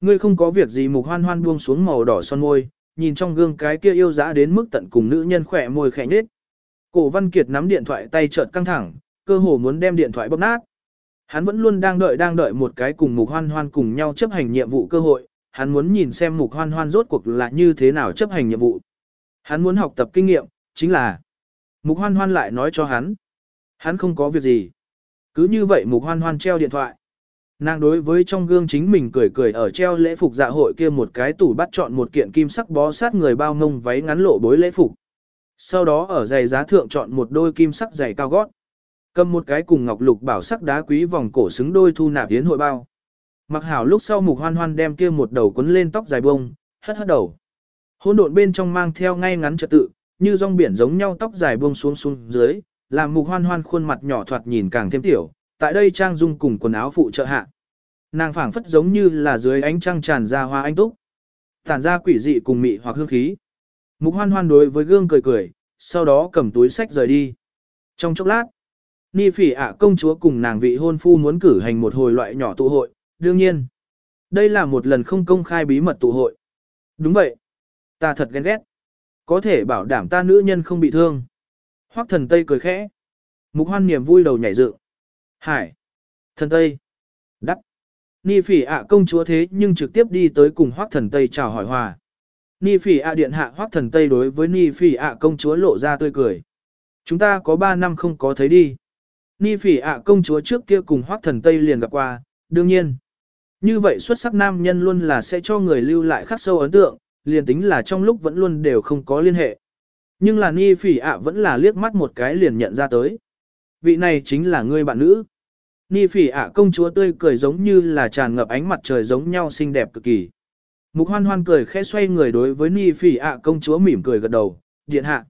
Ngươi không có việc gì mục hoan hoan buông xuống màu đỏ son môi, nhìn trong gương cái kia yêu dã đến mức tận cùng nữ nhân khỏe môi khẽ nhếch. Cổ Văn Kiệt nắm điện thoại tay chợt căng thẳng, cơ hồ muốn đem điện thoại bóp nát. Hắn vẫn luôn đang đợi đang đợi một cái cùng mục hoan hoan cùng nhau chấp hành nhiệm vụ cơ hội, hắn muốn nhìn xem mục hoan hoan rốt cuộc là như thế nào chấp hành nhiệm vụ. Hắn muốn học tập kinh nghiệm, chính là mục hoan hoan lại nói cho hắn. Hắn không có việc gì. Cứ như vậy mục hoan hoan treo điện thoại. Nàng đối với trong gương chính mình cười cười ở treo lễ phục dạ hội kia một cái tủ bắt chọn một kiện kim sắc bó sát người bao ngông váy ngắn lộ bối lễ phục. Sau đó ở giày giá thượng chọn một đôi kim sắc giày cao gót. Cầm một cái cùng ngọc lục bảo sắc đá quý vòng cổ xứng đôi thu nạp yến hội bao. Mặc hảo lúc sau mục hoan hoan đem kia một đầu quấn lên tóc dài bông, hất hất đầu. Hôn độn bên trong mang theo ngay ngắn trật tự, như rong biển giống nhau tóc dài buông xuống xuống dưới, làm mục hoan hoan khuôn mặt nhỏ thoạt nhìn càng thêm tiểu, tại đây trang dung cùng quần áo phụ trợ hạ. Nàng phảng phất giống như là dưới ánh trăng tràn ra hoa anh túc. Tản ra quỷ dị cùng mị hoặc hương khí. Mục hoan hoan đối với gương cười cười, sau đó cầm túi sách rời đi. Trong chốc lát, Ni phỉ ạ công chúa cùng nàng vị hôn phu muốn cử hành một hồi loại nhỏ tụ hội, đương nhiên. Đây là một lần không công khai bí mật tụ hội. Đúng vậy. Ta thật ghen ghét. Có thể bảo đảm ta nữ nhân không bị thương. Hoắc thần Tây cười khẽ. Mục hoan niềm vui đầu nhảy dựng. Hải. Thần Tây. Đắc. Ni phỉ ạ công chúa thế nhưng trực tiếp đi tới cùng Hoắc thần Tây chào hỏi hòa. Ni phỉ ạ điện hạ Hoắc thần Tây đối với Ni phỉ ạ công chúa lộ ra tươi cười. Chúng ta có 3 năm không có thấy đi. Ni phỉ ạ công chúa trước kia cùng Hoắc thần Tây liền gặp qua, đương nhiên. Như vậy xuất sắc nam nhân luôn là sẽ cho người lưu lại khắc sâu ấn tượng, liền tính là trong lúc vẫn luôn đều không có liên hệ. Nhưng là Ni phỉ ạ vẫn là liếc mắt một cái liền nhận ra tới. Vị này chính là ngươi bạn nữ. Ni phỉ ạ công chúa tươi cười giống như là tràn ngập ánh mặt trời giống nhau xinh đẹp cực kỳ. Mục hoan hoan cười khẽ xoay người đối với Ni phỉ ạ công chúa mỉm cười gật đầu, điện hạ.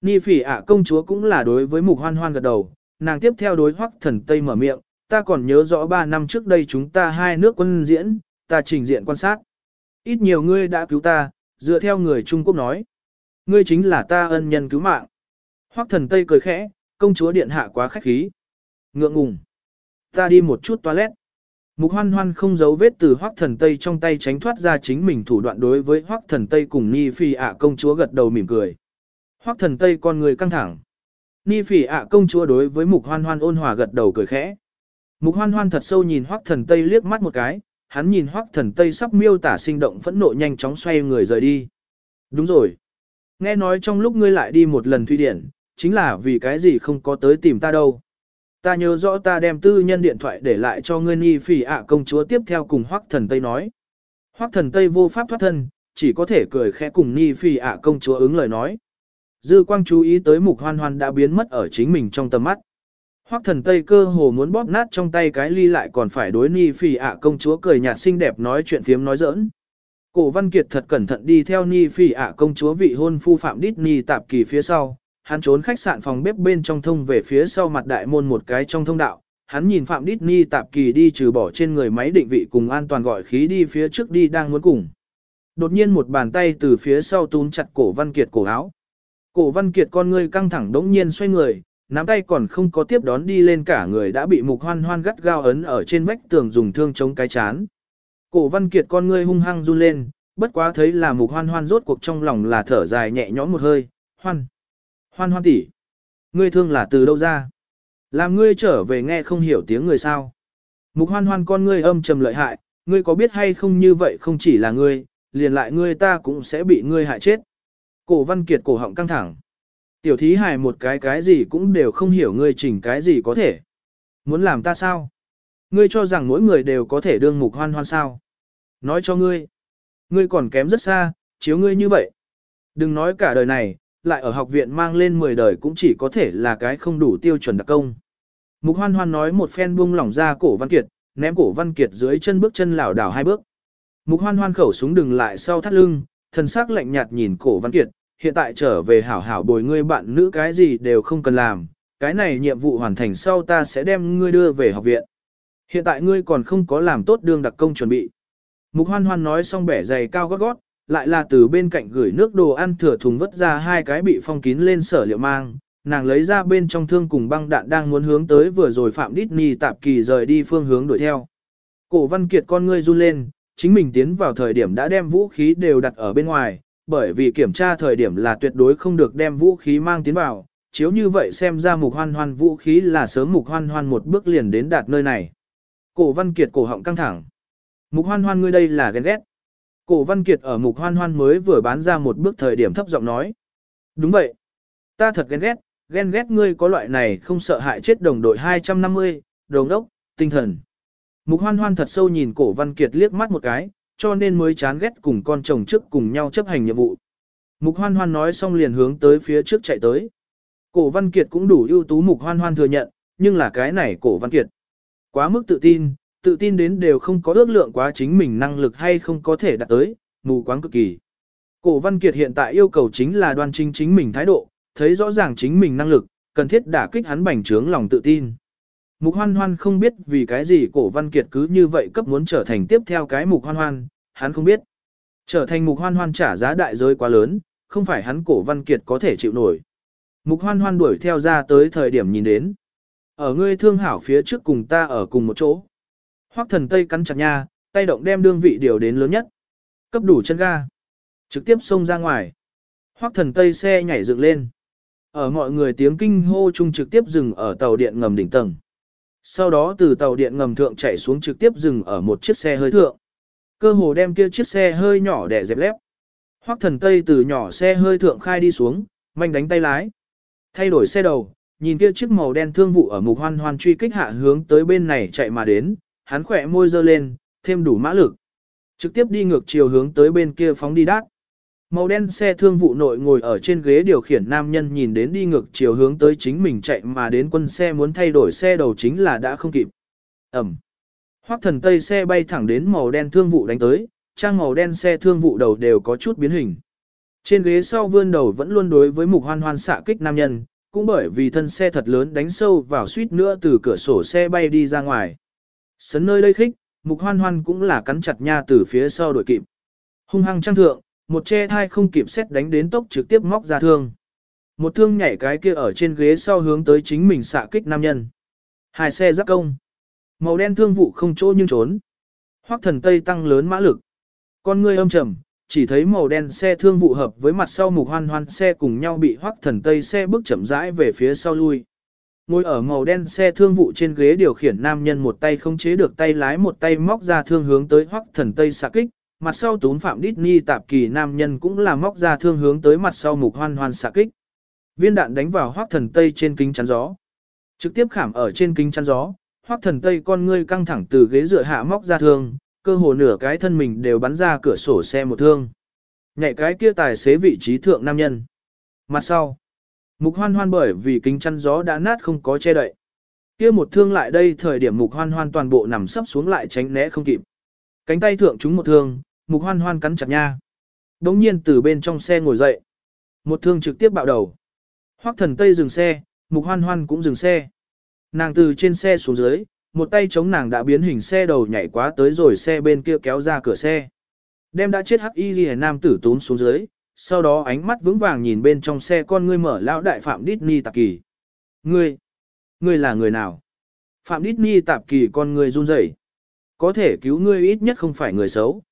Ni phỉ ạ công chúa cũng là đối với mục hoan hoan gật đầu, nàng tiếp theo đối hoắc thần Tây mở miệng, ta còn nhớ rõ 3 năm trước đây chúng ta hai nước quân diễn, ta trình diện quan sát. Ít nhiều ngươi đã cứu ta, dựa theo người Trung Quốc nói. Ngươi chính là ta ân nhân cứu mạng. Hoắc thần Tây cười khẽ, công chúa điện hạ quá khách khí. Ngượng ngùng. Ta đi một chút toilet. Mục hoan hoan không giấu vết từ hoắc thần Tây trong tay tránh thoát ra chính mình thủ đoạn đối với hoắc thần Tây cùng Ni Phi ạ công chúa gật đầu mỉm cười. Hoắc thần Tây con người căng thẳng. Ni phi ạ công chúa đối với Mục Hoan Hoan ôn hòa gật đầu cười khẽ. Mục Hoan Hoan thật sâu nhìn Hoắc Thần Tây liếc mắt một cái, hắn nhìn Hoắc Thần Tây sắp miêu tả sinh động phẫn nộ nhanh chóng xoay người rời đi. Đúng rồi. Nghe nói trong lúc ngươi lại đi một lần Thụy Điển, chính là vì cái gì không có tới tìm ta đâu. Ta nhớ rõ ta đem tư nhân điện thoại để lại cho ngươi nghi Phỉ ạ công chúa tiếp theo cùng Hoắc Thần Tây nói. Hoắc Thần Tây vô pháp thoát thân, chỉ có thể cười khẽ cùng nghi Phỉ ạ công chúa ứng lời nói. Dư quang chú ý tới mục hoan hoan đã biến mất ở chính mình trong tầm mắt. Hoắc thần Tây cơ hồ muốn bóp nát trong tay cái ly lại còn phải đối nghi Phi ạ công chúa cười nhạt xinh đẹp nói chuyện phiếm nói giỡn. Cổ Văn Kiệt thật cẩn thận đi theo Ni Phi ạ công chúa vị hôn phu Phạm Đít Ni tạp kỳ phía sau, hắn trốn khách sạn phòng bếp bên trong thông về phía sau mặt đại môn một cái trong thông đạo, hắn nhìn Phạm Đít Ni tạp kỳ đi trừ bỏ trên người máy định vị cùng an toàn gọi khí đi phía trước đi đang muốn cùng. Đột nhiên một bàn tay từ phía sau túm chặt cổ Văn Kiệt cổ áo. Cổ văn kiệt con ngươi căng thẳng đống nhiên xoay người, nắm tay còn không có tiếp đón đi lên cả người đã bị mục hoan hoan gắt gao ấn ở trên vách tường dùng thương chống cái chán. Cổ văn kiệt con ngươi hung hăng run lên, bất quá thấy là mục hoan hoan rốt cuộc trong lòng là thở dài nhẹ nhõm một hơi, hoan. Hoan hoan tỷ, Ngươi thương là từ đâu ra? Làm ngươi trở về nghe không hiểu tiếng người sao? Mục hoan hoan con ngươi âm trầm lợi hại, ngươi có biết hay không như vậy không chỉ là ngươi, liền lại ngươi ta cũng sẽ bị ngươi hại chết. Cổ văn kiệt cổ họng căng thẳng. Tiểu thí hài một cái cái gì cũng đều không hiểu ngươi chỉnh cái gì có thể. Muốn làm ta sao? Ngươi cho rằng mỗi người đều có thể đương mục hoan hoan sao? Nói cho ngươi. Ngươi còn kém rất xa, chiếu ngươi như vậy. Đừng nói cả đời này, lại ở học viện mang lên 10 đời cũng chỉ có thể là cái không đủ tiêu chuẩn đặc công. Mục hoan hoan nói một phen buông lỏng ra cổ văn kiệt, ném cổ văn kiệt dưới chân bước chân lảo đảo hai bước. Mục hoan hoan khẩu súng đừng lại sau thắt lưng, thần sắc lạnh nhạt nhìn cổ văn kiệt, hiện tại trở về hảo hảo bồi ngươi bạn nữ cái gì đều không cần làm, cái này nhiệm vụ hoàn thành sau ta sẽ đem ngươi đưa về học viện. Hiện tại ngươi còn không có làm tốt đương đặc công chuẩn bị. Mục hoan hoan nói xong bẻ giày cao gót gót, lại là từ bên cạnh gửi nước đồ ăn thừa thùng vứt ra hai cái bị phong kín lên sở liệu mang, nàng lấy ra bên trong thương cùng băng đạn đang muốn hướng tới vừa rồi Phạm Disney tạp kỳ rời đi phương hướng đuổi theo. Cổ văn kiệt con ngươi run lên, chính mình tiến vào thời điểm đã đem vũ khí đều đặt ở bên ngoài, bởi vì kiểm tra thời điểm là tuyệt đối không được đem vũ khí mang tiến vào, chiếu như vậy xem ra mục hoan hoan vũ khí là sớm mục hoan hoan một bước liền đến đạt nơi này. Cổ văn kiệt cổ họng căng thẳng. Mục hoan hoan ngươi đây là ghen ghét. Cổ văn kiệt ở mục hoan hoan mới vừa bán ra một bước thời điểm thấp giọng nói. Đúng vậy. Ta thật ghen ghét, ghen ghét ngươi có loại này không sợ hại chết đồng đội 250, đồng đốc, tinh thần. Mục hoan hoan thật sâu nhìn cổ văn kiệt liếc mắt một cái, cho nên mới chán ghét cùng con chồng trước cùng nhau chấp hành nhiệm vụ. Mục hoan hoan nói xong liền hướng tới phía trước chạy tới. Cổ văn kiệt cũng đủ ưu tú mục hoan hoan thừa nhận, nhưng là cái này cổ văn kiệt. Quá mức tự tin, tự tin đến đều không có ước lượng quá chính mình năng lực hay không có thể đạt tới, mù quáng cực kỳ. Cổ văn kiệt hiện tại yêu cầu chính là đoan chính chính mình thái độ, thấy rõ ràng chính mình năng lực, cần thiết đả kích hắn bành trướng lòng tự tin. Mục hoan hoan không biết vì cái gì cổ văn kiệt cứ như vậy cấp muốn trở thành tiếp theo cái mục hoan hoan, hắn không biết. Trở thành mục hoan hoan trả giá đại giới quá lớn, không phải hắn cổ văn kiệt có thể chịu nổi. Mục hoan hoan đuổi theo ra tới thời điểm nhìn đến. Ở ngươi thương hảo phía trước cùng ta ở cùng một chỗ. Hoắc thần tây cắn chặt nha, tay động đem đương vị điều đến lớn nhất. Cấp đủ chân ga. Trực tiếp xông ra ngoài. Hoắc thần tây xe nhảy dựng lên. Ở mọi người tiếng kinh hô chung trực tiếp dừng ở tàu điện ngầm đỉnh tầng. Sau đó từ tàu điện ngầm thượng chạy xuống trực tiếp dừng ở một chiếc xe hơi thượng. Cơ hồ đem kia chiếc xe hơi nhỏ để dẹp lép. Hoắc thần tây từ nhỏ xe hơi thượng khai đi xuống, manh đánh tay lái. Thay đổi xe đầu, nhìn kia chiếc màu đen thương vụ ở mục hoan hoan truy kích hạ hướng tới bên này chạy mà đến, hắn khỏe môi dơ lên, thêm đủ mã lực. Trực tiếp đi ngược chiều hướng tới bên kia phóng đi đát. Màu đen xe thương vụ nội ngồi ở trên ghế điều khiển nam nhân nhìn đến đi ngược chiều hướng tới chính mình chạy mà đến quân xe muốn thay đổi xe đầu chính là đã không kịp. Ẩm. Hoắc thần tây xe bay thẳng đến màu đen thương vụ đánh tới, trang màu đen xe thương vụ đầu đều có chút biến hình. Trên ghế sau vươn đầu vẫn luôn đối với mục hoan hoan xạ kích nam nhân, cũng bởi vì thân xe thật lớn đánh sâu vào suýt nữa từ cửa sổ xe bay đi ra ngoài. Sấn nơi đây khích, mục hoan hoan cũng là cắn chặt nha từ phía sau đuổi kịp. Hung hăng trang thượng, một che thai không kịp xét đánh đến tốc trực tiếp móc ra thương. Một thương nhảy cái kia ở trên ghế sau hướng tới chính mình xạ kích nam nhân. Hai xe giáp công. Màu đen thương vụ không chỗ nhưng trốn. Hoắc thần tây tăng lớn mã lực. Con ngươi âm trầm, chỉ thấy màu đen xe thương vụ hợp với mặt sau mục hoan hoan xe cùng nhau bị Hoắc thần tây xe bước chậm rãi về phía sau lui. Ngồi ở màu đen xe thương vụ trên ghế điều khiển nam nhân một tay không chế được tay lái một tay móc ra thương hướng tới Hoắc thần tây xạ kích, mặt sau tún phạm Disney tạp kỳ nam nhân cũng là móc ra thương hướng tới mặt sau mục hoan hoan xạ kích. Viên đạn đánh vào hoắc thần tây trên kính chắn gió. Trực tiếp khảm ở trên kính chắn gió, hoắc thần tây con ngươi căng thẳng từ ghế dựa hạ móc ra thương, cơ hồ nửa cái thân mình đều bắn ra cửa sổ xe một thương. Nhảy cái kia tài xế vị trí thượng nam nhân. Mặt sau, mục hoan hoan bởi vì kính chăn gió đã nát không có che đậy. Kia một thương lại đây thời điểm mục hoan hoan toàn bộ nằm sấp xuống lại tránh né không kịp. Cánh tay thượng chúng một thương, mục hoan hoan cắn chặt nha. Đống nhiên từ bên trong xe ngồi dậy. Một thương trực tiếp bạo đầu. Hoắc thần tây dừng xe, mục hoan hoan cũng dừng xe. Nàng từ trên xe xuống dưới, một tay chống nàng đã biến hình xe đầu nhảy quá tới rồi xe bên kia kéo ra cửa xe. Đem đã chết hắc y ghi nam tử tốn xuống dưới, sau đó ánh mắt vững vàng nhìn bên trong xe con ngươi mở lão đại phạm Disney tạp kỳ. Ngươi, ngươi là người nào? Phạm Disney tạp kỳ con ngươi run rẩy. Có thể cứu ngươi ít nhất không phải người xấu.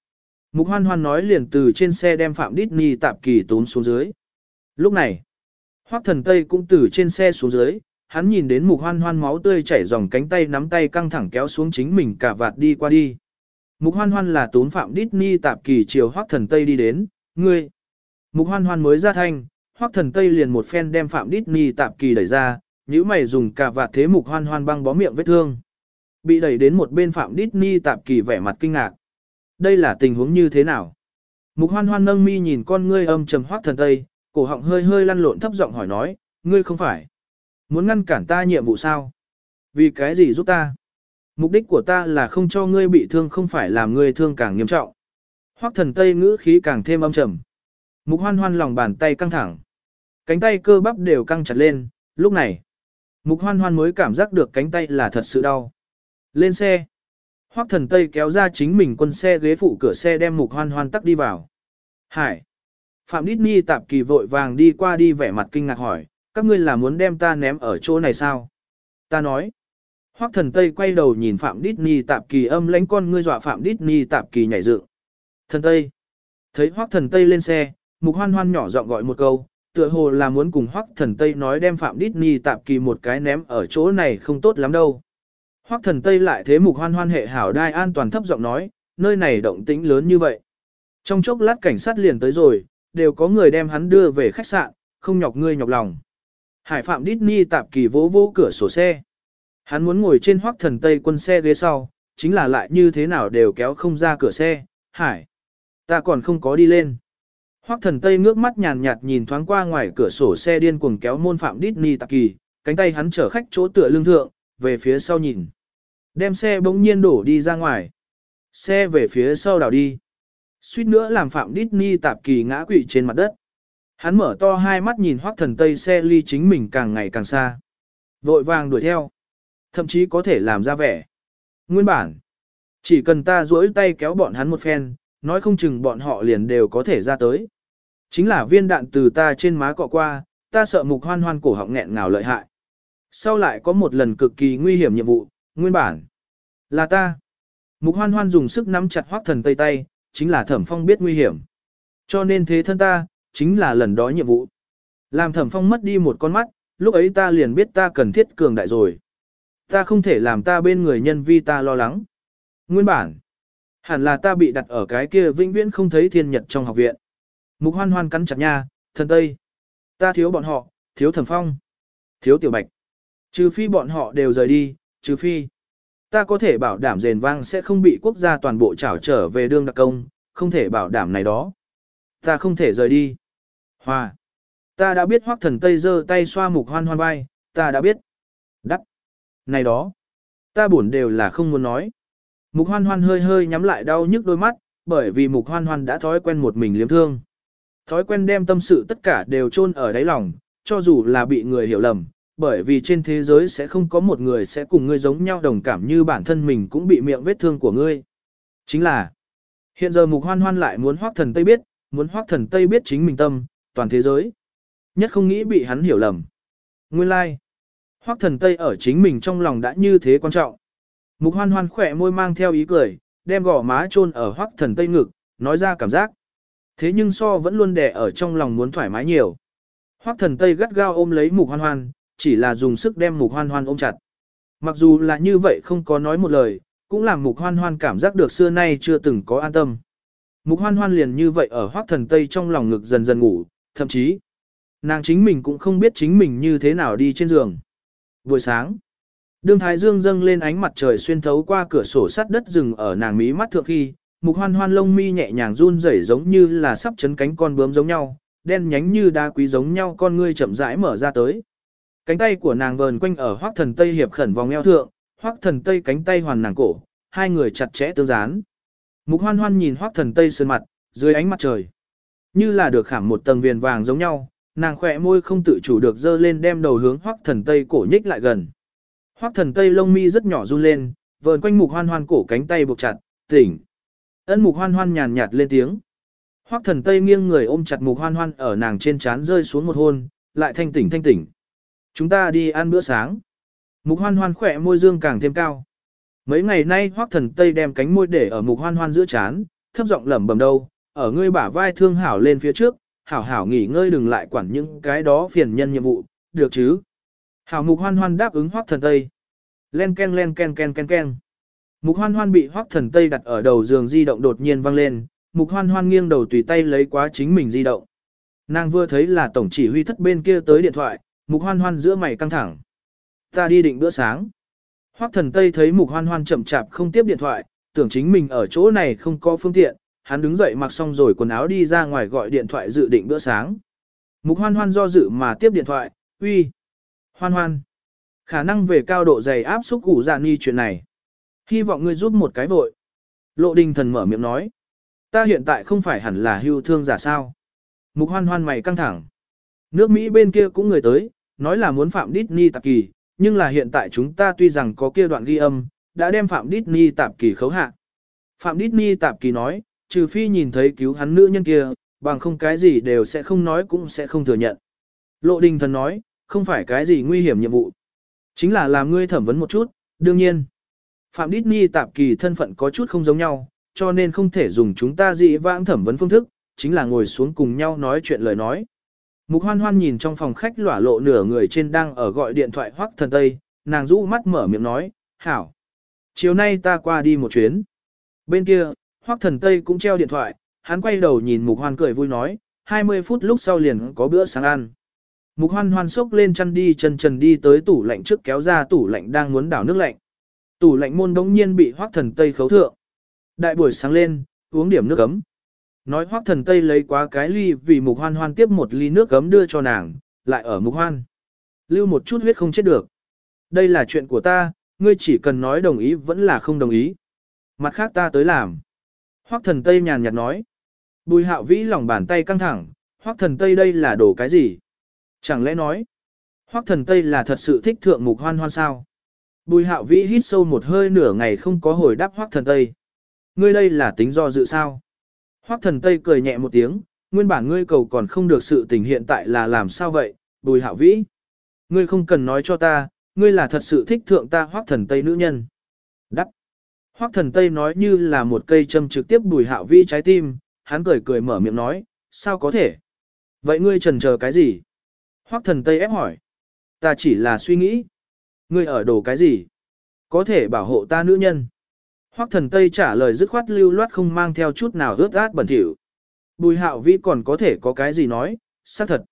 Mục hoan hoan nói liền từ trên xe đem Phạm Disney tạp kỳ tốn xuống dưới. Lúc này, Hoắc thần Tây cũng từ trên xe xuống dưới, hắn nhìn đến mục hoan hoan máu tươi chảy dòng cánh tay nắm tay căng thẳng kéo xuống chính mình cả vạt đi qua đi. Mục hoan hoan là tốn Phạm Disney tạp kỳ chiều Hoắc thần Tây đi đến, ngươi. Mục hoan hoan mới ra thanh, Hoắc thần Tây liền một phen đem Phạm Disney tạp kỳ đẩy ra, nhíu mày dùng cả vạt thế mục hoan hoan băng bó miệng vết thương. Bị đẩy đến một bên Phạm Disney tạp kỳ vẻ mặt kinh ngạc. Đây là tình huống như thế nào? Mục hoan hoan nâng mi nhìn con ngươi âm trầm Hoắc thần tây, cổ họng hơi hơi lăn lộn thấp giọng hỏi nói, ngươi không phải. Muốn ngăn cản ta nhiệm vụ sao? Vì cái gì giúp ta? Mục đích của ta là không cho ngươi bị thương không phải làm ngươi thương càng nghiêm trọng. Hoắc thần tây ngữ khí càng thêm âm trầm. Mục hoan hoan lòng bàn tay căng thẳng. Cánh tay cơ bắp đều căng chặt lên, lúc này. Mục hoan hoan mới cảm giác được cánh tay là thật sự đau. Lên xe. Hoắc thần Tây kéo ra chính mình quân xe ghế phụ cửa xe đem mục hoan hoan tắc đi vào. Hải. Phạm Đít Ni tạp kỳ vội vàng đi qua đi vẻ mặt kinh ngạc hỏi, các ngươi là muốn đem ta ném ở chỗ này sao? Ta nói. Hoắc thần Tây quay đầu nhìn Phạm Đít Ni tạp kỳ âm lãnh con ngươi dọa Phạm Đít Ni tạp kỳ nhảy dựng. Thần Tây. Thấy Hoắc thần Tây lên xe, Mục Hoan Hoan nhỏ giọng gọi một câu, tựa hồ là muốn cùng Hoắc thần Tây nói đem Phạm Disney tạp kỳ một cái ném ở chỗ này không tốt lắm đâu. Hoắc thần Tây lại thế Mục Hoan Hoan hệ hảo đai an toàn thấp giọng nói, nơi này động tĩnh lớn như vậy. Trong chốc lát cảnh sát liền tới rồi, đều có người đem hắn đưa về khách sạn, không nhọc ngươi nhọc lòng. Hải Phạm Disney tạp kỳ vỗ vỗ cửa sổ xe. Hắn muốn ngồi trên hoắc thần tây quân xe ghế sau, chính là lại như thế nào đều kéo không ra cửa xe. Hải, ta còn không có đi lên. Hoắc thần tây ngước mắt nhàn nhạt nhìn thoáng qua ngoài cửa sổ xe điên cuồng kéo môn Phạm Disney tạp kỳ, cánh tay hắn chở khách chỗ tựa lưng thượng, về phía sau nhìn. Đem xe bỗng nhiên đổ đi ra ngoài. Xe về phía sau đảo đi. Suýt nữa làm Phạm Disney tạp kỳ ngã quỵ trên mặt đất. Hắn mở to hai mắt nhìn hoắc thần tây xe ly chính mình càng ngày càng xa. Vội vàng đuổi theo. Thậm chí có thể làm ra vẻ. Nguyên bản. Chỉ cần ta duỗi tay kéo bọn hắn một phen, nói không chừng bọn họ liền đều có thể ra tới. Chính là viên đạn từ ta trên má cọ qua, ta sợ mục hoan hoan cổ họng nghẹn ngào lợi hại. Sau lại có một lần cực kỳ nguy hiểm nhiệm vụ, nguyên bản. Là ta. Mục hoan hoan dùng sức nắm chặt hoắc thần tây tay, chính là thẩm phong biết nguy hiểm. Cho nên thế thân ta, chính là lần đó nhiệm vụ. Làm thẩm phong mất đi một con mắt, lúc ấy ta liền biết ta cần thiết cường đại rồi. Ta không thể làm ta bên người nhân vi ta lo lắng. Nguyên bản, hẳn là ta bị đặt ở cái kia vĩnh viễn không thấy thiên nhật trong học viện. Mục hoan hoan cắn chặt nha, thần tây. Ta thiếu bọn họ, thiếu thẩm phong, thiếu tiểu bạch. Trừ phi bọn họ đều rời đi, trừ phi. Ta có thể bảo đảm rền vang sẽ không bị quốc gia toàn bộ trảo trở về đương đặc công, không thể bảo đảm này đó. Ta không thể rời đi. Hòa. Ta đã biết hoắc thần Tây giơ tay xoa mục hoan hoan vai, ta đã biết. Đắc. Này đó. Ta buồn đều là không muốn nói. Mục hoan hoan hơi hơi nhắm lại đau nhức đôi mắt, bởi vì mục hoan hoan đã thói quen một mình liếm thương. Thói quen đem tâm sự tất cả đều chôn ở đáy lòng, cho dù là bị người hiểu lầm, bởi vì trên thế giới sẽ không có một người sẽ cùng ngươi giống nhau đồng cảm như bản thân mình cũng bị miệng vết thương của ngươi. Chính là, hiện giờ mục hoan hoan lại muốn hoác thần Tây biết, muốn hoác thần Tây biết chính mình tâm, toàn thế giới. Nhất không nghĩ bị hắn hiểu lầm. Nguyên lai, like. hoác thần Tây ở chính mình trong lòng đã như thế quan trọng. Mục hoan hoan khỏe môi mang theo ý cười, đem gò má chôn ở hoác thần Tây ngực, nói ra cảm giác. Thế nhưng so vẫn luôn đè ở trong lòng muốn thoải mái nhiều. Hoắc thần Tây gắt gao ôm lấy mục hoan hoan, chỉ là dùng sức đem mục hoan hoan ôm chặt. Mặc dù là như vậy không có nói một lời, cũng làm mục hoan hoan cảm giác được xưa nay chưa từng có an tâm. Mục hoan hoan liền như vậy ở Hoắc thần Tây trong lòng ngực dần dần ngủ, thậm chí, nàng chính mình cũng không biết chính mình như thế nào đi trên giường. Buổi sáng, đương thái dương dâng lên ánh mặt trời xuyên thấu qua cửa sổ sắt đất rừng ở nàng mí mắt thượng khi, mục hoan hoan lông mi nhẹ nhàng run rẩy giống như là sắp chấn cánh con bướm giống nhau, đen nhánh như đá quý giống nhau con ngươi chậm rãi mở ra tới. Cánh tay của nàng vờn quanh ở hoác thần tây hiệp khẩn vòng eo thượng, hoác thần tây cánh tay hoàn nàng cổ, hai người chặt chẽ tương dán. Mục hoan hoan nhìn hoác thần tây sơn mặt, dưới ánh mặt trời. Như là được khảm một tầng viền vàng giống nhau, nàng khỏe môi không tự chủ được dơ lên đem đầu hướng hoác thần tây cổ nhích lại gần. Hoác thần tây lông mi rất nhỏ run lên, vờn quanh mục hoan hoan cổ cánh tay buộc chặt, tỉnh. Ân mục hoan hoan nhàn nhạt lên tiếng. Hoác thần tây nghiêng người ôm chặt mục hoan hoan ở nàng trên trán rơi xuống một hôn, lại thanh tỉnh thanh tỉnh. Chúng ta đi ăn bữa sáng. Mục hoan hoan khỏe môi dương càng thêm cao. Mấy ngày nay hoác thần tây đem cánh môi để ở mục hoan hoan giữa chán, thấp giọng lẩm bẩm đâu, ở ngươi bả vai thương hảo lên phía trước, hảo hảo nghỉ ngơi đừng lại quản những cái đó phiền nhân nhiệm vụ, được chứ. Hảo mục hoan hoan đáp ứng hoác thần tây. Len ken len ken ken ken ken. Mục hoan hoan bị hoác thần tây đặt ở đầu giường di động đột nhiên vang lên, mục hoan hoan nghiêng đầu tùy tay lấy quá chính mình di động. Nàng vừa thấy là tổng chỉ huy thất bên kia tới điện thoại, Mục hoan hoan giữa mày căng thẳng. Ta đi định bữa sáng. Hoắc thần Tây thấy mục hoan hoan chậm chạp không tiếp điện thoại, tưởng chính mình ở chỗ này không có phương tiện, hắn đứng dậy mặc xong rồi quần áo đi ra ngoài gọi điện thoại dự định bữa sáng. Mục hoan hoan do dự mà tiếp điện thoại, uy. Hoan hoan. Khả năng về cao độ dày áp xúc củ dạ ni chuyện này. Hy vọng ngươi giúp một cái vội. Lộ đình thần mở miệng nói. Ta hiện tại không phải hẳn là hưu thương giả sao. Mục hoan hoan mày căng thẳng. Nước Mỹ bên kia cũng người tới, nói là muốn phạm Disney tạp kỳ, nhưng là hiện tại chúng ta tuy rằng có kia đoạn ghi âm, đã đem phạm Disney tạp kỳ khấu hạ. Phạm Disney tạp kỳ nói, trừ phi nhìn thấy cứu hắn nữ nhân kia, bằng không cái gì đều sẽ không nói cũng sẽ không thừa nhận. Lộ đình thần nói, không phải cái gì nguy hiểm nhiệm vụ. Chính là làm ngươi thẩm vấn một chút, Đương nhiên, Phạm Đít Disney tạp kỳ thân phận có chút không giống nhau, cho nên không thể dùng chúng ta dị vãng thẩm vấn phương thức, chính là ngồi xuống cùng nhau nói chuyện lời nói. Mục hoan hoan nhìn trong phòng khách lỏa lộ nửa người trên đang ở gọi điện thoại hoắc thần tây, nàng rũ mắt mở miệng nói, hảo. Chiều nay ta qua đi một chuyến. Bên kia, hoắc thần tây cũng treo điện thoại, hắn quay đầu nhìn mục hoan cười vui nói, 20 phút lúc sau liền có bữa sáng ăn. Mục hoan hoan sốc lên chăn đi chân trần đi tới tủ lạnh trước kéo ra tủ lạnh đang muốn đảo nước lạnh. Tủ lạnh môn đống nhiên bị hoắc thần tây khấu thượng. Đại buổi sáng lên, uống điểm nước ấm. Nói hoắc thần tây lấy quá cái ly vì mục hoan hoan tiếp một ly nước ấm đưa cho nàng, lại ở mục hoan. Lưu một chút huyết không chết được. Đây là chuyện của ta, ngươi chỉ cần nói đồng ý vẫn là không đồng ý. Mặt khác ta tới làm. Hoắc thần tây nhàn nhạt nói. Bùi hạo vĩ lòng bàn tay căng thẳng, hoắc thần tây đây là đổ cái gì? Chẳng lẽ nói, hoắc thần tây là thật sự thích thượng mục hoan hoan sao? Bùi hạo vĩ hít sâu một hơi nửa ngày không có hồi đáp hoắc thần tây. Ngươi đây là tính do dự sao? Hoắc thần tây cười nhẹ một tiếng, nguyên bản ngươi cầu còn không được sự tình hiện tại là làm sao vậy, bùi hạo vĩ. Ngươi không cần nói cho ta, ngươi là thật sự thích thượng ta hoắc thần tây nữ nhân. Đắc. Hoắc thần tây nói như là một cây châm trực tiếp bùi hạo vĩ trái tim, hắn cười cười mở miệng nói, sao có thể? Vậy ngươi trần chờ cái gì? Hoắc thần Tây ép hỏi. Ta chỉ là suy nghĩ. Ngươi ở đồ cái gì? Có thể bảo hộ ta nữ nhân. Hoắc thần Tây trả lời dứt khoát lưu loát không mang theo chút nào ướt át bẩn thỉu. Bùi hạo vĩ còn có thể có cái gì nói, xác thật.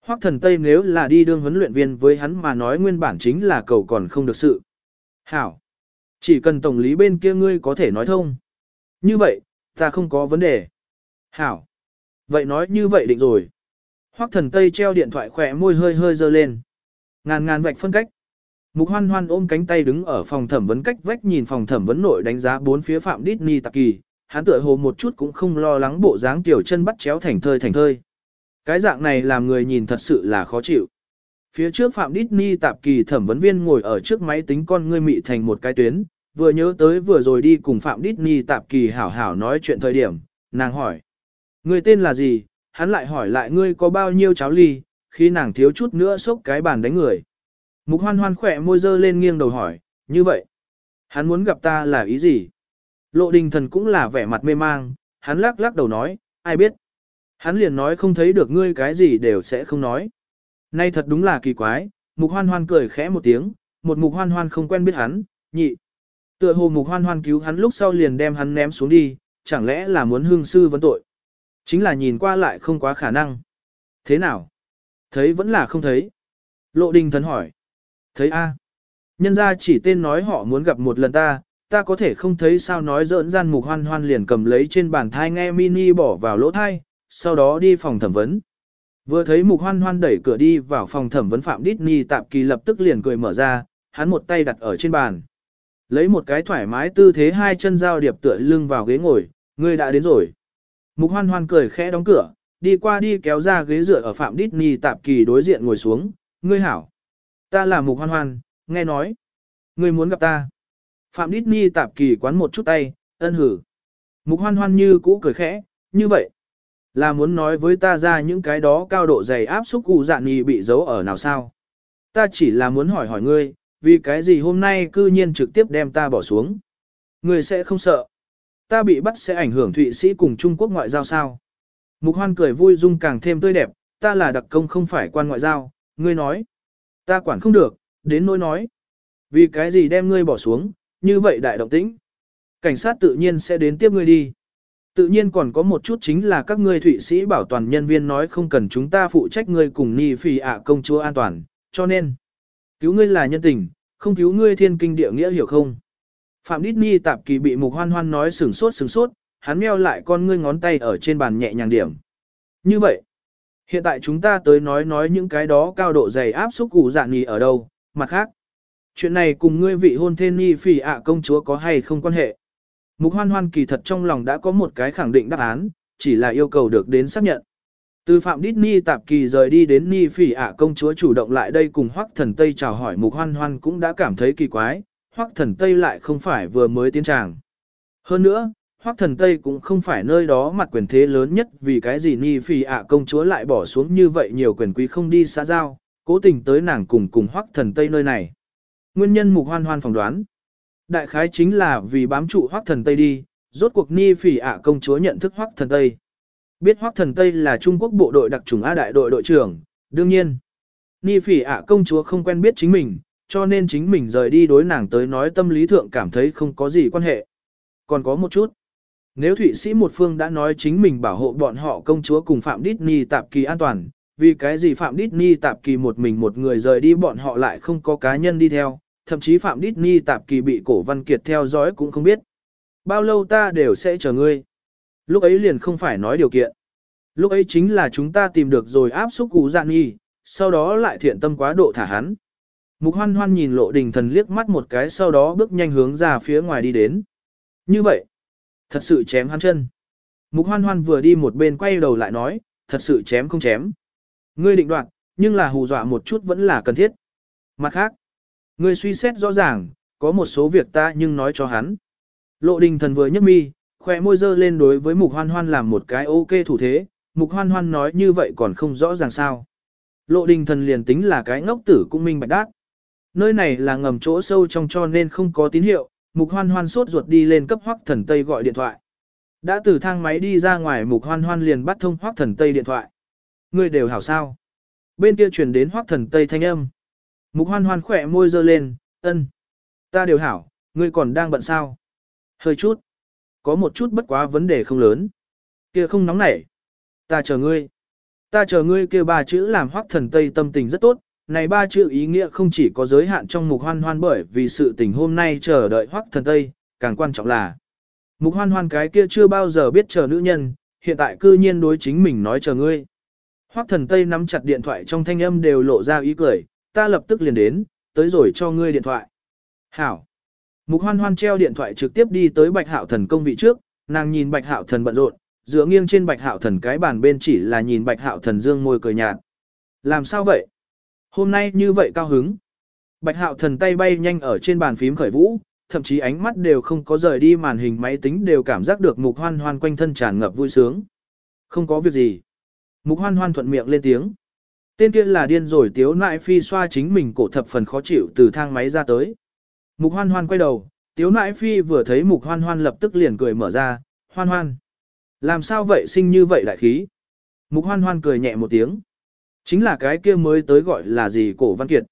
Hoắc thần Tây nếu là đi đương huấn luyện viên với hắn mà nói nguyên bản chính là cầu còn không được sự. Hảo. Chỉ cần tổng lý bên kia ngươi có thể nói thông. Như vậy, ta không có vấn đề. Hảo. Vậy nói như vậy định rồi. Hoắc thần Tây treo điện thoại khỏe môi hơi hơi dơ lên. Ngàn ngàn vạch phân cách. Mục hoan hoan ôm cánh tay đứng ở phòng thẩm vấn cách vách nhìn phòng thẩm vấn nội đánh giá bốn phía phạm Disney Tạc kỳ, hắn tựa hồ một chút cũng không lo lắng bộ dáng tiểu chân bắt chéo thành thơi thành thơi. Cái dạng này làm người nhìn thật sự là khó chịu. Phía trước phạm Disney tạp kỳ thẩm vấn viên ngồi ở trước máy tính con ngươi mị thành một cái tuyến, vừa nhớ tới vừa rồi đi cùng phạm Disney tạp kỳ hảo hảo nói chuyện thời điểm, nàng hỏi. Người tên là gì, hắn lại hỏi lại ngươi có bao nhiêu cháo ly, khi nàng thiếu chút nữa sốc cái bàn đánh người. Mục hoan hoan khỏe môi dơ lên nghiêng đầu hỏi, như vậy, hắn muốn gặp ta là ý gì? Lộ đình thần cũng là vẻ mặt mê mang, hắn lắc lắc đầu nói, ai biết. Hắn liền nói không thấy được ngươi cái gì đều sẽ không nói. Nay thật đúng là kỳ quái, mục hoan hoan cười khẽ một tiếng, một mục hoan hoan không quen biết hắn, nhị. Tựa hồ mục hoan hoan cứu hắn lúc sau liền đem hắn ném xuống đi, chẳng lẽ là muốn hương sư vấn tội. Chính là nhìn qua lại không quá khả năng. Thế nào? Thấy vẫn là không thấy. Lộ đình thần hỏi. Thấy a Nhân ra chỉ tên nói họ muốn gặp một lần ta, ta có thể không thấy sao nói dỡn gian mục hoan hoan liền cầm lấy trên bàn thai nghe mini bỏ vào lỗ thai, sau đó đi phòng thẩm vấn. Vừa thấy mục hoan hoan đẩy cửa đi vào phòng thẩm vấn phạm Disney tạm kỳ lập tức liền cười mở ra, hắn một tay đặt ở trên bàn. Lấy một cái thoải mái tư thế hai chân giao điệp tựa lưng vào ghế ngồi, ngươi đã đến rồi. Mục hoan hoan cười khẽ đóng cửa, đi qua đi kéo ra ghế dựa ở Phạm Disney tạp kỳ đối diện ngồi xuống, ngươi hảo. Ta là mục hoan hoan, nghe nói. Ngươi muốn gặp ta. Phạm Đít Ni tạp kỳ quán một chút tay, ân hử. Mục hoan hoan như cũ cười khẽ, như vậy. Là muốn nói với ta ra những cái đó cao độ dày áp xúc cụ dạn nhì bị giấu ở nào sao. Ta chỉ là muốn hỏi hỏi ngươi, vì cái gì hôm nay cư nhiên trực tiếp đem ta bỏ xuống. Ngươi sẽ không sợ. Ta bị bắt sẽ ảnh hưởng Thụy Sĩ cùng Trung Quốc ngoại giao sao? Mục hoan cười vui dung càng thêm tươi đẹp, ta là đặc công không phải quan ngoại giao, ngươi nói. Ta quản không được, đến nỗi nói. Vì cái gì đem ngươi bỏ xuống, như vậy đại động tĩnh. Cảnh sát tự nhiên sẽ đến tiếp ngươi đi. Tự nhiên còn có một chút chính là các ngươi Thụy Sĩ bảo toàn nhân viên nói không cần chúng ta phụ trách ngươi cùng Ni Phi ạ công chúa an toàn, cho nên. Cứu ngươi là nhân tình, không cứu ngươi thiên kinh địa nghĩa hiểu không? Phạm Disney tạp kỳ bị mục hoan hoan nói sừng sốt sừng sốt, hắn meo lại con ngươi ngón tay ở trên bàn nhẹ nhàng điểm. Như vậy, hiện tại chúng ta tới nói nói những cái đó cao độ dày áp xúc củ dạng nì ở đâu, mặt khác. Chuyện này cùng ngươi vị hôn thê ni phỉ ạ công chúa có hay không quan hệ. Mục hoan hoan kỳ thật trong lòng đã có một cái khẳng định đáp án, chỉ là yêu cầu được đến xác nhận. Từ Phạm Disney tạp kỳ rời đi đến Ni Phỉ ạ công chúa chủ động lại đây cùng Hoắc Thần Tây chào hỏi Mục Hoan Hoan cũng đã cảm thấy kỳ quái, Hoắc Thần Tây lại không phải vừa mới tiến tràng. Hơn nữa, Hoắc Thần Tây cũng không phải nơi đó mặt quyền thế lớn nhất vì cái gì Ni Phi ạ công chúa lại bỏ xuống như vậy nhiều quyền quý không đi xã giao, cố tình tới nàng cùng cùng Hoắc Thần Tây nơi này. Nguyên nhân mục hoan hoan phỏng đoán. Đại khái chính là vì bám trụ Hoắc thần Tây đi, rốt cuộc ni Phi ạ công chúa nhận thức Hoắc thần Tây. Biết Hoắc thần Tây là Trung Quốc bộ đội đặc trùng A đại đội đội trưởng, đương nhiên. Ni Phi ạ công chúa không quen biết chính mình, cho nên chính mình rời đi đối nàng tới nói tâm lý thượng cảm thấy không có gì quan hệ. Còn có một chút. Nếu Thụy Sĩ một phương đã nói chính mình bảo hộ bọn họ công chúa cùng Phạm Disney tạp kỳ an toàn, vì cái gì Phạm Disney tạp kỳ một mình một người rời đi bọn họ lại không có cá nhân đi theo, thậm chí Phạm Disney tạp kỳ bị cổ văn kiệt theo dõi cũng không biết. Bao lâu ta đều sẽ chờ ngươi. Lúc ấy liền không phải nói điều kiện. Lúc ấy chính là chúng ta tìm được rồi áp xúc cú dạng nghi, sau đó lại thiện tâm quá độ thả hắn. Mục hoan hoan nhìn lộ đình thần liếc mắt một cái sau đó bước nhanh hướng ra phía ngoài đi đến. Như vậy, thật sự chém hắn chân. Mục hoan hoan vừa đi một bên quay đầu lại nói, thật sự chém không chém. Ngươi định đoạt, nhưng là hù dọa một chút vẫn là cần thiết. Mặt khác, ngươi suy xét rõ ràng, có một số việc ta nhưng nói cho hắn. Lộ đình thần vừa nhấc mi, khỏe môi dơ lên đối với mục hoan hoan làm một cái ok thủ thế, mục hoan hoan nói như vậy còn không rõ ràng sao. Lộ đình thần liền tính là cái ngốc tử cũng minh bạch đát. Nơi này là ngầm chỗ sâu trong cho nên không có tín hiệu, mục hoan hoan sốt ruột đi lên cấp hoắc thần Tây gọi điện thoại. Đã từ thang máy đi ra ngoài mục hoan hoan liền bắt thông hoắc thần Tây điện thoại. Ngươi đều hảo sao. Bên kia truyền đến hoắc thần Tây thanh âm. Mục hoan hoan khỏe môi dơ lên, ân. Ta đều hảo, ngươi còn đang bận sao? Hơi chút. Có một chút bất quá vấn đề không lớn. Kia không nóng nảy. Ta chờ ngươi. Ta chờ ngươi kia ba chữ làm hoắc thần Tây tâm tình rất tốt, này ba chữ ý nghĩa không chỉ có giới hạn trong mục hoan hoan bởi vì sự tình hôm nay chờ đợi hoắc thần Tây, càng quan trọng là mục hoan hoan cái kia chưa bao giờ biết chờ nữ nhân, hiện tại cư nhiên đối chính mình nói chờ ngươi. Hoắc thần Tây nắm chặt điện thoại trong thanh âm đều lộ ra ý cười, ta lập tức liền đến, tới rồi cho ngươi điện thoại. Hảo. Mục hoan hoan treo điện thoại trực tiếp đi tới bạch hạo thần công vị trước, nàng nhìn bạch hạo thần bận rộn, dựa nghiêng trên bạch hạo thần cái bàn bên chỉ là nhìn bạch hạo thần dương môi cười nhạt. Làm sao vậy? Hôm nay như vậy cao hứng. Bạch hạo thần tay bay nhanh ở trên bàn phím khởi vũ, thậm chí ánh mắt đều không có rời đi màn hình máy tính đều cảm giác được mục hoan hoan quanh thân tràn ngập vui sướng. Không có việc gì. Mục hoan hoan thuận miệng lên tiếng. Tên kia là điên rồi tiếu nại phi xoa chính mình cổ thập phần khó chịu từ thang máy ra tới. Mục hoan hoan quay đầu, tiếu nại phi vừa thấy mục hoan hoan lập tức liền cười mở ra, hoan hoan. Làm sao vậy sinh như vậy đại khí? Mục hoan hoan cười nhẹ một tiếng. Chính là cái kia mới tới gọi là gì cổ văn kiệt.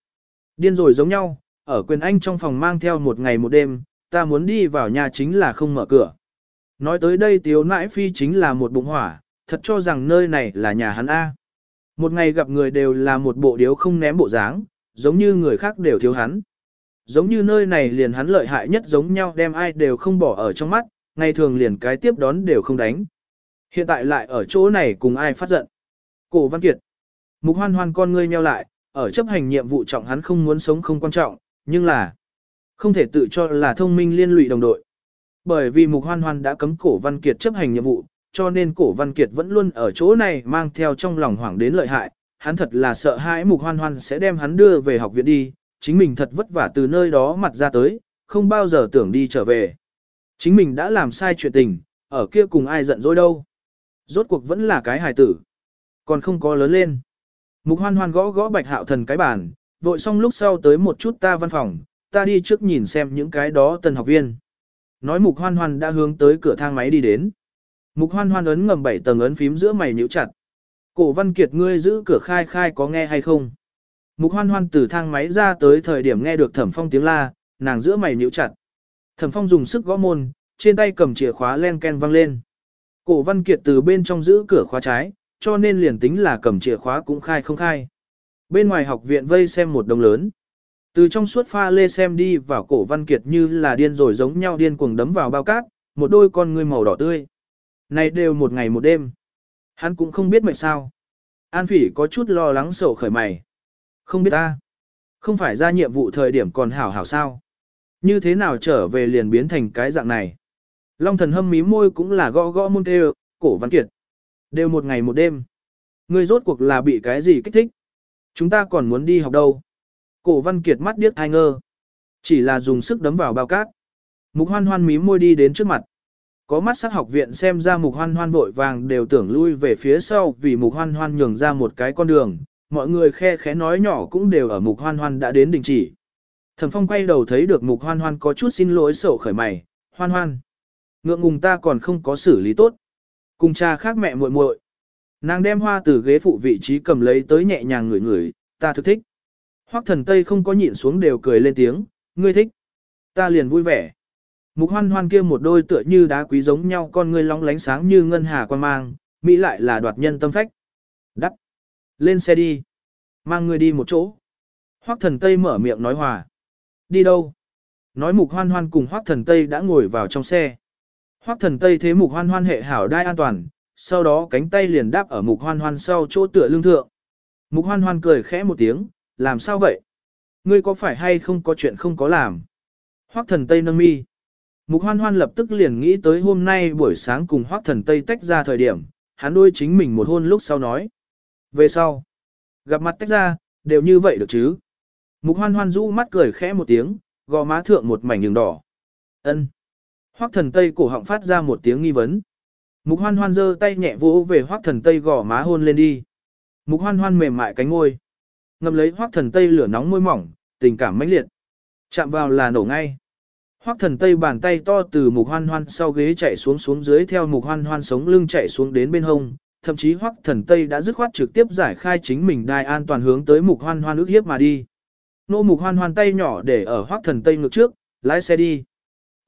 Điên rồi giống nhau, ở quyền anh trong phòng mang theo một ngày một đêm, ta muốn đi vào nhà chính là không mở cửa. Nói tới đây tiếu nãi phi chính là một bụng hỏa, thật cho rằng nơi này là nhà hắn A. Một ngày gặp người đều là một bộ điếu không ném bộ dáng, giống như người khác đều thiếu hắn. Giống như nơi này liền hắn lợi hại nhất giống nhau đem ai đều không bỏ ở trong mắt, ngày thường liền cái tiếp đón đều không đánh. Hiện tại lại ở chỗ này cùng ai phát giận. Cổ Văn Kiệt. Mục hoan hoan con ngươi nheo lại, ở chấp hành nhiệm vụ trọng hắn không muốn sống không quan trọng, nhưng là không thể tự cho là thông minh liên lụy đồng đội. Bởi vì Mục Hoan Hoan đã cấm Cổ Văn Kiệt chấp hành nhiệm vụ, cho nên Cổ Văn Kiệt vẫn luôn ở chỗ này mang theo trong lòng hoảng đến lợi hại, hắn thật là sợ hãi Mục Hoan Hoan sẽ đem hắn đưa về học viện đi, chính mình thật vất vả từ nơi đó mặt ra tới, không bao giờ tưởng đi trở về. Chính mình đã làm sai chuyện tình, ở kia cùng ai giận dỗi đâu. Rốt cuộc vẫn là cái hài tử. Còn không có lớn lên. Mục hoan hoan gõ gõ bạch hạo thần cái bàn, vội xong lúc sau tới một chút ta văn phòng, ta đi trước nhìn xem những cái đó tần học viên. Nói mục hoan hoan đã hướng tới cửa thang máy đi đến. Mục hoan hoan ấn ngầm bảy tầng ấn phím giữa mày nhíu chặt. Cổ văn kiệt ngươi giữ cửa khai khai có nghe hay không? Mục hoan hoan từ thang máy ra tới thời điểm nghe được thẩm phong tiếng la, nàng giữa mày nhíu chặt. Thẩm phong dùng sức gõ môn, trên tay cầm chìa khóa len ken văng lên. Cổ văn kiệt từ bên trong giữ cửa khóa trái, cho nên liền tính là cầm chìa khóa cũng khai không khai. Bên ngoài học viện vây xem một đồng lớn. Từ trong suốt pha lê xem đi vào cổ văn kiệt như là điên rồi giống nhau điên cuồng đấm vào bao cát, một đôi con ngươi màu đỏ tươi. Này đều một ngày một đêm. Hắn cũng không biết mệt sao. An phỉ có chút lo lắng sổ khởi mày. Không biết ta. Không phải ra nhiệm vụ thời điểm còn hảo hảo sao. Như thế nào trở về liền biến thành cái dạng này. Long thần hâm mí môi cũng là gõ gõ môn kêu, cổ văn kiệt. Đều một ngày một đêm. Ngươi rốt cuộc là bị cái gì kích thích? Chúng ta còn muốn đi học đâu? Cổ văn kiệt mắt điếc thai ngơ. Chỉ là dùng sức đấm vào bao cát. Mục hoan hoan mí môi đi đến trước mặt. Có mắt sắc học viện xem ra mục hoan hoan vội vàng đều tưởng lui về phía sau vì mục hoan hoan nhường ra một cái con đường. Mọi người khe khẽ nói nhỏ cũng đều ở mục hoan hoan đã đến đình chỉ. Thẩm phong quay đầu thấy được mục hoan hoan có chút xin lỗi sổ khởi mày, hoan hoan. Ngượng ngùng ta còn không có xử lý tốt. Cùng cha khác mẹ muội muội. Nàng đem hoa từ ghế phụ vị trí cầm lấy tới nhẹ nhàng ngửi ngửi, ta thực thích. Hoắc thần Tây không có nhịn xuống đều cười lên tiếng, ngươi thích. Ta liền vui vẻ. Mục hoan hoan kia một đôi tựa như đá quý giống nhau con ngươi long lánh sáng như ngân hà quan mang, Mỹ lại là đoạt nhân tâm phách. Đắc. Lên xe đi. Mang ngươi đi một chỗ. Hoắc thần Tây mở miệng nói hòa. Đi đâu? Nói mục hoan hoan cùng Hoắc thần Tây đã ngồi vào trong xe. Hoắc thần Tây thế mục hoan hoan hệ hảo đai an toàn, sau đó cánh tay liền đáp ở mục hoan hoan sau chỗ tựa lương thượng. Mục hoan hoan cười khẽ một tiếng, làm sao vậy? Ngươi có phải hay không có chuyện không có làm? Hoắc thần Tây nâng mi. Mục hoan hoan lập tức liền nghĩ tới hôm nay buổi sáng cùng Hoắc thần Tây tách ra thời điểm, hắn đôi chính mình một hôn lúc sau nói. Về sau, gặp mặt tách ra, đều như vậy được chứ? Mục hoan hoan rũ mắt cười khẽ một tiếng, gò má thượng một mảnh đường đỏ. ân Hoắc thần Tây cổ họng phát ra một tiếng nghi vấn. Mục hoan hoan giơ tay nhẹ vỗ về Hoắc thần Tây gò má hôn lên đi. Mục hoan hoan mềm mại cánh ngôi. ngậm lấy Hoắc thần Tây lửa nóng môi mỏng, tình cảm mãnh liệt. Chạm vào là nổ ngay. Hoắc thần Tây bàn tay to từ mục hoan hoan sau ghế chạy xuống xuống dưới theo mục hoan hoan sống lưng chạy xuống đến bên hông. Thậm chí Hoắc thần Tây đã dứt khoát trực tiếp giải khai chính mình đai an toàn hướng tới mục hoan hoan ước hiếp mà đi. Nô mục hoan hoan tay nhỏ để ở Hoắc thần Tây ngược trước, lái xe đi.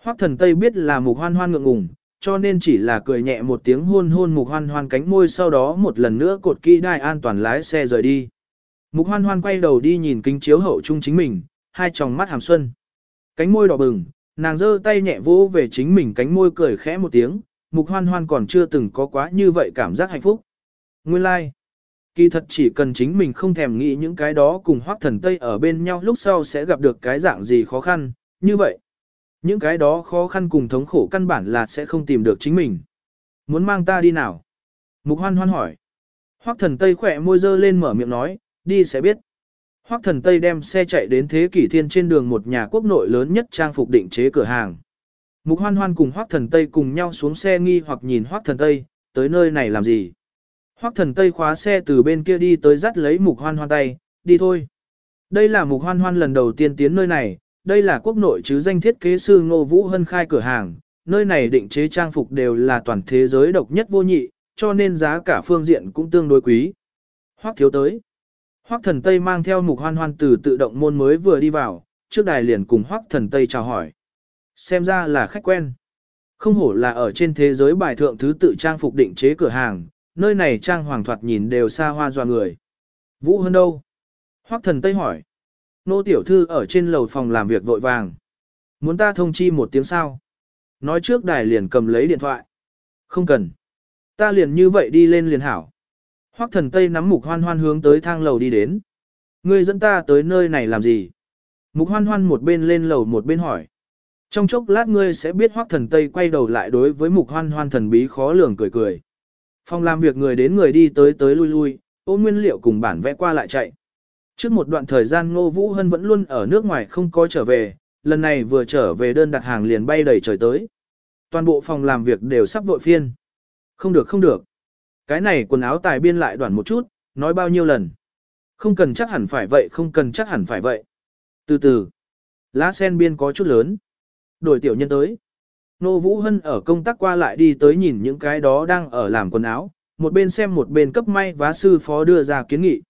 Hoắc thần Tây biết là mục hoan hoan ngượng ngùng, cho nên chỉ là cười nhẹ một tiếng hôn hôn mục hoan hoan cánh môi sau đó một lần nữa cột kỹ đai an toàn lái xe rời đi. Mục hoan hoan quay đầu đi nhìn kính chiếu hậu chung chính mình, hai tròng mắt hàm xuân. Cánh môi đỏ bừng, nàng giơ tay nhẹ vỗ về chính mình cánh môi cười khẽ một tiếng, mục hoan hoan còn chưa từng có quá như vậy cảm giác hạnh phúc. Nguyên lai, like. kỳ thật chỉ cần chính mình không thèm nghĩ những cái đó cùng hoác thần Tây ở bên nhau lúc sau sẽ gặp được cái dạng gì khó khăn, như vậy. Những cái đó khó khăn cùng thống khổ căn bản là sẽ không tìm được chính mình. Muốn mang ta đi nào? Mục hoan hoan hỏi. Hoác thần Tây khỏe môi dơ lên mở miệng nói, đi sẽ biết. Hoắc thần Tây đem xe chạy đến thế kỷ thiên trên đường một nhà quốc nội lớn nhất trang phục định chế cửa hàng. Mục hoan hoan cùng Hoắc thần Tây cùng nhau xuống xe nghi hoặc nhìn Hoắc thần Tây, tới nơi này làm gì. Hoắc thần Tây khóa xe từ bên kia đi tới dắt lấy mục hoan hoan tay, đi thôi. Đây là mục hoan hoan lần đầu tiên tiến nơi này, đây là quốc nội chứ danh thiết kế sư Ngô Vũ Hân khai cửa hàng, nơi này định chế trang phục đều là toàn thế giới độc nhất vô nhị, cho nên giá cả phương diện cũng tương đối quý. Hoắc thiếu tới. Hoắc thần Tây mang theo mục hoan hoan từ tự động môn mới vừa đi vào, trước đài liền cùng Hoắc thần Tây chào hỏi. Xem ra là khách quen. Không hổ là ở trên thế giới bài thượng thứ tự trang phục định chế cửa hàng, nơi này trang hoàng thoạt nhìn đều xa hoa doa người. Vũ hơn đâu? Hoắc thần Tây hỏi. Nô tiểu thư ở trên lầu phòng làm việc vội vàng. Muốn ta thông chi một tiếng sao? Nói trước đài liền cầm lấy điện thoại. Không cần. Ta liền như vậy đi lên liền hảo. Hoắc thần Tây nắm mục hoan hoan hướng tới thang lầu đi đến. Ngươi dẫn ta tới nơi này làm gì? Mục hoan hoan một bên lên lầu một bên hỏi. Trong chốc lát ngươi sẽ biết Hoắc thần Tây quay đầu lại đối với mục hoan hoan thần bí khó lường cười cười. Phòng làm việc người đến người đi tới tới lui lui, ôm nguyên liệu cùng bản vẽ qua lại chạy. Trước một đoạn thời gian Ngô Vũ Hân vẫn luôn ở nước ngoài không có trở về, lần này vừa trở về đơn đặt hàng liền bay đầy trời tới. Toàn bộ phòng làm việc đều sắp vội phiên. Không được không được. Cái này quần áo tài biên lại đoạn một chút, nói bao nhiêu lần. Không cần chắc hẳn phải vậy, không cần chắc hẳn phải vậy. Từ từ, lá sen biên có chút lớn. Đổi tiểu nhân tới. Nô Vũ Hân ở công tác qua lại đi tới nhìn những cái đó đang ở làm quần áo, một bên xem một bên cấp may vá sư phó đưa ra kiến nghị.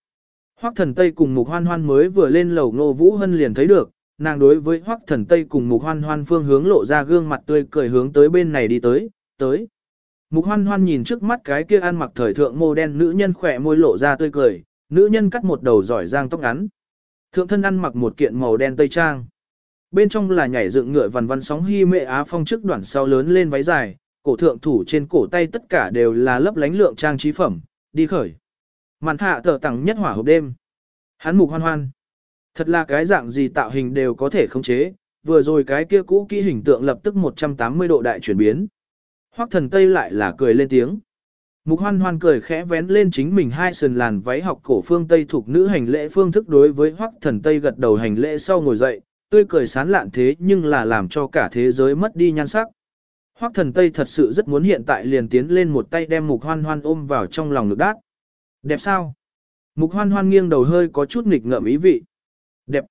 Hoắc thần Tây cùng Mục Hoan Hoan mới vừa lên lầu Nô Vũ Hân liền thấy được, nàng đối với Hoắc thần Tây cùng Mục Hoan Hoan phương hướng lộ ra gương mặt tươi cười hướng tới bên này đi tới, tới. Mục hoan hoan nhìn trước mắt cái kia ăn mặc thời thượng mô đen nữ nhân khỏe môi lộ ra tươi cười, nữ nhân cắt một đầu giỏi giang tóc ngắn. Thượng thân ăn mặc một kiện màu đen tây trang. Bên trong là nhảy dựng ngựa vằn vằn sóng hy mệ á phong trước đoạn sau lớn lên váy dài, cổ thượng thủ trên cổ tay tất cả đều là lấp lánh lượng trang trí phẩm, đi khởi. Màn hạ tờ tặng nhất hỏa hộp đêm. Hắn mục hoan hoan. Thật là cái dạng gì tạo hình đều có thể khống chế, vừa rồi cái kia cũ kỹ hình tượng lập tức 180 độ đại chuyển biến. Hoắc thần Tây lại là cười lên tiếng. Mục hoan hoan cười khẽ vén lên chính mình hai sườn làn váy học cổ phương Tây thuộc nữ hành lễ phương thức đối với Hoắc thần Tây gật đầu hành lễ sau ngồi dậy, tươi cười sán lạn thế nhưng là làm cho cả thế giới mất đi nhan sắc. Hoắc thần Tây thật sự rất muốn hiện tại liền tiến lên một tay đem mục hoan hoan ôm vào trong lòng ngực đát. Đẹp sao? Mục hoan hoan nghiêng đầu hơi có chút nghịch ngợm ý vị. Đẹp.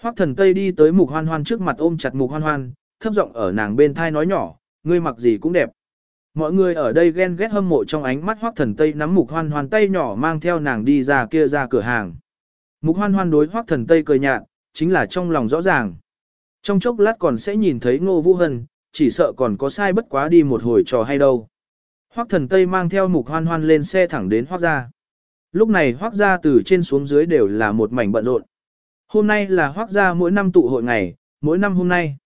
Hoắc thần Tây đi tới mục hoan hoan trước mặt ôm chặt mục hoan hoan, thấp giọng ở nàng bên thai nói nhỏ, ngươi mặc gì cũng đẹp. Mọi người ở đây ghen ghét hâm mộ trong ánh mắt Hoắc thần Tây nắm mục hoan hoan tay nhỏ mang theo nàng đi ra kia ra cửa hàng. Mục hoan hoan đối Hoắc thần Tây cười nhạt, chính là trong lòng rõ ràng. Trong chốc lát còn sẽ nhìn thấy Ngô Vũ Hân, chỉ sợ còn có sai bất quá đi một hồi trò hay đâu. Hoắc thần Tây mang theo mục hoan hoan lên xe thẳng đến Hoắc gia. Lúc này Hoắc gia từ trên xuống dưới đều là một mảnh bận rộn. Hôm nay là Hoắc gia mỗi năm tụ hội ngày, mỗi năm hôm nay.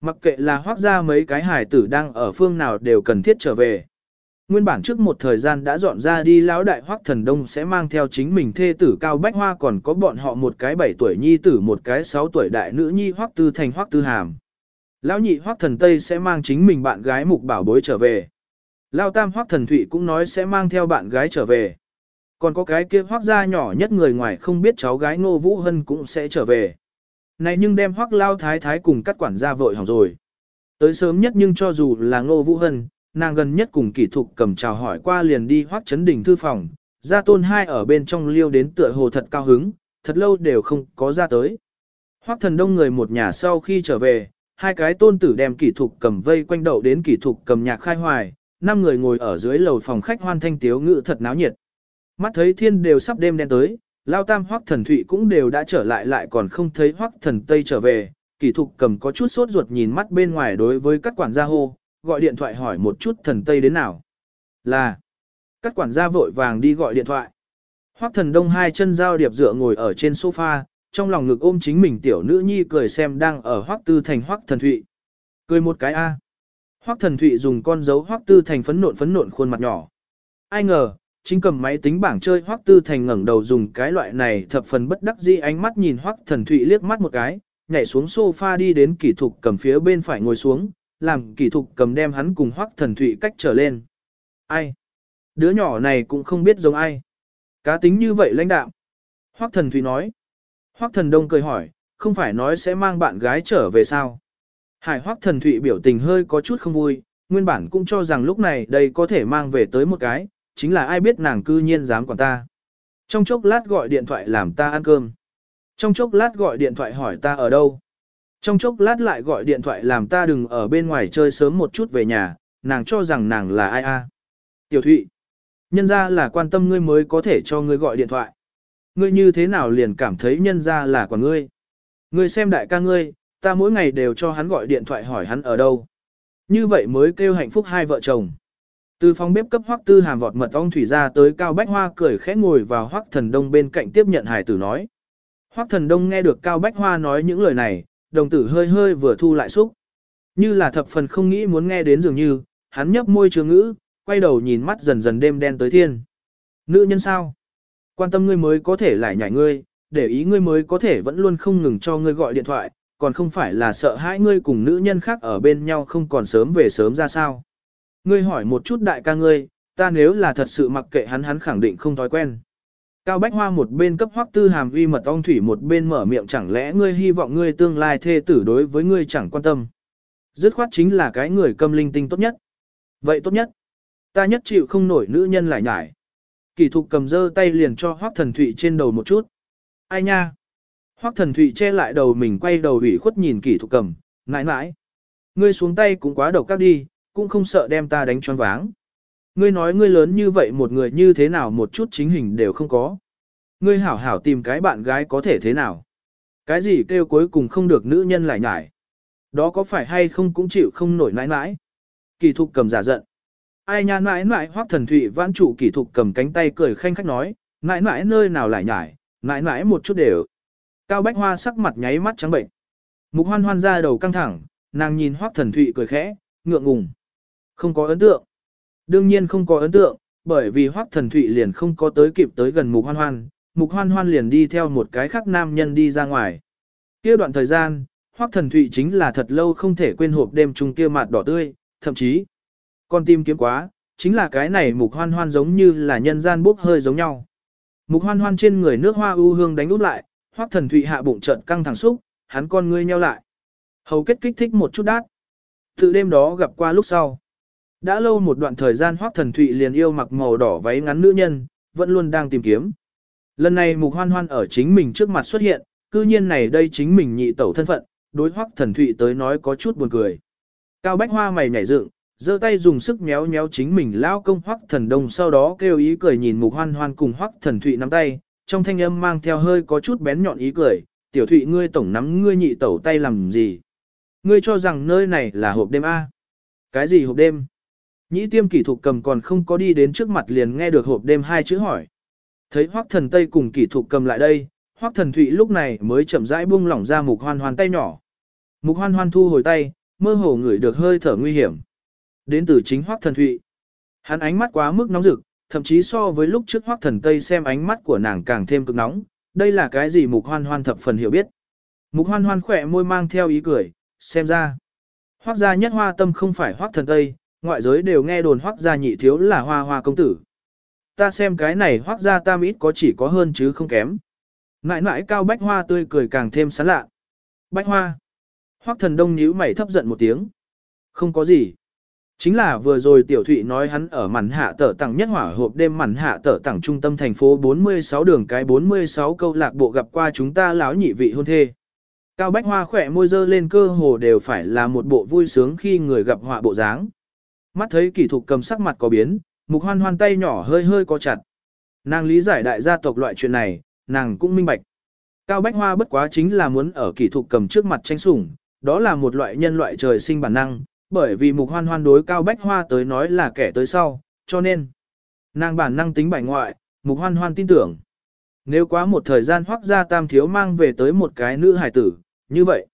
Mặc kệ là Hoắc gia mấy cái hải tử đang ở phương nào đều cần thiết trở về. Nguyên bản trước một thời gian đã dọn ra đi lão đại Hoắc Thần Đông sẽ mang theo chính mình thê tử Cao Bách Hoa còn có bọn họ một cái 7 tuổi nhi tử một cái 6 tuổi đại nữ nhi Hoắc Tư Thành Hoắc Tư Hàm. Lão nhị Hoắc Thần Tây sẽ mang chính mình bạn gái Mục Bảo Bối trở về. Lão Tam Hoắc Thần Thụy cũng nói sẽ mang theo bạn gái trở về. Còn có cái kia Hoắc gia nhỏ nhất người ngoài không biết cháu gái Ngô Vũ Hân cũng sẽ trở về. Này nhưng đem Hoắc Lao Thái Thái cùng các quản gia vội hỏng rồi. Tới sớm nhất nhưng cho dù là Ngô Vũ Hân, nàng gần nhất cùng kỹ thục cầm chào hỏi qua liền đi Hoắc chấn đỉnh thư phòng, gia tôn hai ở bên trong liêu đến tựa hồ thật cao hứng, thật lâu đều không có ra tới. Hoắc thần đông người một nhà sau khi trở về, hai cái tôn tử đem kỹ thục cầm vây quanh đậu đến kỹ thục cầm nhạc khai hoài, năm người ngồi ở dưới lầu phòng khách hoan thanh tiếu ngự thật náo nhiệt. Mắt thấy thiên đều sắp đêm đen tới, lao tam hoắc thần thụy cũng đều đã trở lại lại còn không thấy hoắc thần tây trở về, kỹ thục cầm có chút sốt ruột nhìn mắt bên ngoài đối với các quản gia hô, gọi điện thoại hỏi một chút thần tây đến nào. Là, các quản gia vội vàng đi gọi điện thoại. Hoắc thần đông hai chân giao điệp dựa ngồi ở trên sofa, trong lòng ngực ôm chính mình tiểu nữ nhi cười xem đang ở Hoắc tư thành Hoắc thần thụy. Cười một cái a. Hoắc thần thụy dùng con dấu Hoắc tư thành phấn nộn phấn nộn khuôn mặt nhỏ. Ai ngờ, chính cầm máy tính bảng chơi Hoắc Tư Thành ngẩng đầu dùng cái loại này thập phần bất đắc dĩ ánh mắt nhìn Hoắc Thần Thụy liếc mắt một cái, nhảy xuống sofa đi đến kỷ thục cầm phía bên phải ngồi xuống, làm kỷ thục cầm đem hắn cùng Hoắc Thần Thụy cách trở lên. Ai? Đứa nhỏ này cũng không biết giống ai. Cá tính như vậy lãnh đạm. Hoắc Thần Thụy nói. Hoắc Thần Đông cười hỏi, không phải nói sẽ mang bạn gái trở về sao? Hải Hoắc Thần Thụy biểu tình hơi có chút không vui, nguyên bản cũng cho rằng lúc này đây có thể mang về tới một cái, chính là ai biết nàng cư nhiên dám quản ta. Trong chốc lát gọi điện thoại làm ta ăn cơm. Trong chốc lát gọi điện thoại hỏi ta ở đâu. Trong chốc lát lại gọi điện thoại làm ta đừng ở bên ngoài chơi sớm một chút về nhà, nàng cho rằng nàng là ai a? Tiểu Thụy, nhân ra là quan tâm ngươi mới có thể cho ngươi gọi điện thoại. Ngươi như thế nào liền cảm thấy nhân ra là của ngươi. Ngươi xem đại ca ngươi, ta mỗi ngày đều cho hắn gọi điện thoại hỏi hắn ở đâu. Như vậy mới kêu hạnh phúc hai vợ chồng. Từ phòng bếp cấp Hoắc Tư Hàm vọt mật ong thủy ra tới Cao Bách Hoa cười khẽ ngồi vào Hoắc Thần Đông bên cạnh tiếp nhận hải tử nói. Hoắc Thần Đông nghe được Cao Bách Hoa nói những lời này, đồng tử hơi hơi vừa thu lại xúc. Như là thập phần không nghĩ muốn nghe đến dường như, hắn nhấp môi trường ngữ, quay đầu nhìn mắt dần dần đêm đen tới thiên. Nữ nhân sao? Quan tâm ngươi mới có thể lại nhảy ngươi, để ý ngươi mới có thể vẫn luôn không ngừng cho ngươi gọi điện thoại, còn không phải là sợ hãi ngươi cùng nữ nhân khác ở bên nhau không còn sớm về sớm ra sao. Ngươi hỏi một chút đại ca ngươi, ta nếu là thật sự mặc kệ hắn hắn khẳng định không thói quen. Cao Bách Hoa một bên cấp hoắc tư hàm uy mật ong thủy một bên mở miệng chẳng lẽ ngươi hy vọng ngươi tương lai thê tử đối với ngươi chẳng quan tâm. Dứt khoát chính là cái người câm linh tinh tốt nhất. Vậy tốt nhất. Ta nhất chịu không nổi nữ nhân lại nhải. Kỳ thục cầm dơ tay liền cho hoắc thần thụy trên đầu một chút. Ai nha? Hoắc thần thụy che lại đầu mình quay đầu ủy khuất nhìn kỳ thục cầm, nãi nãi. Ngươi xuống tay cũng quá độc các đi, cũng không sợ đem ta đánh choáng váng. Ngươi nói ngươi lớn như vậy một người như thế nào một chút chính hình đều không có. Ngươi hảo hảo tìm cái bạn gái có thể thế nào. Cái gì kêu cuối cùng không được nữ nhân lại nhải. Đó có phải hay không cũng chịu không nổi nãi nãi. Kỳ thục cầm giả giận. Ai nha nãi nãi hoác thần thụy vãn trụ kỳ thục cầm cánh tay cười khanh khách nói, nãi nãi nơi nào lại nhải, nãi nãi một chút đều. Cao Bách Hoa sắc mặt nháy mắt trắng bệnh. Mục hoan hoan ra đầu căng thẳng, nàng nhìn hoác thần thụy cười khẽ, ngượng ngùng. Không có ấn tượng. Đương nhiên không có ấn tượng, bởi vì Hoắc Thần Thụy liền không có tới kịp tới gần Mục Hoan Hoan, Mục Hoan Hoan liền đi theo một cái khác nam nhân đi ra ngoài. Kia đoạn thời gian, Hoắc Thần Thụy chính là thật lâu không thể quên hộp đêm chung kia mặt đỏ tươi, thậm chí con tim kiếm quá, chính là cái này Mục Hoan Hoan giống như là nhân gian bốc hơi giống nhau. Mục Hoan Hoan trên người nước hoa ưu hương đánh út lại, Hoắc Thần Thụy hạ bụng trận căng thẳng xúc, hắn con ngươi nheo lại. Hầu kết kích thích một chút đát. Từ đêm đó gặp qua lúc sau. Đã lâu một đoạn thời gian Hoắc Thần Thụy liền yêu mặc màu đỏ váy ngắn nữ nhân, vẫn luôn đang tìm kiếm. Lần này Mục Hoan Hoan ở chính mình trước mặt xuất hiện, cư nhiên này đây chính mình nhị tẩu thân phận, đối hoắc thần thụy tới nói có chút buồn cười. Cao Bách Hoa mày nhảy dựng, giơ tay dùng sức méo méo chính mình lao công hoắc thần đông sau đó kêu ý cười nhìn mục hoan hoan cùng hoắc thần thụy nắm tay, trong thanh âm mang theo hơi có chút bén nhọn ý cười, tiểu thụy ngươi tổng nắm ngươi nhị tẩu tay làm gì? Ngươi cho rằng nơi này là hộp đêm A. Cái gì hộp đêm? Nhĩ tiêm kỷ thục cầm còn không có đi đến trước mặt liền nghe được hộp đêm hai chữ hỏi. Thấy hoắc thần tây cùng kỷ thục cầm lại đây, hoắc thần thụy lúc này mới chậm rãi buông lỏng ra mục hoan hoan tay nhỏ. Mục hoan hoan thu hồi tay, mơ hồ ngửi được hơi thở nguy hiểm. Đến từ chính hoắc thần thụy. Hắn ánh mắt quá mức nóng rực, thậm chí so với lúc trước hoắc thần tây xem ánh mắt của nàng càng thêm cực nóng. Đây là cái gì mục hoan hoan thập phần hiểu biết. Mục hoan hoan khỏe môi mang theo ý cười, xem ra. Hoắc gia nhất hoa tâm không phải hoắc thần tây, ngoại giới đều nghe đồn hoác gia nhị thiếu là hoa hoa công tử. Ta xem cái này hoác gia tam ít có chỉ có hơn chứ không kém. Ngại ngại cao bách hoa tươi cười càng thêm sán lạ. Bách hoa. Hoác thần đông nhíu mày thấp giận một tiếng. Không có gì. Chính là vừa rồi tiểu thụy nói hắn ở mảnh hạ tở tặng nhất hỏa hộp đêm mảnh hạ tở tặng trung tâm thành phố 46 đường cái 46 câu lạc bộ gặp qua chúng ta lão nhị vị hôn thê. Cao Bách Hoa khỏe môi dơ lên cơ hồ đều phải là một bộ vui sướng khi người gặp họa bộ dáng. Mắt thấy kỷ thục cầm sắc mặt có biến, mục hoan hoan tay nhỏ hơi hơi co chặt. Nàng lý giải đại gia tộc loại chuyện này, nàng cũng minh bạch. Cao Bách Hoa bất quá chính là muốn ở kỷ thục cầm trước mặt tranh sủng, đó là một loại nhân loại trời sinh bản năng, bởi vì mục hoan hoan đối Cao Bách Hoa tới nói là kẻ tới sau, cho nên nàng bản năng tính bài ngoại, mục hoan hoan tin tưởng. Nếu quá một thời gian hoác gia tam thiếu mang về tới một cái nữ hải tử, như vậy,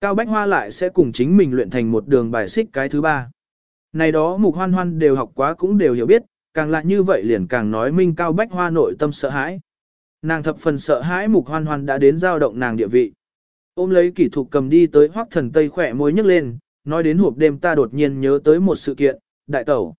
Cao Bách Hoa lại sẽ cùng chính mình luyện thành một đường bài xích cái thứ ba. Này đó mục hoan hoan đều học quá cũng đều hiểu biết, càng lại như vậy liền càng nói minh Cao Bách Hoa nội tâm sợ hãi. Nàng thập phần sợ hãi mục hoan hoan đã đến giao động nàng địa vị. Ôm lấy kỷ thục cầm đi tới hoác thần tây khỏe môi nhấc lên, nói đến hộp đêm ta đột nhiên nhớ tới một sự kiện, đại tẩu.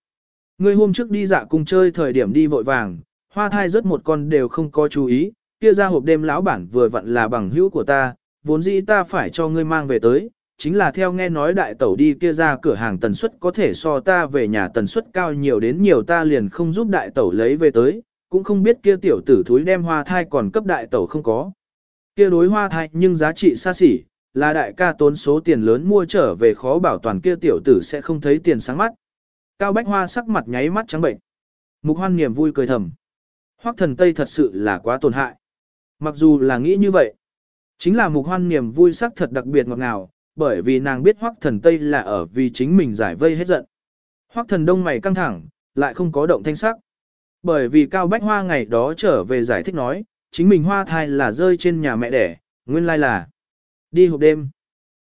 Người hôm trước đi dạ cung chơi thời điểm đi vội vàng, hoa thai rất một con đều không có chú ý, kia ra hộp đêm lão bản vừa vặn là bằng hữu của ta, vốn dĩ ta phải cho ngươi mang về tới, chính là theo nghe nói đại tẩu đi kia ra cửa hàng tần suất có thể so ta về nhà tần suất cao nhiều đến nhiều ta liền không giúp đại tẩu lấy về tới, cũng không biết kia tiểu tử thúi đem hoa thai còn cấp đại tẩu không có. Kia đối hoa thai nhưng giá trị xa xỉ, là đại ca tốn số tiền lớn mua trở về khó bảo toàn kia tiểu tử sẽ không thấy tiền sáng mắt. Cao Bách Hoa sắc mặt nháy mắt trắng bệnh. Mục hoan niềm vui cười thầm. Hoắc thần Tây thật sự là quá tổn hại. Mặc dù là nghĩ như vậy, chính là mục hoan niềm vui sắc thật đặc biệt ngọt ngào, bởi vì nàng biết Hoắc thần Tây là ở vì chính mình giải vây hết giận. Hoắc thần đông mày căng thẳng, lại không có động thanh sắc. Bởi vì Cao Bách Hoa ngày đó trở về giải thích nói, chính mình hoa thai là rơi trên nhà mẹ đẻ, nguyên lai là đi hộp đêm.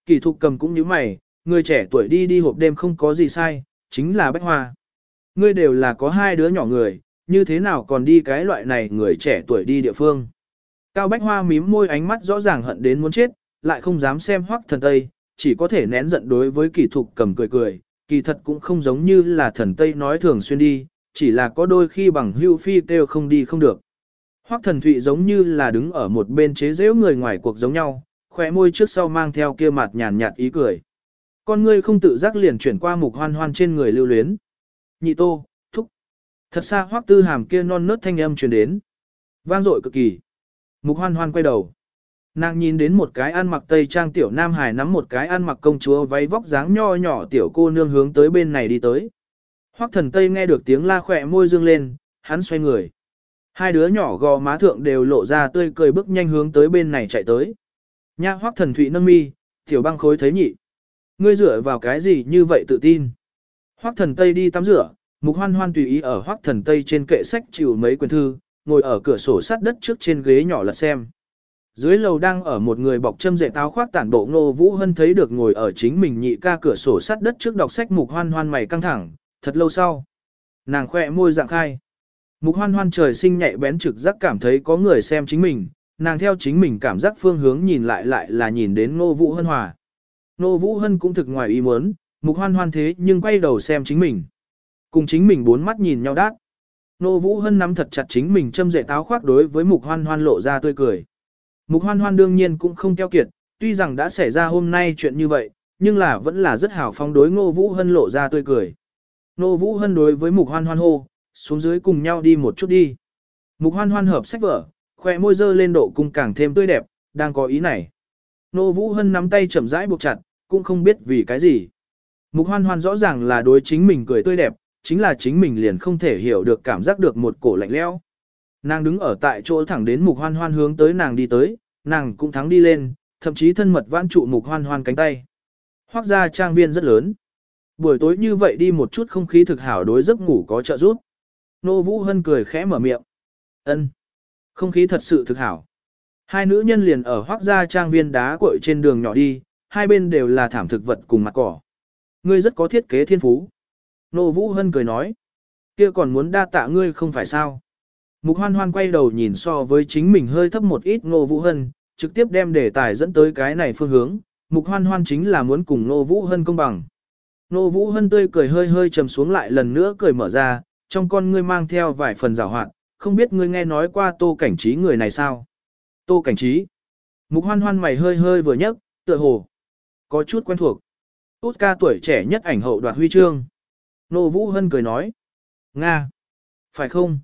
Kỳ thục cầm cũng như mày, người trẻ tuổi đi đi hộp đêm không có gì sai, chính là Bách Hoa. Ngươi đều là có hai đứa nhỏ người, như thế nào còn đi cái loại này người trẻ tuổi đi địa phương. Cao Bách Hoa mím môi ánh mắt rõ ràng hận đến muốn chết, lại không dám xem hoắc thần Tây, chỉ có thể nén giận đối với kỳ thục cầm cười cười, kỳ thật cũng không giống như là thần Tây nói thường xuyên đi, chỉ là có đôi khi bằng hưu phi kêu không đi không được. Hoắc thần thụy giống như là đứng ở một bên chế giễu người ngoài cuộc giống nhau, khỏe môi trước sau mang theo kia mặt nhàn nhạt ý cười. Con ngươi không tự giác liền chuyển qua mục hoan hoan trên người lưu luyến. Nhị tô, thúc. Thật xa hoắc tư hàm kia non nớt thanh âm truyền đến. Vang dội cực kỳ. Mục hoan hoan quay đầu. Nàng nhìn đến một cái ăn mặc tây trang tiểu nam hài nắm một cái ăn mặc công chúa váy vóc dáng nho nhỏ tiểu cô nương hướng tới bên này đi tới. Hoắc thần Tây nghe được tiếng la khỏe môi dương lên, hắn xoay người. Hai đứa nhỏ gò má thượng đều lộ ra tươi cười bước nhanh hướng tới bên này chạy tới. Nha Hoắc thần Thụy nâng mi, tiểu băng khối thấy nhị. Ngươi dựa vào cái gì như vậy tự tin? Hoắc thần Tây đi tắm rửa, mục hoan hoan tùy ý ở Hoắc thần Tây trên kệ sách chịu mấy quyển thư, ngồi ở cửa sổ sát đất trước trên ghế nhỏ lật xem. Dưới lầu đang ở một người bọc châm dệ táo khoác tản bộ ngô vũ hân thấy được ngồi ở chính mình nhị ca cửa sổ sắt đất trước đọc sách mục hoan hoan mày căng thẳng, thật lâu sau. Nàng khoe môi dạng khai. Mục hoan hoan trời sinh nhạy bén trực giác cảm thấy có người xem chính mình, nàng theo chính mình cảm giác phương hướng nhìn lại lại là nhìn đến Ngô Vũ Hân hòa. Ngô Vũ Hân cũng thực ngoài ý muốn, mục hoan hoan thế nhưng quay đầu xem chính mình. Cùng chính mình bốn mắt nhìn nhau đát. Nô Vũ Hân nắm thật chặt chính mình châm dệ táo khoác đối với mục hoan hoan lộ ra tươi cười. Mục hoan hoan đương nhiên cũng không keo kiệt, tuy rằng đã xảy ra hôm nay chuyện như vậy, nhưng là vẫn là rất hào phong đối Ngô Vũ Hân lộ ra tươi cười. Ngô Vũ Hân đối với Mục Hoan Hoan hô, xuống dưới cùng nhau đi một chút đi. Mục Hoan Hoan hợp sách vở, khoe môi dơ lên độ cung càng thêm tươi đẹp, đang có ý này. Ngô Vũ Hân nắm tay chậm rãi buộc chặt, cũng không biết vì cái gì. Mục hoan hoan rõ ràng là đối chính mình cười tươi đẹp, chính là chính mình liền không thể hiểu được cảm giác được một cổ lạnh lẽo. Nàng đứng ở tại chỗ thẳng đến mục hoan hoan hướng tới nàng đi tới, nàng cũng thắng đi lên, thậm chí thân mật vãn trụ mục hoan hoan cánh tay. Hoác ra trang viên rất lớn. Buổi tối như vậy đi một chút không khí thực hảo đối giấc ngủ có trợ giúp. Nô Vũ Hân cười khẽ mở miệng. ân Không khí thật sự thực hảo. Hai nữ nhân liền ở hoác gia trang viên đá cội trên đường nhỏ đi, hai bên đều là thảm thực vật cùng mặt cỏ. Ngươi rất có thiết kế thiên phú. Nô Vũ Hân cười nói. kia còn muốn đa tạ ngươi không phải sao. Mục hoan hoan quay đầu nhìn so với chính mình hơi thấp một ít Nô Vũ Hân, trực tiếp đem đề tài dẫn tới cái này phương hướng. Mục hoan hoan chính là muốn cùng Nô Vũ Hân công bằng. Nô Vũ Hân tươi cười hơi hơi trầm xuống lại lần nữa cười mở ra, trong con ngươi mang theo vài phần rào hoạt, không biết ngươi nghe nói qua tô cảnh trí người này sao? Tô cảnh trí. Mục hoan hoan mày hơi hơi vừa nhấc, tựa hồ. Có chút quen thuộc. Oscar tuổi trẻ nhất ảnh hậu đoạt huy chương. Nô Vũ Hân cười nói. Nga. Phải không?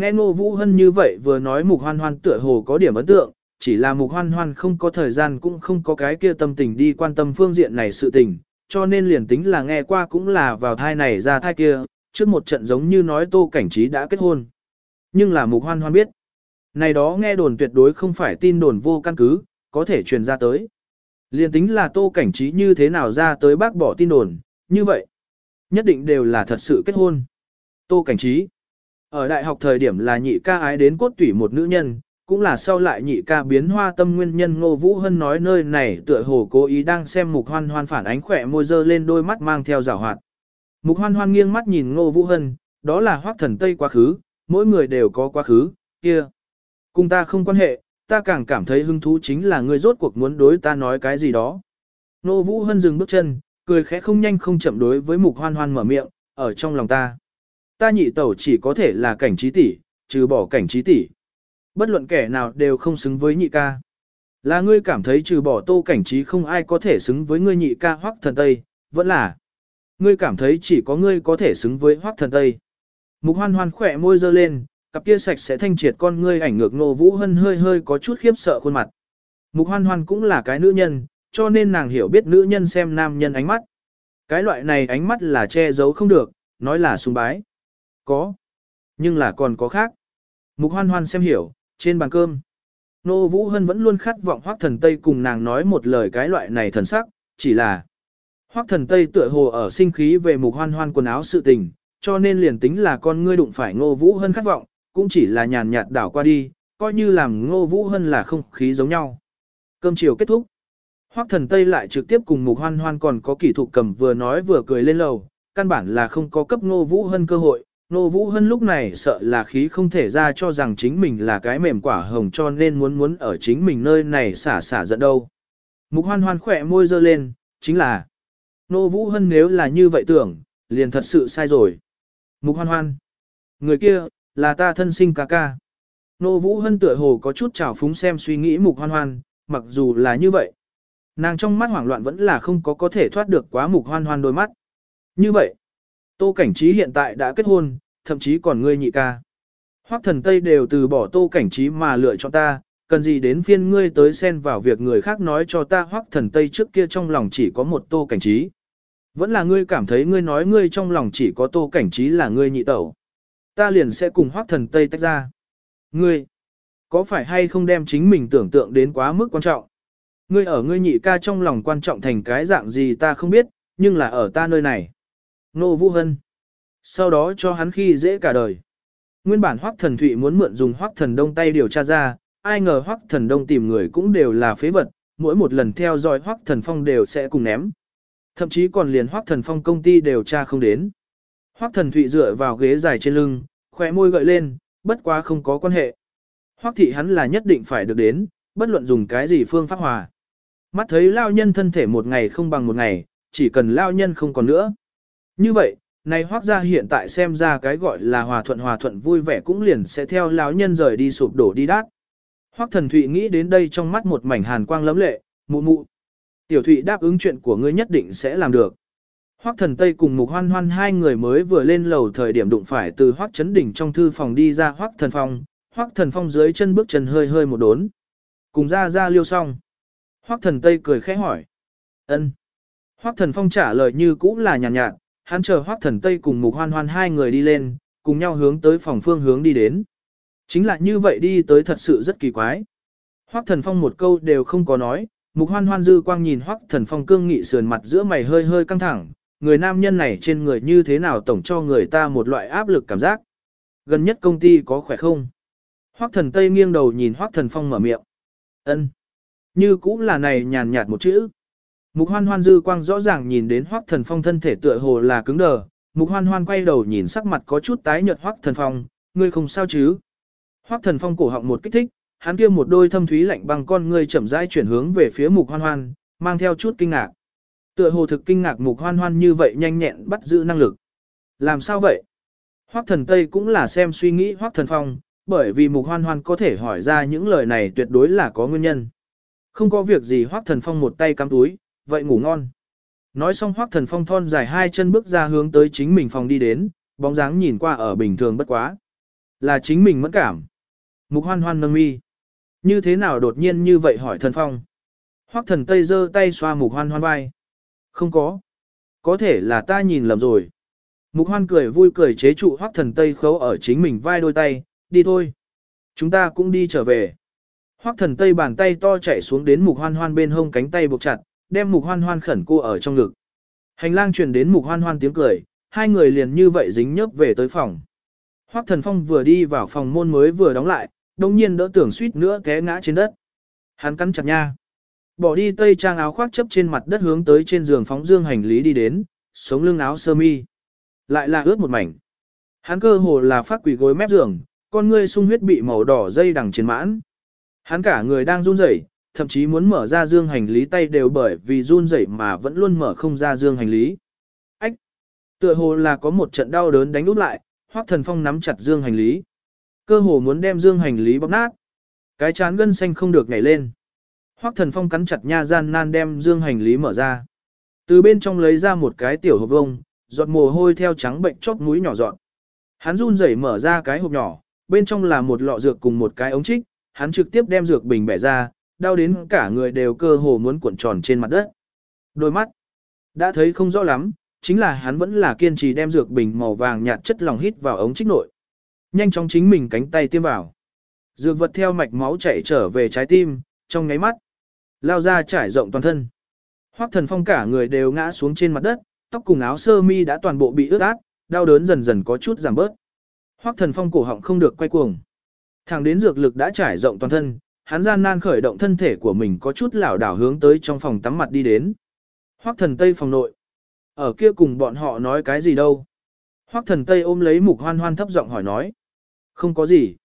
Nghe Nô Vũ Hân như vậy vừa nói mục hoan hoan tựa hồ có điểm ấn tượng, chỉ là mục hoan hoan không có thời gian cũng không có cái kia tâm tình đi quan tâm phương diện này sự tình, cho nên liền tính là nghe qua cũng là vào thai này ra thai kia, trước một trận giống như nói tô cảnh trí đã kết hôn. Nhưng là mục hoan hoan biết. Này đó nghe đồn tuyệt đối không phải tin đồn vô căn cứ, có thể truyền ra tới. Liền tính là tô cảnh trí như thế nào ra tới bác bỏ tin đồn, như vậy. Nhất định đều là thật sự kết hôn. Tô cảnh trí. Ở đại học thời điểm là nhị ca ái đến cốt tủy một nữ nhân, cũng là sau lại nhị ca biến hoa tâm nguyên nhân Ngô Vũ Hân nói nơi này tựa hồ cố ý đang xem mục hoan hoan phản ánh khỏe môi dơ lên đôi mắt mang theo rào hoạt. Mục hoan hoan nghiêng mắt nhìn Ngô Vũ Hân, đó là hoác thần Tây quá khứ, mỗi người đều có quá khứ, kia. Cùng ta không quan hệ, ta càng cảm thấy hứng thú chính là người rốt cuộc muốn đối ta nói cái gì đó. Ngô Vũ Hân dừng bước chân, cười khẽ không nhanh không chậm đối với mục hoan hoan mở miệng, ở trong lòng ta. Ta nhị tẩu chỉ có thể là cảnh trí tỷ, trừ bỏ cảnh trí tỷ. Bất luận kẻ nào đều không xứng với nhị ca. Là ngươi cảm thấy trừ bỏ tô cảnh trí không ai có thể xứng với ngươi nhị ca hoắc thần Tây, vẫn là. Ngươi cảm thấy chỉ có ngươi có thể xứng với hoắc thần Tây. Mục hoan hoan khỏe môi dơ lên, cặp kia sạch sẽ thanh triệt con ngươi ảnh ngược nô vũ hân hơi hơi có chút khiếp sợ khuôn mặt. Mục hoan hoan cũng là cái nữ nhân, cho nên nàng hiểu biết nữ nhân xem nam nhân ánh mắt. Cái loại này ánh mắt là che giấu không được, nói là sùng bái. Có. Nhưng là còn có khác. Mục hoan hoan xem hiểu, trên bàn cơm. Nô Vũ Hân vẫn luôn khát vọng Hoắc Thần Tây cùng nàng nói một lời cái loại này thần sắc, chỉ là Hoắc Thần Tây tựa hồ ở sinh khí về mục hoan hoan quần áo sự tình, cho nên liền tính là con ngươi đụng phải Ngô Vũ Hân khát vọng, cũng chỉ là nhàn nhạt đảo qua đi, coi như làm Ngô Vũ Hân là không khí giống nhau. Cơm chiều kết thúc. Hoắc Thần Tây lại trực tiếp cùng mục hoan hoan còn có kỹ thuật cầm vừa nói vừa cười lên lầu, căn bản là không có cấp Ngô Vũ Hân cơ hội, Nô Vũ Hân lúc này sợ là khí không thể ra cho rằng chính mình là cái mềm quả hồng cho nên muốn muốn ở chính mình nơi này xả xả giận đâu. Mục hoan hoan khỏe môi dơ lên, chính là Nô Vũ Hân nếu là như vậy tưởng, liền thật sự sai rồi. Mục hoan hoan. Người kia, là ta thân sinh ca ca. Nô Vũ Hân tựa hồ có chút trào phúng xem suy nghĩ mục hoan hoan, mặc dù là như vậy. Nàng trong mắt hoảng loạn vẫn là không có có thể thoát được quá mục hoan hoan đôi mắt. Như vậy, Tô Cảnh Trí hiện tại đã kết hôn, thậm chí còn ngươi nhị ca. Hoắc thần Tây đều từ bỏ Tô Cảnh Trí mà lựa chọn ta, cần gì đến phiên ngươi tới xen vào việc người khác nói cho ta Hoắc thần Tây trước kia trong lòng chỉ có một Tô Cảnh Trí. Vẫn là ngươi cảm thấy ngươi nói ngươi trong lòng chỉ có Tô Cảnh Trí là ngươi nhị tẩu. Ta liền sẽ cùng Hoắc thần Tây tách ra. Ngươi, có phải hay không đem chính mình tưởng tượng đến quá mức quan trọng? Ngươi ở ngươi nhị ca trong lòng quan trọng thành cái dạng gì ta không biết, nhưng là ở ta nơi này. Nô Vũ Hân. Sau đó cho hắn khi dễ cả đời. Nguyên bản Hoắc Thần Thụy muốn mượn dùng Hoắc Thần Đông tay điều tra ra, ai ngờ Hoắc Thần Đông tìm người cũng đều là phế vật, mỗi một lần theo dõi Hoắc Thần Phong đều sẽ cùng ném. Thậm chí còn liền Hoắc Thần Phong công ty đều tra không đến. Hoắc Thần Thụy dựa vào ghế dài trên lưng, khóe môi gợi lên, bất quá không có quan hệ. Hoắc thị hắn là nhất định phải được đến, bất luận dùng cái gì phương pháp hòa. Mắt thấy lao nhân thân thể một ngày không bằng một ngày, chỉ cần lao nhân không còn nữa. Như vậy, này hoác ra hiện tại xem ra cái gọi là hòa thuận hòa thuận vui vẻ cũng liền sẽ theo lão nhân rời đi sụp đổ đi đát. Hoác thần Thụy nghĩ đến đây trong mắt một mảnh hàn quang lấm lệ, mụ mụ. Tiểu Thụy đáp ứng chuyện của ngươi nhất định sẽ làm được. Hoác thần Tây cùng mục hoan hoan hai người mới vừa lên lầu thời điểm đụng phải từ hoác chấn đỉnh trong thư phòng đi ra hoác thần phong, hoác thần phong dưới chân bước chân hơi hơi một đốn. Cùng ra ra liêu xong. Hoắc thần Tây cười khẽ hỏi. ân. Hoắc thần Phong trả lời như cũ là nhàn nhạt, nhạt, hắn chờ hoác thần Tây cùng mục hoan hoan hai người đi lên, cùng nhau hướng tới phòng phương hướng đi đến. Chính là như vậy đi tới thật sự rất kỳ quái. Hoác thần Phong một câu đều không có nói, mục hoan hoan dư quang nhìn hoác thần Phong cương nghị sườn mặt giữa mày hơi hơi căng thẳng, người nam nhân này trên người như thế nào tổng cho người ta một loại áp lực cảm giác. Gần nhất công ty có khỏe không? Hoác thần Tây nghiêng đầu nhìn hoác thần Phong mở miệng. ân Như cũng là này nhàn nhạt một chữ. Mục hoan hoan dư quang rõ ràng nhìn đến Hoắc thần Phong thân thể tựa hồ là cứng đờ. Mục hoan hoan quay đầu nhìn sắc mặt có chút tái nhợt Hoắc thần Phong, ngươi không sao chứ? Hoắc thần Phong cổ họng một kích thích, hắn kia một đôi thâm thúy lạnh băng con ngươi chậm rãi chuyển hướng về phía mục hoan hoan, mang theo chút kinh ngạc. Tựa hồ thực kinh ngạc mục hoan hoan như vậy nhanh nhẹn bắt giữ năng lực. Làm sao vậy? Hoắc thần Tây cũng là xem suy nghĩ Hoắc thần Phong, bởi vì mục hoan hoan có thể hỏi ra những lời này tuyệt đối là có nguyên nhân. Không có việc gì Hoắc thần Phong một tay cắm túi, vậy ngủ ngon. Nói xong Hoắc thần Phong thon dài hai chân bước ra hướng tới chính mình phòng đi đến, bóng dáng nhìn qua ở bình thường bất quá. Là chính mình mẫn cảm. Mục hoan hoan nâng mi. Như thế nào đột nhiên như vậy hỏi thần Phong. Hoắc thần Tây giơ tay xoa mục hoan hoan vai. Không có. Có thể là ta nhìn lầm rồi. Mục hoan cười vui cười chế trụ hoắc thần Tây khấu ở chính mình vai đôi tay, đi thôi. Chúng ta cũng đi trở về. Hoắc thần Tây bàn tay to chạy xuống đến mục hoan hoan bên hông cánh tay buộc chặt, đem mục hoan hoan khẩn cô ở trong ngực. Hành lang truyền đến mục hoan hoan tiếng cười, hai người liền như vậy dính nhớp về tới phòng. Hoắc thần phong vừa đi vào phòng môn mới vừa đóng lại, đồng nhiên đỡ tưởng suýt nữa té ngã trên đất. Hắn cắn chặt nha. Bỏ đi tây trang áo khoác chấp trên mặt đất hướng tới trên giường phóng dương hành lý đi đến, sống lưng áo sơ mi. Lại là ướt một mảnh. Hắn cơ hồ là phát quỷ gối mép giường, con ngươi sung huyết bị màu đỏ dây đằng trên mãn. Hắn cả người đang run rẩy, thậm chí muốn mở ra dương hành lý tay đều bởi vì run rẩy mà vẫn luôn mở không ra dương hành lý. Ách! Tựa hồ là có một trận đau đớn đánh úp lại, Hoắc Thần Phong nắm chặt dương hành lý. Cơ hồ muốn đem dương hành lý bóp nát. Cái chán gân xanh không được nhảy lên. Hoắc Thần Phong cắn chặt nha gian nan đem dương hành lý mở ra. Từ bên trong lấy ra một cái tiểu hộp vông, giọt mồ hôi theo trắng bệnh chóp mũi nhỏ giọt. Hắn run rẩy mở ra cái hộp nhỏ, bên trong là một lọ dược cùng một cái ống trích, hắn trực tiếp đem dược bình bẻ ra, đau đến cả người đều cơ hồ muốn cuộn tròn trên mặt đất. Đôi mắt, đã thấy không rõ lắm, chính là hắn vẫn là kiên trì đem dược bình màu vàng nhạt chất lỏng hít vào ống trích nội. Nhanh chóng chính mình cánh tay tiêm vào. Dược vật theo mạch máu chạy trở về trái tim, trong ngáy mắt. Lao ra trải rộng toàn thân. Hoắc thần phong cả người đều ngã xuống trên mặt đất, tóc cùng áo sơ mi đã toàn bộ bị ướt át, đau đớn dần dần có chút giảm bớt. Hoắc thần phong cổ họng không được quay cuồng. Thẳng đến dược lực đã trải rộng toàn thân, hắn gian nan khởi động thân thể của mình có chút lảo đảo hướng tới trong phòng tắm mặt đi đến. Hoắc thần tây phòng nội. Ở kia cùng bọn họ nói cái gì đâu. Hoắc thần tây ôm lấy mục hoan hoan thấp giọng hỏi nói. Không có gì.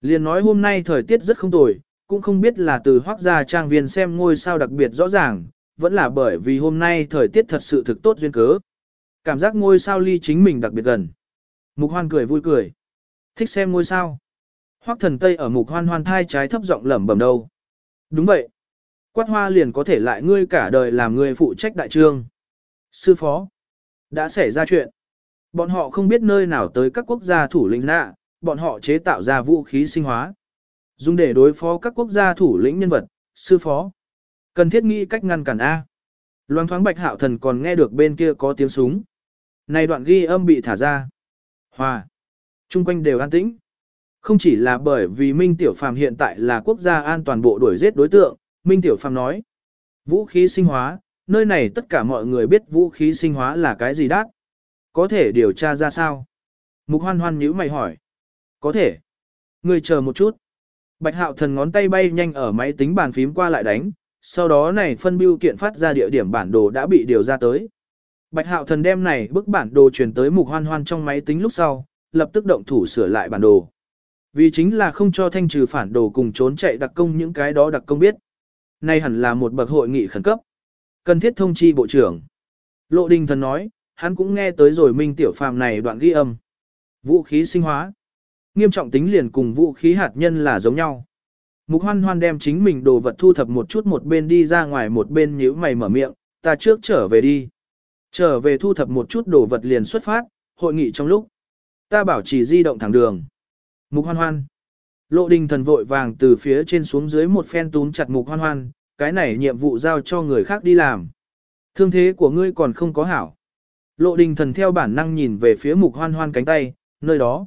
Liền nói hôm nay thời tiết rất không tồi, cũng không biết là từ Hoắc gia trang viên xem ngôi sao đặc biệt rõ ràng, vẫn là bởi vì hôm nay thời tiết thật sự thực tốt duyên cớ. Cảm giác ngôi sao ly chính mình đặc biệt gần. Mục hoan cười vui cười. Thích xem ngôi sao. Hoắc thần Tây ở mục hoan hoan thai trái thấp giọng lẩm bẩm đâu. Đúng vậy. Quát hoa liền có thể lại ngươi cả đời làm người phụ trách đại trương. Sư phó. Đã xảy ra chuyện. Bọn họ không biết nơi nào tới các quốc gia thủ lĩnh nạ, bọn họ chế tạo ra vũ khí sinh hóa. Dùng để đối phó các quốc gia thủ lĩnh nhân vật, sư phó. Cần thiết nghĩ cách ngăn cản A. Loan thoáng bạch hạo thần còn nghe được bên kia có tiếng súng. Này đoạn ghi âm bị thả ra. Hòa. Trung quanh đều an tĩnh. Không chỉ là bởi vì Minh Tiểu Phàm hiện tại là quốc gia an toàn bộ đuổi giết đối tượng, Minh Tiểu Phàm nói. Vũ khí sinh hóa, nơi này tất cả mọi người biết vũ khí sinh hóa là cái gì đắt. Có thể điều tra ra sao? Mục hoan hoan nhíu mày hỏi. Có thể. Người chờ một chút. Bạch hạo thần ngón tay bay nhanh ở máy tính bàn phím qua lại đánh, sau đó này phân biêu kiện phát ra địa điểm bản đồ đã bị điều ra tới. Bạch hạo thần đem này bức bản đồ truyền tới mục hoan hoan trong máy tính lúc sau, lập tức động thủ sửa lại bản đồ. Vì chính là không cho thanh trừ phản đồ cùng trốn chạy đặc công những cái đó đặc công biết. Nay hẳn là một bậc hội nghị khẩn cấp. Cần thiết thông chi bộ trưởng. Lộ đình thần nói, hắn cũng nghe tới rồi minh tiểu phàm này đoạn ghi âm. Vũ khí sinh hóa. Nghiêm trọng tính liền cùng vũ khí hạt nhân là giống nhau. Mục hoan hoan đem chính mình đồ vật thu thập một chút một bên đi ra ngoài một bên nhíu mày mở miệng, ta trước trở về đi. Trở về thu thập một chút đồ vật liền xuất phát, hội nghị trong lúc. Ta bảo trì di động thẳng đường. Mục hoan hoan. Lộ đình thần vội vàng từ phía trên xuống dưới một phen túm chặt mục hoan hoan, cái này nhiệm vụ giao cho người khác đi làm. Thương thế của ngươi còn không có hảo. Lộ đình thần theo bản năng nhìn về phía mục hoan hoan cánh tay, nơi đó.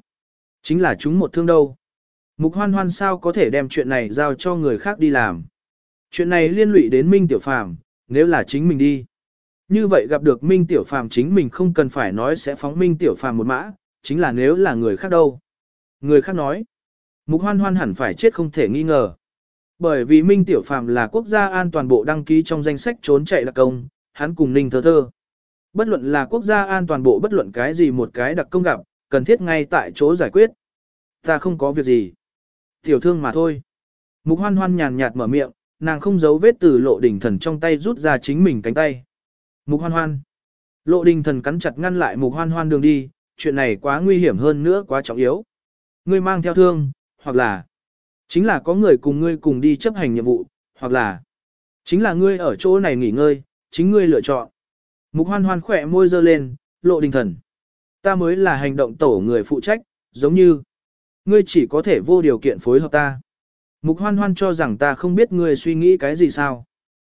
Chính là chúng một thương đâu. Mục hoan hoan sao có thể đem chuyện này giao cho người khác đi làm. Chuyện này liên lụy đến Minh Tiểu Phàm, nếu là chính mình đi. Như vậy gặp được Minh Tiểu Phàm chính mình không cần phải nói sẽ phóng Minh Tiểu Phàm một mã, chính là nếu là người khác đâu. Người khác nói, Mục Hoan Hoan hẳn phải chết không thể nghi ngờ. Bởi vì Minh Tiểu Phạm là quốc gia an toàn bộ đăng ký trong danh sách trốn chạy đặc công, hắn cùng Ninh Thơ Thơ. Bất luận là quốc gia an toàn bộ bất luận cái gì một cái đặc công gặp, cần thiết ngay tại chỗ giải quyết. Ta không có việc gì. Tiểu thương mà thôi. Mục Hoan Hoan nhàn nhạt mở miệng, nàng không giấu vết từ lộ đình thần trong tay rút ra chính mình cánh tay. Mục Hoan Hoan. Lộ đình thần cắn chặt ngăn lại Mục Hoan Hoan đường đi, chuyện này quá nguy hiểm hơn nữa quá trọng yếu. Ngươi mang theo thương, hoặc là chính là có người cùng ngươi cùng đi chấp hành nhiệm vụ, hoặc là chính là ngươi ở chỗ này nghỉ ngơi, chính ngươi lựa chọn. Mục hoan hoan khỏe môi dơ lên, lộ đình thần. Ta mới là hành động tổ người phụ trách, giống như ngươi chỉ có thể vô điều kiện phối hợp ta. Mục hoan hoan cho rằng ta không biết ngươi suy nghĩ cái gì sao.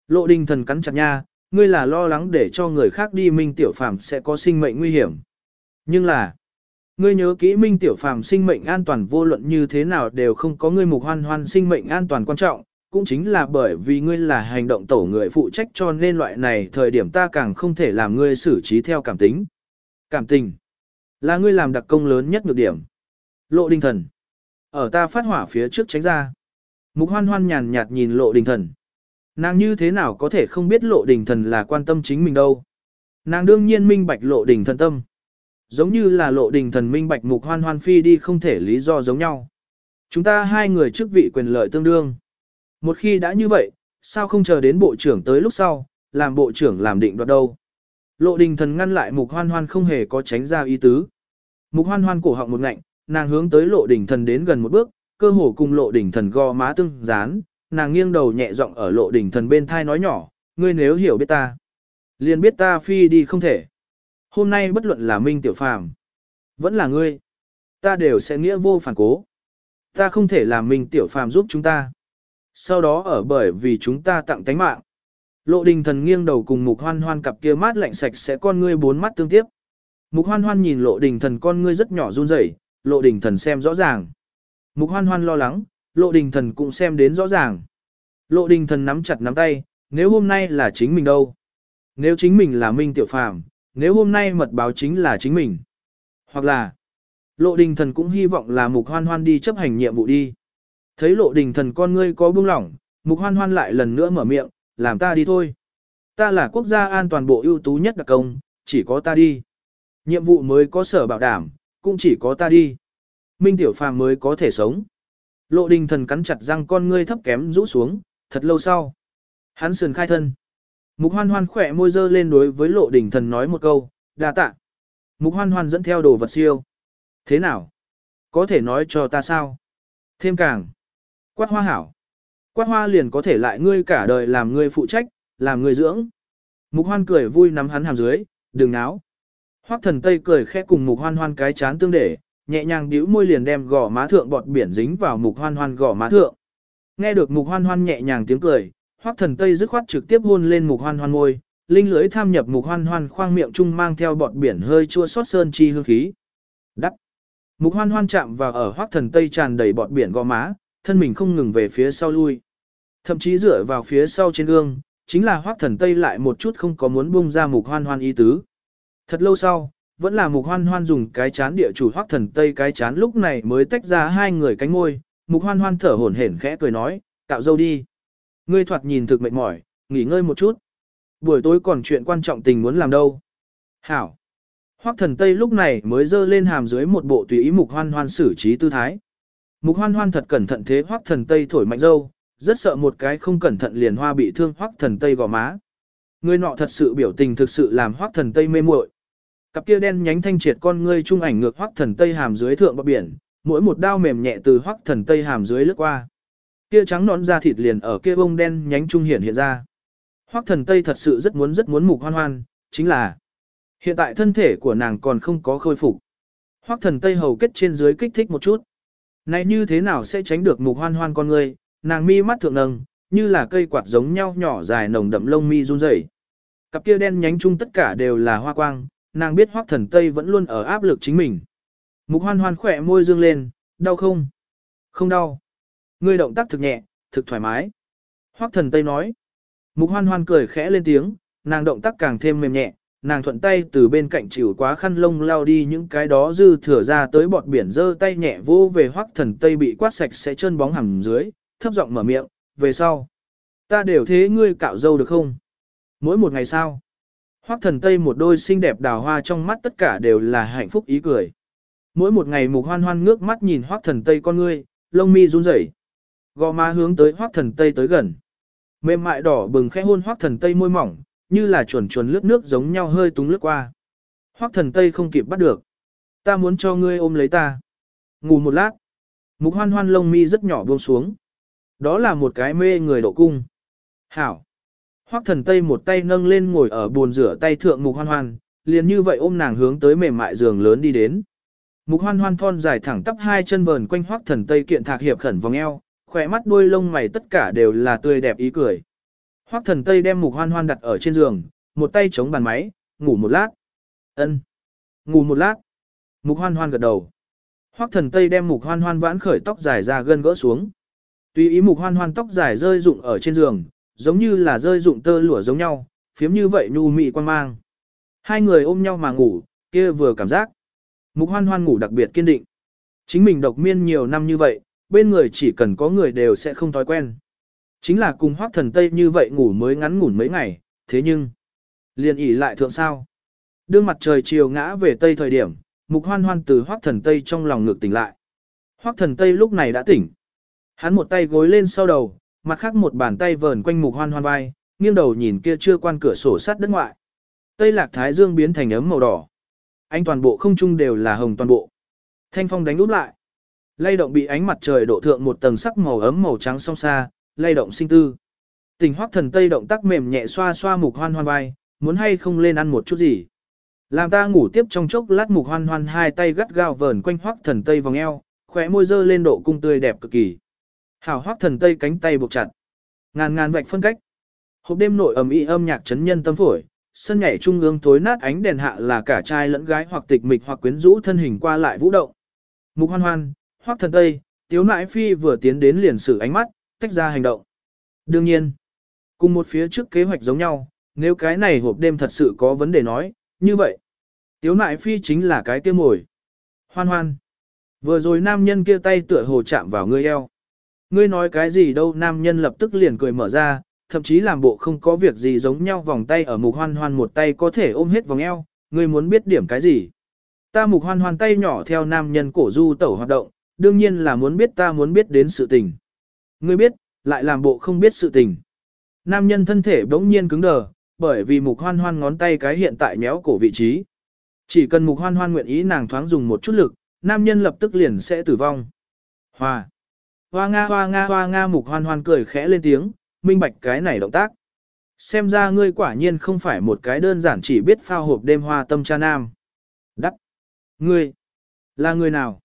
Lộ đình thần cắn chặt nha, ngươi là lo lắng để cho người khác đi minh tiểu phạm sẽ có sinh mệnh nguy hiểm. Nhưng là, Ngươi nhớ kỹ Minh Tiểu Phàm sinh mệnh an toàn vô luận như thế nào đều không có ngươi mục hoan hoan sinh mệnh an toàn quan trọng, cũng chính là bởi vì ngươi là hành động tổ người phụ trách cho nên loại này thời điểm ta càng không thể làm ngươi xử trí theo cảm tính. Cảm tình là ngươi làm đặc công lớn nhất nhược điểm. Lộ đình thần. Ở ta phát hỏa phía trước tránh ra. Mục hoan hoan nhàn nhạt nhìn lộ đình thần. Nàng như thế nào có thể không biết lộ đình thần là quan tâm chính mình đâu. Nàng đương nhiên minh bạch lộ đình thần tâm giống như là lộ đình thần minh bạch mục hoan hoan phi đi không thể lý do giống nhau. Chúng ta hai người chức vị quyền lợi tương đương. Một khi đã như vậy, sao không chờ đến bộ trưởng tới lúc sau, làm bộ trưởng làm định đoạt đâu. Lộ đình thần ngăn lại mục hoan hoan không hề có tránh ra ý tứ. Mục hoan hoan cổ họng một ngạnh, nàng hướng tới lộ đình thần đến gần một bước, cơ hồ cùng lộ đình thần gò má tương dán, nàng nghiêng đầu nhẹ giọng ở lộ đình thần bên thai nói nhỏ, ngươi nếu hiểu biết ta, liền biết ta phi đi không thể. Hôm nay bất luận là Minh Tiểu Phàm, vẫn là ngươi, ta đều sẽ nghĩa vô phản cố. Ta không thể làm Minh Tiểu Phàm giúp chúng ta. Sau đó ở bởi vì chúng ta tặng tánh mạng. Lộ đình thần nghiêng đầu cùng mục hoan hoan cặp kia mát lạnh sạch sẽ con ngươi bốn mắt tương tiếp. Mục hoan hoan nhìn lộ đình thần con ngươi rất nhỏ run rẩy, lộ đình thần xem rõ ràng. Mục hoan hoan lo lắng, lộ đình thần cũng xem đến rõ ràng. Lộ đình thần nắm chặt nắm tay, nếu hôm nay là chính mình đâu? Nếu chính mình là Minh Tiểu Phàm, nếu hôm nay mật báo chính là chính mình. Hoặc là, lộ đình thần cũng hy vọng là mục hoan hoan đi chấp hành nhiệm vụ đi. Thấy lộ đình thần con ngươi có buông lỏng, mục hoan hoan lại lần nữa mở miệng, làm ta đi thôi. Ta là quốc gia an toàn bộ ưu tú nhất đặc công, chỉ có ta đi. Nhiệm vụ mới có sở bảo đảm, cũng chỉ có ta đi. Minh Tiểu Phàm mới có thể sống. Lộ đình thần cắn chặt răng con ngươi thấp kém rũ xuống, thật lâu sau. Hắn sườn khai thân. Mục hoan hoan khỏe môi dơ lên đối với lộ đỉnh thần nói một câu, đa tạ. Mục hoan hoan dẫn theo đồ vật siêu. Thế nào? Có thể nói cho ta sao? Thêm càng. Quát hoa hảo. Quát hoa liền có thể lại ngươi cả đời làm ngươi phụ trách, làm ngươi dưỡng. Mục hoan cười vui nắm hắn hàm dưới, đừng náo. Hoắc thần tây cười khẽ cùng mục hoan hoan cái chán tương để, nhẹ nhàng bĩu môi liền đem gò má thượng bọt biển dính vào mục hoan hoan gò má thượng. Nghe được mục hoan hoan nhẹ nhàng tiếng cười, Hoắc thần Tây dứt khoát trực tiếp hôn lên mục hoan hoan môi, linh lưới tham nhập mục hoan hoan khoang miệng chung mang theo bọt biển hơi chua xót sơn chi hương khí. Đắc. Mục hoan hoan chạm vào ở Hoắc thần Tây tràn đầy bọt biển gò má, thân mình không ngừng về phía sau lui. Thậm chí dựa vào phía sau trên gương, chính là Hoắc thần Tây lại một chút không có muốn buông ra mục hoan hoan ý tứ. Thật lâu sau, vẫn là mục hoan hoan dùng cái chán địa chủ Hoắc thần Tây cái chán lúc này mới tách ra hai người cánh môi, mục hoan hoan thở hổn hển khẽ cười nói, cạo dâu đi. Ngươi thoạt nhìn thực mệt mỏi, nghỉ ngơi một chút. Buổi tối còn chuyện quan trọng tình muốn làm đâu. Hảo. Hoắc thần Tây lúc này mới dơ lên hàm dưới một bộ tùy ý mục hoan hoan xử trí tư thái. Mục hoan hoan thật cẩn thận thế Hoắc thần Tây thổi mạnh dâu, rất sợ một cái không cẩn thận liền hoa bị thương Hoắc thần Tây gò má. Người nọ thật sự biểu tình thực sự làm Hoắc thần Tây mê muội. Cặp kia đen nhánh thanh triệt con ngươi trung ảnh ngược Hoắc thần Tây hàm dưới thượng bờ biển, mỗi một đao mềm nhẹ từ Hoắc thần Tây hàm dưới lướt qua. Kia trắng nón da thịt liền ở kia bông đen nhánh trung hiển hiện ra. Hoắc thần Tây thật sự rất muốn rất muốn mục hoan hoan, chính là hiện tại thân thể của nàng còn không có khôi phục. Hoắc thần Tây hầu kết trên dưới kích thích một chút. Này như thế nào sẽ tránh được mục hoan hoan con người. nàng mi mắt thượng nâng, như là cây quạt giống nhau nhỏ dài nồng đậm lông mi run rẩy. Cặp kia đen nhánh chung tất cả đều là hoa quang, nàng biết hoắc thần Tây vẫn luôn ở áp lực chính mình. Mục hoan hoan khỏe môi dương lên, đau không? Không đau. Ngươi động tác thực nhẹ, thực thoải mái. Hoắc thần Tây nói. Mục hoan hoan cười khẽ lên tiếng, nàng động tác càng thêm mềm nhẹ, nàng thuận tay từ bên cạnh chịu quá khăn lông lao đi những cái đó dư thừa ra tới bọt biển dơ tay nhẹ vô về hoắc thần Tây bị quát sạch sẽ chân bóng hẳn dưới, thấp giọng mở miệng, về sau. Ta đều thế ngươi cạo dâu được không? Mỗi một ngày sao? Hoắc thần Tây một đôi xinh đẹp đào hoa trong mắt tất cả đều là hạnh phúc ý cười. Mỗi một ngày mục hoan hoan ngước mắt nhìn Hoắc thần Tây con ngươi, lông mi run rẩy. Gò má hướng tới Hoắc thần Tây tới gần. Mềm mại đỏ bừng khẽ hôn Hoắc thần Tây môi mỏng, như là chuồn chuồn lướt nước giống nhau hơi túng lướt qua. Hoắc thần Tây không kịp bắt được. Ta muốn cho ngươi ôm lấy ta. Ngủ một lát. Mục hoan hoan lông mi rất nhỏ buông xuống. Đó là một cái mê người độ cung. Hảo. Hoắc thần Tây một tay nâng lên ngồi ở bồn rửa tay thượng mục hoan hoan, liền như vậy ôm nàng hướng tới mềm mại giường lớn đi đến. Mục hoan hoan thon dài thẳng tắp hai chân vờn quanh Hoắc thần Tây kiện thạc hiệp khẩn vòng eo, khỏe mắt đuôi lông mày tất cả đều là tươi đẹp ý cười. Hoắc thần Tây đem mục hoan hoan đặt ở trên giường, một tay chống bàn máy, ngủ một lát. Ân, Ngủ một lát. Mục hoan hoan gật đầu. Hoắc thần Tây đem mục hoan hoan vãn khởi tóc dài ra gân gỡ xuống. Tùy ý mục hoan hoan tóc dài rơi rụng ở trên giường, giống như là rơi rụng tơ lụa giống nhau, phiếm như vậy nhu mị quan mang. Hai người ôm nhau mà ngủ, kia vừa cảm giác. Mục hoan hoan ngủ đặc biệt kiên định. Chính mình độc miên nhiều năm như vậy, bên người chỉ cần có người đều sẽ không thói quen. Chính là cùng hoác thần Tây như vậy ngủ mới ngắn ngủn mấy ngày, thế nhưng, liền ỉ lại thượng sao. Đương mặt trời chiều ngã về Tây thời điểm, mục hoan hoan từ hoác thần Tây trong lòng ngược tỉnh lại. Hoác thần Tây lúc này đã tỉnh. Hắn một tay gối lên sau đầu, mặt khác một bàn tay vờn quanh mục hoan hoan vai, nghiêng đầu nhìn kia chưa quan cửa sổ sát đất ngoại. Tây lạc thái dương biến thành ấm màu đỏ. Anh toàn bộ không trung đều là hồng toàn bộ. Thanh phong đánh úp lại. Lay động bị ánh mặt trời độ thượng một tầng sắc màu ấm màu trắng song xa, lay động sinh tư. Tình hoắc thần tây động tác mềm nhẹ xoa xoa mục hoan hoan vai, muốn hay không lên ăn một chút gì. Làm ta ngủ tiếp trong chốc lát mục hoan hoan hai tay gắt gao vờn quanh hoắc thần tây vòng eo, khóe môi dơ lên độ cung tươi đẹp cực kỳ. Hảo hoắc thần tây cánh tay buộc chặt. Ngàn ngàn vạch phân cách. Hộp đêm nội ầm ĩ âm nhạc chấn nhân tâm phổi, sân nhảy trung ương tối nát ánh đèn hạ là cả trai lẫn gái hoặc tịch mịch hoặc quyến rũ thân hình qua lại vũ động. Mục hoan hoan, hoắc thần tây, tiếu nãi phi vừa tiến đến liền sử ánh mắt, tách ra hành động. Đương nhiên, cùng một phía trước kế hoạch giống nhau, nếu cái này hộp đêm thật sự có vấn đề nói, như vậy. Tiếu nại phi chính là cái kia mồi. Hoan hoan. Vừa rồi nam nhân kia tay tựa hồ chạm vào ngươi eo. Ngươi nói cái gì đâu nam nhân lập tức liền cười mở ra, thậm chí làm bộ không có việc gì giống nhau vòng tay ở mục hoan hoan một tay có thể ôm hết vòng eo, ngươi muốn biết điểm cái gì. Ta mục hoan hoan tay nhỏ theo nam nhân cổ du tẩu hoạt động, đương nhiên là muốn biết ta muốn biết đến sự tình. Ngươi biết, lại làm bộ không biết sự tình. Nam nhân thân thể bỗng nhiên cứng đờ, bởi vì mục hoan hoan ngón tay cái hiện tại méo cổ vị trí. Chỉ cần mục hoan hoan nguyện ý nàng thoáng dùng một chút lực, nam nhân lập tức liền sẽ tử vong. Hoa. Hoa nga hoa nga hoa nga mục hoan hoan cười khẽ lên tiếng, minh bạch cái này động tác. Xem ra ngươi quả nhiên không phải một cái đơn giản chỉ biết phao hộp đêm hoa tâm cha nam. Đắc. Ngươi. Là người nào?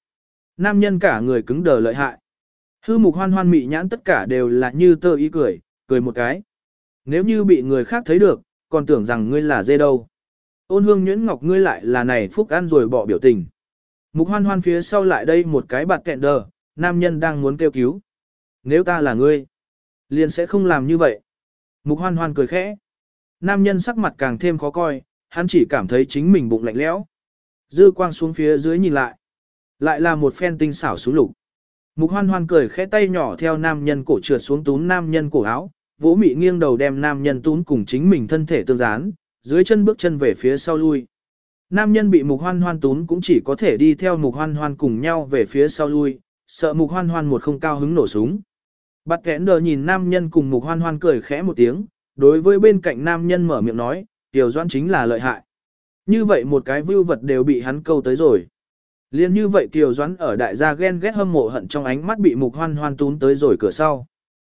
Nam nhân cả người cứng đờ lợi hại. Hư mục hoan hoan mị nhãn tất cả đều là như tơ ý cười, cười một cái. Nếu như bị người khác thấy được, còn tưởng rằng ngươi là dê đâu. Ôn hương nhuyễn ngọc ngươi lại là này phúc ăn rồi bỏ biểu tình. Mục hoan hoan phía sau lại đây một cái bạt kẹn đờ, nam nhân đang muốn kêu cứu. Nếu ta là ngươi, liền sẽ không làm như vậy. Mục hoan hoan cười khẽ. Nam nhân sắc mặt càng thêm khó coi, hắn chỉ cảm thấy chính mình bụng lạnh lẽo. Dư quang xuống phía dưới nhìn lại. Lại là một phen tinh xảo xuống lục. Mục hoan hoan cười khẽ tay nhỏ theo nam nhân cổ trượt xuống tún nam nhân cổ áo, vỗ mị nghiêng đầu đem nam nhân tún cùng chính mình thân thể tương gián, dưới chân bước chân về phía sau lui. Nam nhân bị mục hoan hoan tún cũng chỉ có thể đi theo mục hoan hoan cùng nhau về phía sau lui, sợ mục hoan hoan một không cao hứng nổ súng. Bắt kẽn đờ nhìn nam nhân cùng mục hoan hoan cười khẽ một tiếng, đối với bên cạnh nam nhân mở miệng nói, tiểu doan chính là lợi hại. Như vậy một cái vưu vật đều bị hắn câu tới rồi. Liên như vậy Kiều Doãn ở đại gia ghen ghét hâm mộ hận trong ánh mắt bị mục hoan hoan tún tới rồi cửa sau.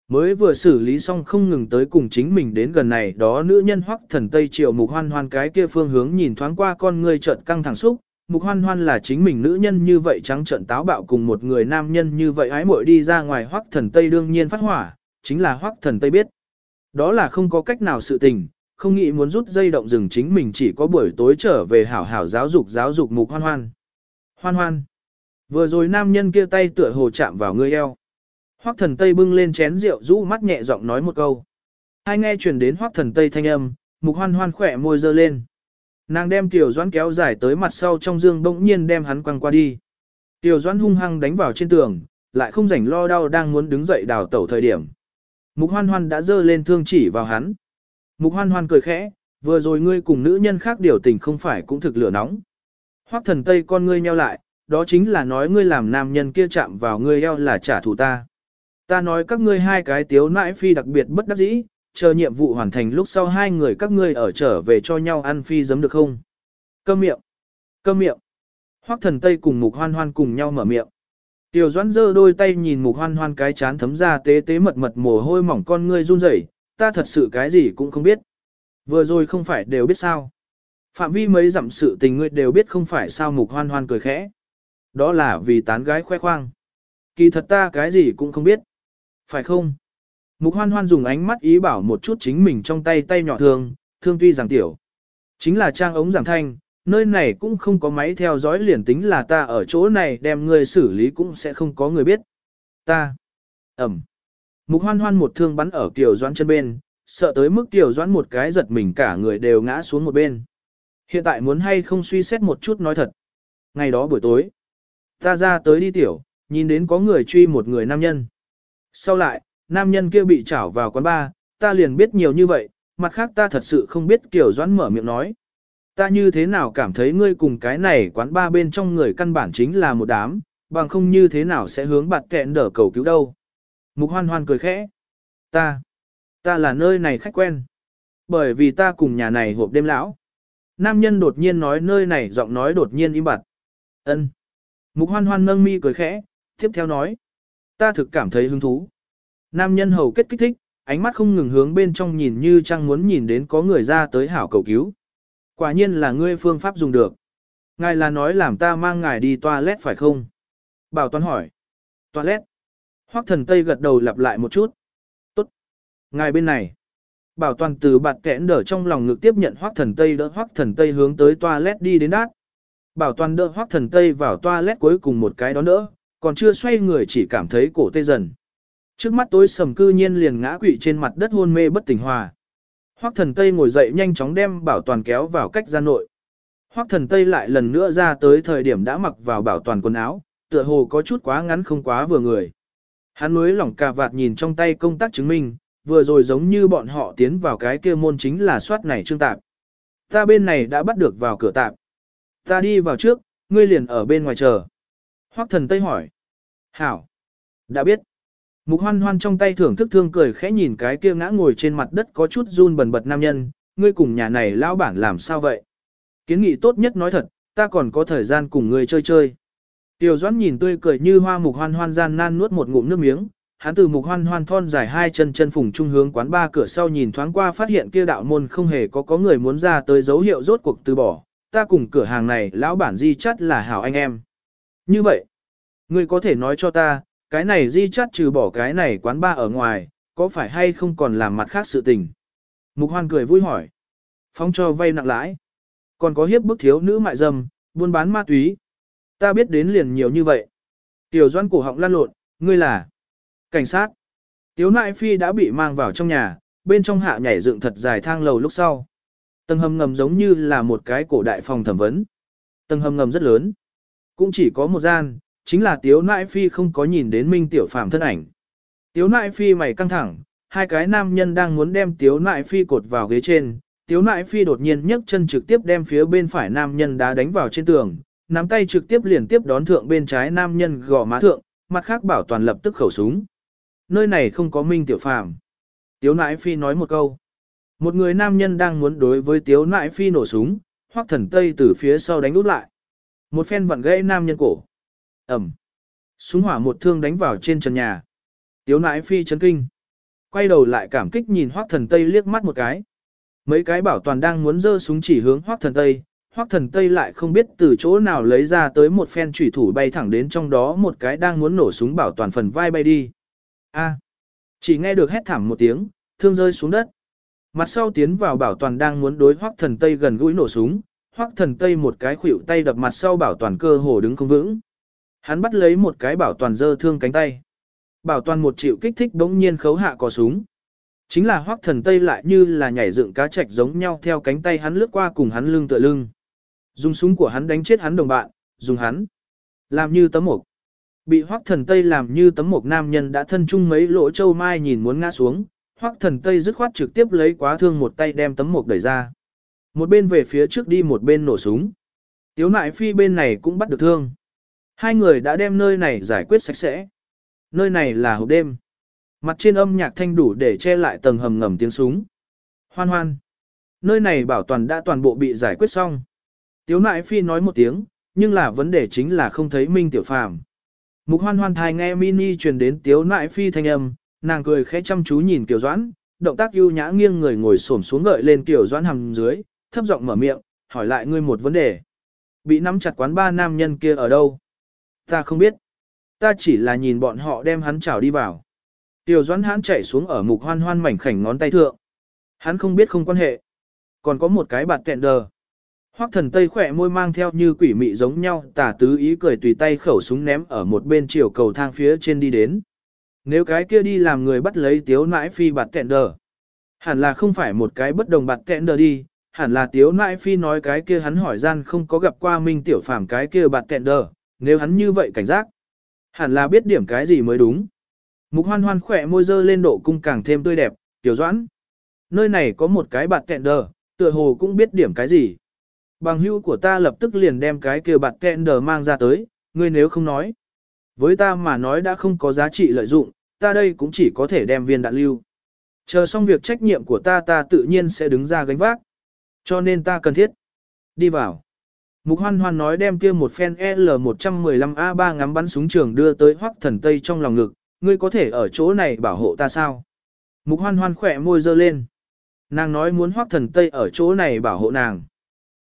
Mới vừa xử lý xong không ngừng tới cùng chính mình đến gần này đó nữ nhân hoắc thần Tây Triều mục hoan hoan cái kia phương hướng nhìn thoáng qua con người trợn căng thẳng xúc, Mục hoan hoan là chính mình nữ nhân như vậy trắng trợn táo bạo cùng một người nam nhân như vậy ái muội đi ra ngoài hoắc thần Tây đương nhiên phát hỏa, chính là hoắc thần Tây biết. Đó là không có cách nào sự tình, không nghĩ muốn rút dây động rừng chính mình chỉ có buổi tối trở về hảo hảo giáo dục giáo dục mục hoan hoan. Hoan hoan. Vừa rồi nam nhân kia tay tựa hồ chạm vào ngươi eo. Hoắc thần Tây bưng lên chén rượu rũ mắt nhẹ giọng nói một câu. Hai nghe truyền đến Hoắc thần Tây thanh âm, mục hoan hoan khỏe môi dơ lên. Nàng đem Tiểu Doãn kéo dài tới mặt sau trong dương bỗng nhiên đem hắn quăng qua đi. Tiểu Doãn hung hăng đánh vào trên tường, lại không rảnh lo đau đang muốn đứng dậy đào tẩu thời điểm. Mục hoan hoan đã dơ lên thương chỉ vào hắn. Mục hoan hoan cười khẽ, vừa rồi ngươi cùng nữ nhân khác điều tình không phải cũng thực lửa nóng. Hoắc thần Tây con ngươi nheo lại, đó chính là nói ngươi làm nam nhân kia chạm vào ngươi eo là trả thù ta. Ta nói các ngươi hai cái tiếu nãi phi đặc biệt bất đắc dĩ, chờ nhiệm vụ hoàn thành lúc sau hai người các ngươi ở trở về cho nhau ăn phi giấm được không? Câm miệng! Câm miệng! Hoắc thần Tây cùng mục hoan hoan cùng nhau mở miệng. Tiểu Doãn giơ đôi tay nhìn mục hoan hoan cái chán thấm ra tế tế mật mật mồ hôi mỏng con ngươi run rẩy, ta thật sự cái gì cũng không biết. Vừa rồi không phải đều biết sao. Phạm vi mấy dặm sự tình ngươi đều biết không phải sao mục hoan hoan cười khẽ. Đó là vì tán gái khoe khoang. Kỳ thật ta cái gì cũng không biết. Phải không? Mục hoan hoan dùng ánh mắt ý bảo một chút chính mình trong tay tay nhỏ thương, thương tuy rằng tiểu. Chính là trang ống giảm thanh, nơi này cũng không có máy theo dõi liền tính là ta ở chỗ này đem người xử lý cũng sẽ không có người biết. Ta. Ẩm. Mục hoan hoan một thương bắn ở kiểu Doãn chân bên, sợ tới mức tiểu Doãn một cái giật mình cả người đều ngã xuống một bên. Hiện tại muốn hay không suy xét một chút nói thật. Ngày đó buổi tối, ta ra tới đi tiểu, nhìn đến có người truy một người nam nhân. Sau lại, nam nhân kia bị trảo vào quán bar, ta liền biết nhiều như vậy, mặt khác ta thật sự không biết kiểu Doãn mở miệng nói. Ta như thế nào cảm thấy ngươi cùng cái này quán ba bên trong người căn bản chính là một đám, bằng không như thế nào sẽ hướng bạt kẹn đỡ cầu cứu đâu. Mục hoan hoan cười khẽ. Ta, ta là nơi này khách quen. Bởi vì ta cùng nhà này hộp đêm lão. Nam nhân đột nhiên nói nơi này giọng nói đột nhiên im bặt. ân Mục hoan hoan nâng mi cười khẽ, tiếp theo nói. Ta thực cảm thấy hứng thú. Nam nhân hầu kết kích thích, ánh mắt không ngừng hướng bên trong nhìn như chẳng muốn nhìn đến có người ra tới hảo cầu cứu. Quả nhiên là ngươi phương pháp dùng được. Ngài là nói làm ta mang ngài đi toilet phải không? Bảo Toàn hỏi. Toilet. Hoắc thần Tây gật đầu lặp lại một chút. Tốt. Ngài bên này. Bảo Toàn từ bạt kẽn đỡ trong lòng ngực tiếp nhận Hoắc thần Tây đỡ Hoắc thần Tây hướng tới toilet đi đến đát. Bảo Toàn đỡ Hoắc thần Tây vào toilet cuối cùng một cái đó đỡ, còn chưa xoay người chỉ cảm thấy cổ tê dần. Trước mắt tối sầm cư nhiên liền ngã quỵ trên mặt đất hôn mê bất tỉnh hòa. Hoắc thần Tây ngồi dậy nhanh chóng đem bảo toàn kéo vào cách gian nội. Hoắc thần Tây lại lần nữa ra tới thời điểm đã mặc vào bảo toàn quần áo, tựa hồ có chút quá ngắn không quá vừa người. Hắn núi lỏng cà vạt nhìn trong tay công tác chứng minh, vừa rồi giống như bọn họ tiến vào cái kia môn chính là soát này trương tạp. Ta bên này đã bắt được vào cửa tạp. Ta đi vào trước, ngươi liền ở bên ngoài chờ. Hoắc thần Tây hỏi. Hảo. Đã biết. Mục hoan hoan trong tay thưởng thức thương cười khẽ nhìn cái kia ngã ngồi trên mặt đất có chút run bần bật nam nhân, ngươi cùng nhà này lão bản làm sao vậy? Kiến nghị tốt nhất nói thật, ta còn có thời gian cùng ngươi chơi chơi. Tiểu Doãn nhìn tươi cười như hoa mục hoan hoan gian nan nuốt một ngụm nước miếng, hắn từ mục hoan hoan thon dài hai chân chân phùng trung hướng quán ba cửa sau nhìn thoáng qua phát hiện kia đạo môn không hề có có người muốn ra tới dấu hiệu rốt cuộc từ bỏ, ta cùng cửa hàng này lão bản di chắt là hảo anh em. Như vậy, ngươi có thể nói cho ta, cái này di chắt trừ bỏ cái này quán ba ở ngoài, có phải hay không còn làm mặt khác sự tình? Mục hoan cười vui hỏi. Phóng cho vay nặng lãi. Còn có hiếp bức thiếu nữ mại dâm, buôn bán ma túy. Ta biết đến liền nhiều như vậy. Tiểu doan cổ họng lan lộn, ngươi là cảnh sát. Tiếu nại phi đã bị mang vào trong nhà, bên trong hạ nhảy dựng thật dài thang lầu lúc sau. Tầng hầm ngầm giống như là một cái cổ đại phòng thẩm vấn. Tầng hầm ngầm rất lớn. Cũng chỉ có một gian, chính là Tiếu Nại Phi không có nhìn đến Minh Tiểu Phàm thân ảnh. Tiếu Nại Phi mày căng thẳng, hai cái nam nhân đang muốn đem Tiếu Nại Phi cột vào ghế trên. Tiếu Nại Phi đột nhiên nhấc chân trực tiếp đem phía bên phải nam nhân đá đánh vào trên tường, nắm tay trực tiếp liền tiếp đón thượng bên trái nam nhân gò má thượng, mặt khác bảo toàn lập tức khẩu súng. Nơi này không có Minh Tiểu Phàm. Tiếu Nãi Phi nói một câu. Một người nam nhân đang muốn đối với Tiếu Nãi Phi nổ súng, hoắc thần Tây từ phía sau đánh úp lại. Một phen vặn gãy nam nhân cổ. Ẩm. Súng hỏa một thương đánh vào trên trần nhà. Tiếu nãi phi chấn kinh. Quay đầu lại cảm kích nhìn hoác thần Tây liếc mắt một cái. Mấy cái bảo toàn đang muốn giơ súng chỉ hướng hoác thần Tây, Hoắc Thần Tây lại không biết từ chỗ nào lấy ra tới một phen chủy thủ bay thẳng đến trong đó một cái đang muốn nổ súng bảo toàn phần vai bay đi. A. chỉ nghe được hét thảm một tiếng, thương rơi xuống đất. Mặt sau tiến vào bảo toàn đang muốn đối Hoắc Thần Tây gần gũi nổ súng, Hoắc Thần Tây một cái khuỷu tay đập mặt sau bảo toàn cơ hồ đứng không vững. Hắn bắt lấy một cái bảo toàn dơ thương cánh tay. Bảo toàn một chịu kích thích bỗng nhiên khấu hạ cò súng. Chính là Hoắc Thần Tây lại như là nhảy dựng cá trạch giống nhau theo cánh tay hắn lướt qua cùng hắn lưng tựa lưng. Dùng súng của hắn đánh chết hắn đồng bạn, dùng hắn làm như tấm mộc. Bị Hoắc Thần Tây làm như tấm mộc nam nhân đã thân chung mấy lỗ châu mai nhìn muốn ngã xuống, Hoắc Thần Tây dứt khoát trực tiếp lấy quá thương một tay đem tấm mộc đẩy ra. Một bên về phía trước đi một bên nổ súng. Tiếu nại phi bên này cũng bắt được thương. Hai người đã đem nơi này giải quyết sạch sẽ. Nơi này là hộp đêm. Mặt trên âm nhạc thanh đủ để che lại tầng hầm ngầm tiếng súng. Hoan hoan. Nơi này bảo toàn đã toàn bộ bị giải quyết xong. Tiếu nại phi nói một tiếng, nhưng là vấn đề chính là không thấy Minh Tiểu Phàm. Mục hoan hoan thai nghe mini truyền đến tiếu nại phi thanh âm, nàng cười khẽ chăm chú nhìn Kiều Doãn, động tác ưu nhã nghiêng người ngồi xổm xuống gợi lên Kiều Doãn hầm dưới, thấp giọng mở miệng, hỏi lại ngươi một vấn đề. Bị nắm chặt quán ba nam nhân kia ở đâu? Ta không biết. Ta chỉ là nhìn bọn họ đem hắn chảo đi vào. Tiểu Doãn hắn chạy xuống ở mục hoan hoan mảnh khảnh ngón tay thượng. Hắn không biết không quan hệ. Còn có một cái bạt kẹn đờ. Hoắc thần tây khỏe môi mang theo như quỷ mị giống nhau, tả tứ ý cười tùy tay khẩu súng ném ở một bên chiều cầu thang phía trên đi đến. Nếu cái kia đi làm người bắt lấy tiếu nãi phi bạt kẹn đờ. Hẳn là không phải một cái bất đồng bạt kẹn đờ đi, hẳn là tiếu nãi phi nói cái kia hắn hỏi gian không có gặp qua minh tiểu phàm cái kia bạt kẹn đờ, nếu hắn như vậy cảnh giác. Hẳn là biết điểm cái gì mới đúng. Mục hoan hoan khỏe môi dơ lên độ cung càng thêm tươi đẹp, tiểu doãn. Nơi này có một cái bạt kẹn đờ, tựa hồ cũng biết điểm cái gì. Bằng hữu của ta lập tức liền đem cái kia bạt kẹn đờ mang ra tới, ngươi nếu không nói. Với ta mà nói đã không có giá trị lợi dụng, ta đây cũng chỉ có thể đem viên đạn lưu. Chờ xong việc trách nhiệm của ta ta tự nhiên sẽ đứng ra gánh vác. Cho nên ta cần thiết. Đi vào. Mục hoan hoan nói đem kia một phen L115A3 ngắm bắn súng trường đưa tới hoắc thần tây trong lòng ngực, ngươi có thể ở chỗ này bảo hộ ta sao? Mục hoan hoan khỏe môi dơ lên. Nàng nói muốn hoắc thần tây ở chỗ này bảo hộ nàng.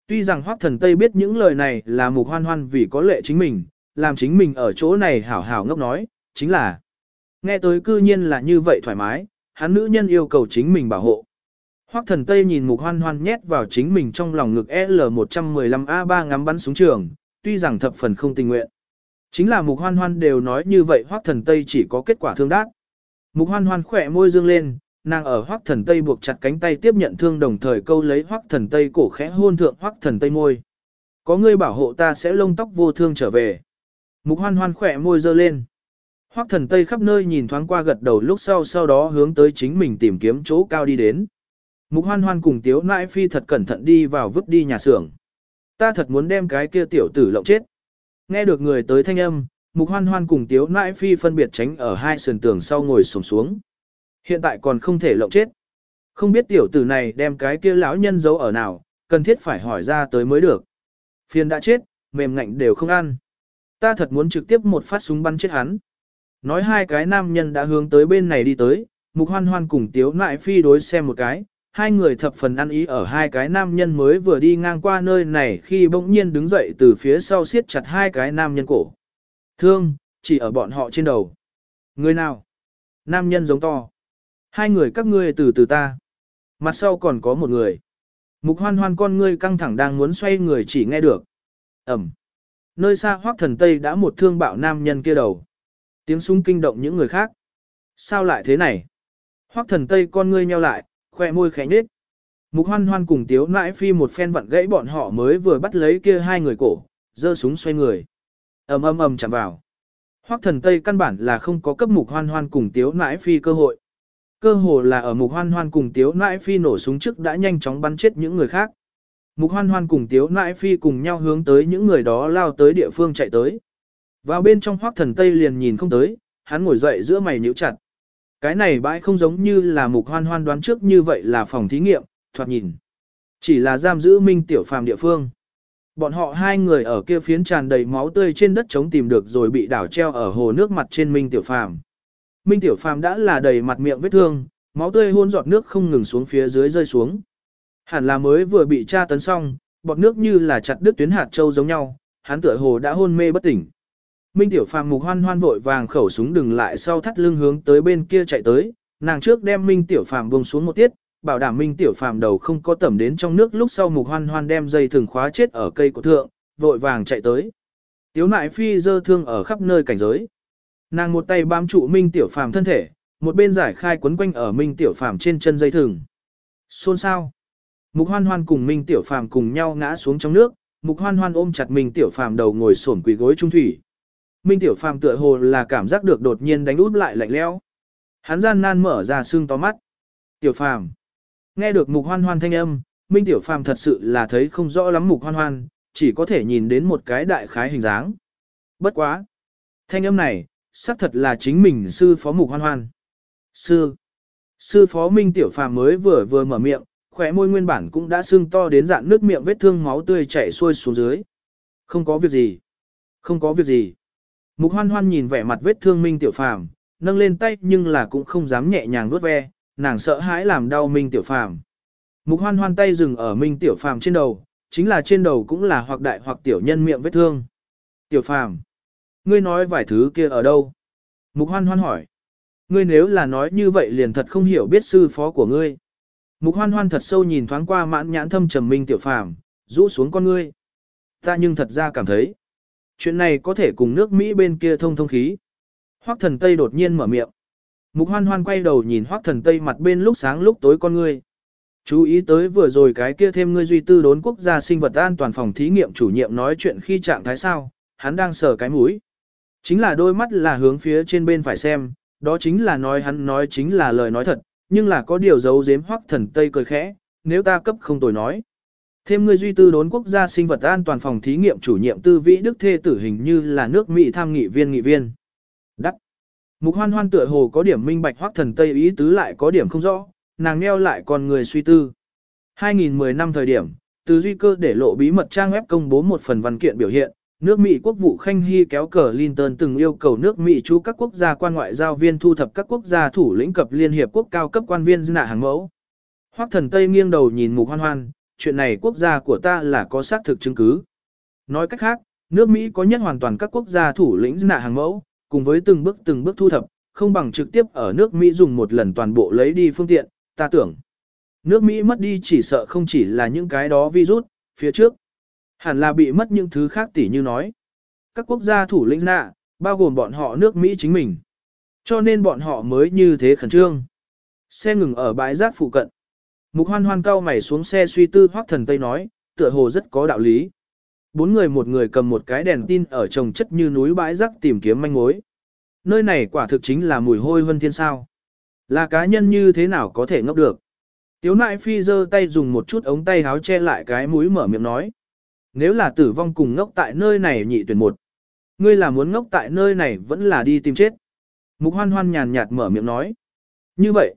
Tuy rằng hoắc thần tây biết những lời này là mục hoan hoan vì có lệ chính mình, làm chính mình ở chỗ này hảo hảo ngốc nói, chính là nghe tới cư nhiên là như vậy thoải mái, hắn nữ nhân yêu cầu chính mình bảo hộ. Hoắc thần Tây nhìn mục hoan hoan nhét vào chính mình trong lòng ngực L115A3 ngắm bắn súng trường, tuy rằng thập phần không tình nguyện. Chính là mục hoan hoan đều nói như vậy Hoắc thần Tây chỉ có kết quả thương đát. Mục hoan hoan khỏe môi dương lên, nàng ở Hoắc thần Tây buộc chặt cánh tay tiếp nhận thương đồng thời câu lấy Hoắc thần Tây cổ khẽ hôn thượng Hoắc thần Tây môi. Có ngươi bảo hộ ta sẽ lông tóc vô thương trở về. Mục hoan hoan khỏe môi giơ lên. Hoắc thần Tây khắp nơi nhìn thoáng qua gật đầu lúc sau sau đó hướng tới chính mình tìm kiếm chỗ cao đi đến. Mục hoan hoan cùng tiếu nãi phi thật cẩn thận đi vào vứt đi nhà xưởng. Ta thật muốn đem cái kia tiểu tử lộng chết. Nghe được người tới thanh âm, mục hoan hoan cùng tiếu nãi phi phân biệt tránh ở hai sườn tường sau ngồi sổng xuống. Hiện tại còn không thể lộng chết. Không biết tiểu tử này đem cái kia lão nhân giấu ở nào, cần thiết phải hỏi ra tới mới được. Phiền đã chết, mềm ngạnh đều không ăn. Ta thật muốn trực tiếp một phát súng bắn chết hắn. Nói hai cái nam nhân đã hướng tới bên này đi tới, mục hoan hoan cùng tiếu nại phi đối xem một cái, hai người thập phần ăn ý ở hai cái nam nhân mới vừa đi ngang qua nơi này khi bỗng nhiên đứng dậy từ phía sau siết chặt hai cái nam nhân cổ. Thương, chỉ ở bọn họ trên đầu. Người nào? Nam nhân giống to. Hai người các ngươi từ từ ta. Mặt sau còn có một người. Mục hoan hoan con ngươi căng thẳng đang muốn xoay người chỉ nghe được. Ẩm. Nơi xa hoác thần Tây đã một thương bạo nam nhân kia đầu. Tiếng súng kinh động những người khác. Sao lại thế này? Hoác thần Tây con ngươi nheo lại, khoe môi khẽ nhếch. Mục hoan hoan cùng tiếu nãi phi một phen vặn gãy bọn họ mới vừa bắt lấy kia hai người cổ, giơ súng xoay người. ầm ầm ầm chạm vào. Hoắc thần Tây căn bản là không có cấp mục hoan hoan cùng tiếu nãi phi cơ hội. Cơ hồ là ở mục hoan hoan cùng tiếu nãi phi nổ súng trước đã nhanh chóng bắn chết những người khác. Mục hoan hoan cùng tiếu nãi phi cùng nhau hướng tới những người đó lao tới địa phương chạy tới. Vào bên trong hoác thần Tây liền nhìn không tới, hắn ngồi dậy giữa mày nhíu chặt. Cái này bãi không giống như là mục hoan hoan đoán trước như vậy là phòng thí nghiệm, thoạt nhìn. Chỉ là giam giữ minh tiểu phàm địa phương. Bọn họ hai người ở kia phiến tràn đầy máu tươi trên đất trống tìm được rồi bị đảo treo ở hồ nước mặt trên minh tiểu phàm. Minh tiểu phàm đã là đầy mặt miệng vết thương, máu tươi hôn giọt nước không ngừng xuống phía dưới rơi xuống. Hẳn là mới vừa bị tra tấn xong, bọt nước như là chặt đứt tuyến hạt châu giống nhau, hắn tựa hồ đã hôn mê bất tỉnh. Minh Tiểu Phàm mục hoan hoan vội vàng khẩu súng đừng lại sau thắt lưng hướng tới bên kia chạy tới, nàng trước đem Minh Tiểu Phàm buông xuống một tiết, bảo đảm Minh Tiểu Phàm đầu không có tẩm đến trong nước lúc sau mục hoan hoan đem dây thừng khóa chết ở cây cổ thượng, vội vàng chạy tới. Tiếu nại phi dơ thương ở khắp nơi cảnh giới. Nàng một tay bám trụ Minh Tiểu Phàm thân thể, một bên giải khai quấn quanh ở Minh Tiểu Phàm trên chân dây thừng. Xôn sao? Mục Hoan Hoan cùng Minh Tiểu Phàm cùng nhau ngã xuống trong nước, Mục Hoan Hoan ôm chặt Minh Tiểu Phàm đầu ngồi xổm quỳ gối trung thủy. Minh Tiểu Phàm tựa hồ là cảm giác được đột nhiên đánh út lại lạnh lẽo. Hắn gian nan mở ra xương to mắt. Tiểu Phàm. Nghe được Mục Hoan Hoan thanh âm, Minh Tiểu Phàm thật sự là thấy không rõ lắm Mục Hoan Hoan, chỉ có thể nhìn đến một cái đại khái hình dáng. Bất quá. Thanh âm này, xác thật là chính mình sư phó Mục Hoan Hoan. Sư. Sư phó Minh Tiểu Phàm mới vừa vừa mở miệng, khỏe môi nguyên bản cũng đã sưng to đến dạng nước miệng vết thương máu tươi chảy xuôi xuống dưới. Không có việc gì. Không có việc gì. Mục hoan hoan nhìn vẻ mặt vết thương Minh Tiểu Phàm, nâng lên tay nhưng là cũng không dám nhẹ nhàng vuốt ve, nàng sợ hãi làm đau Minh Tiểu Phàm. Mục hoan hoan tay dừng ở Minh Tiểu Phàm trên đầu, chính là trên đầu cũng là hoặc đại hoặc tiểu nhân miệng vết thương. Tiểu Phàm, ngươi nói vài thứ kia ở đâu? Mục hoan hoan hỏi. Ngươi nếu là nói như vậy liền thật không hiểu biết sư phó của ngươi. Mục hoan hoan thật sâu nhìn thoáng qua mãn nhãn thâm trầm Minh Tiểu Phàm, rũ xuống con ngươi. Ta nhưng thật ra cảm thấy, chuyện này có thể cùng nước Mỹ bên kia thông thông khí. Hoắc thần Tây đột nhiên mở miệng. Mục hoan hoan quay đầu nhìn Hoắc thần Tây mặt bên lúc sáng lúc tối con ngươi. Chú ý tới vừa rồi cái kia thêm ngươi duy tư đốn quốc gia sinh vật an toàn phòng thí nghiệm chủ nhiệm nói chuyện khi trạng thái sao, hắn đang sờ cái mũi. Chính là đôi mắt là hướng phía trên bên phải xem, đó chính là nói hắn nói chính là lời nói thật, nhưng là có điều giấu giếm hoắc thần Tây cười khẽ, nếu ta cấp không tồi nói. Thêm người duy tư đốn quốc gia sinh vật an toàn phòng thí nghiệm chủ nhiệm tư vĩ đức thê tử hình như là nước Mỹ tham nghị viên nghị viên. Đắc. Mục hoan hoan tựa hồ có điểm minh bạch hoắc thần Tây ý tứ lại có điểm không rõ, nàng neo lại còn người suy tư. 2010 năm thời điểm, từ duy cơ để lộ bí mật trang web công bố một phần văn kiện biểu hiện, nước Mỹ quốc vụ Khanh Hy kéo cờ Clinton từng yêu cầu nước Mỹ chú các quốc gia quan ngoại giao viên thu thập các quốc gia thủ lĩnh cập Liên Hiệp Quốc cao cấp quan viên nạ hàng mẫu. Hoắc thần Tây nghiêng đầu nhìn mục hoan hoan, chuyện này quốc gia của ta là có xác thực chứng cứ. Nói cách khác, nước Mỹ có nhất hoàn toàn các quốc gia thủ lĩnh nạ hàng mẫu, cùng với từng bước từng bước thu thập, không bằng trực tiếp ở nước Mỹ dùng một lần toàn bộ lấy đi phương tiện, ta tưởng. Nước Mỹ mất đi chỉ sợ không chỉ là những cái đó virus, phía trước. Hẳn là bị mất những thứ khác tỉ như nói. Các quốc gia thủ lĩnh nạ, bao gồm bọn họ nước Mỹ chính mình. Cho nên bọn họ mới như thế khẩn trương. Xe ngừng ở bãi rác phụ cận. Mục hoan hoan cao mày xuống xe suy tư hoác thần Tây nói, tựa hồ rất có đạo lý. Bốn người một người cầm một cái đèn tin ở trồng chất như núi bãi rác tìm kiếm manh mối. Nơi này quả thực chính là mùi hôi vân thiên sao. Là cá nhân như thế nào có thể ngốc được. Tiếu nại phi giơ tay dùng một chút ống tay háo che lại cái mũi mở miệng nói. Nếu là tử vong cùng ngốc tại nơi này nhị tuyển một. Ngươi là muốn ngốc tại nơi này vẫn là đi tìm chết. Mục hoan hoan nhàn nhạt mở miệng nói. Như vậy,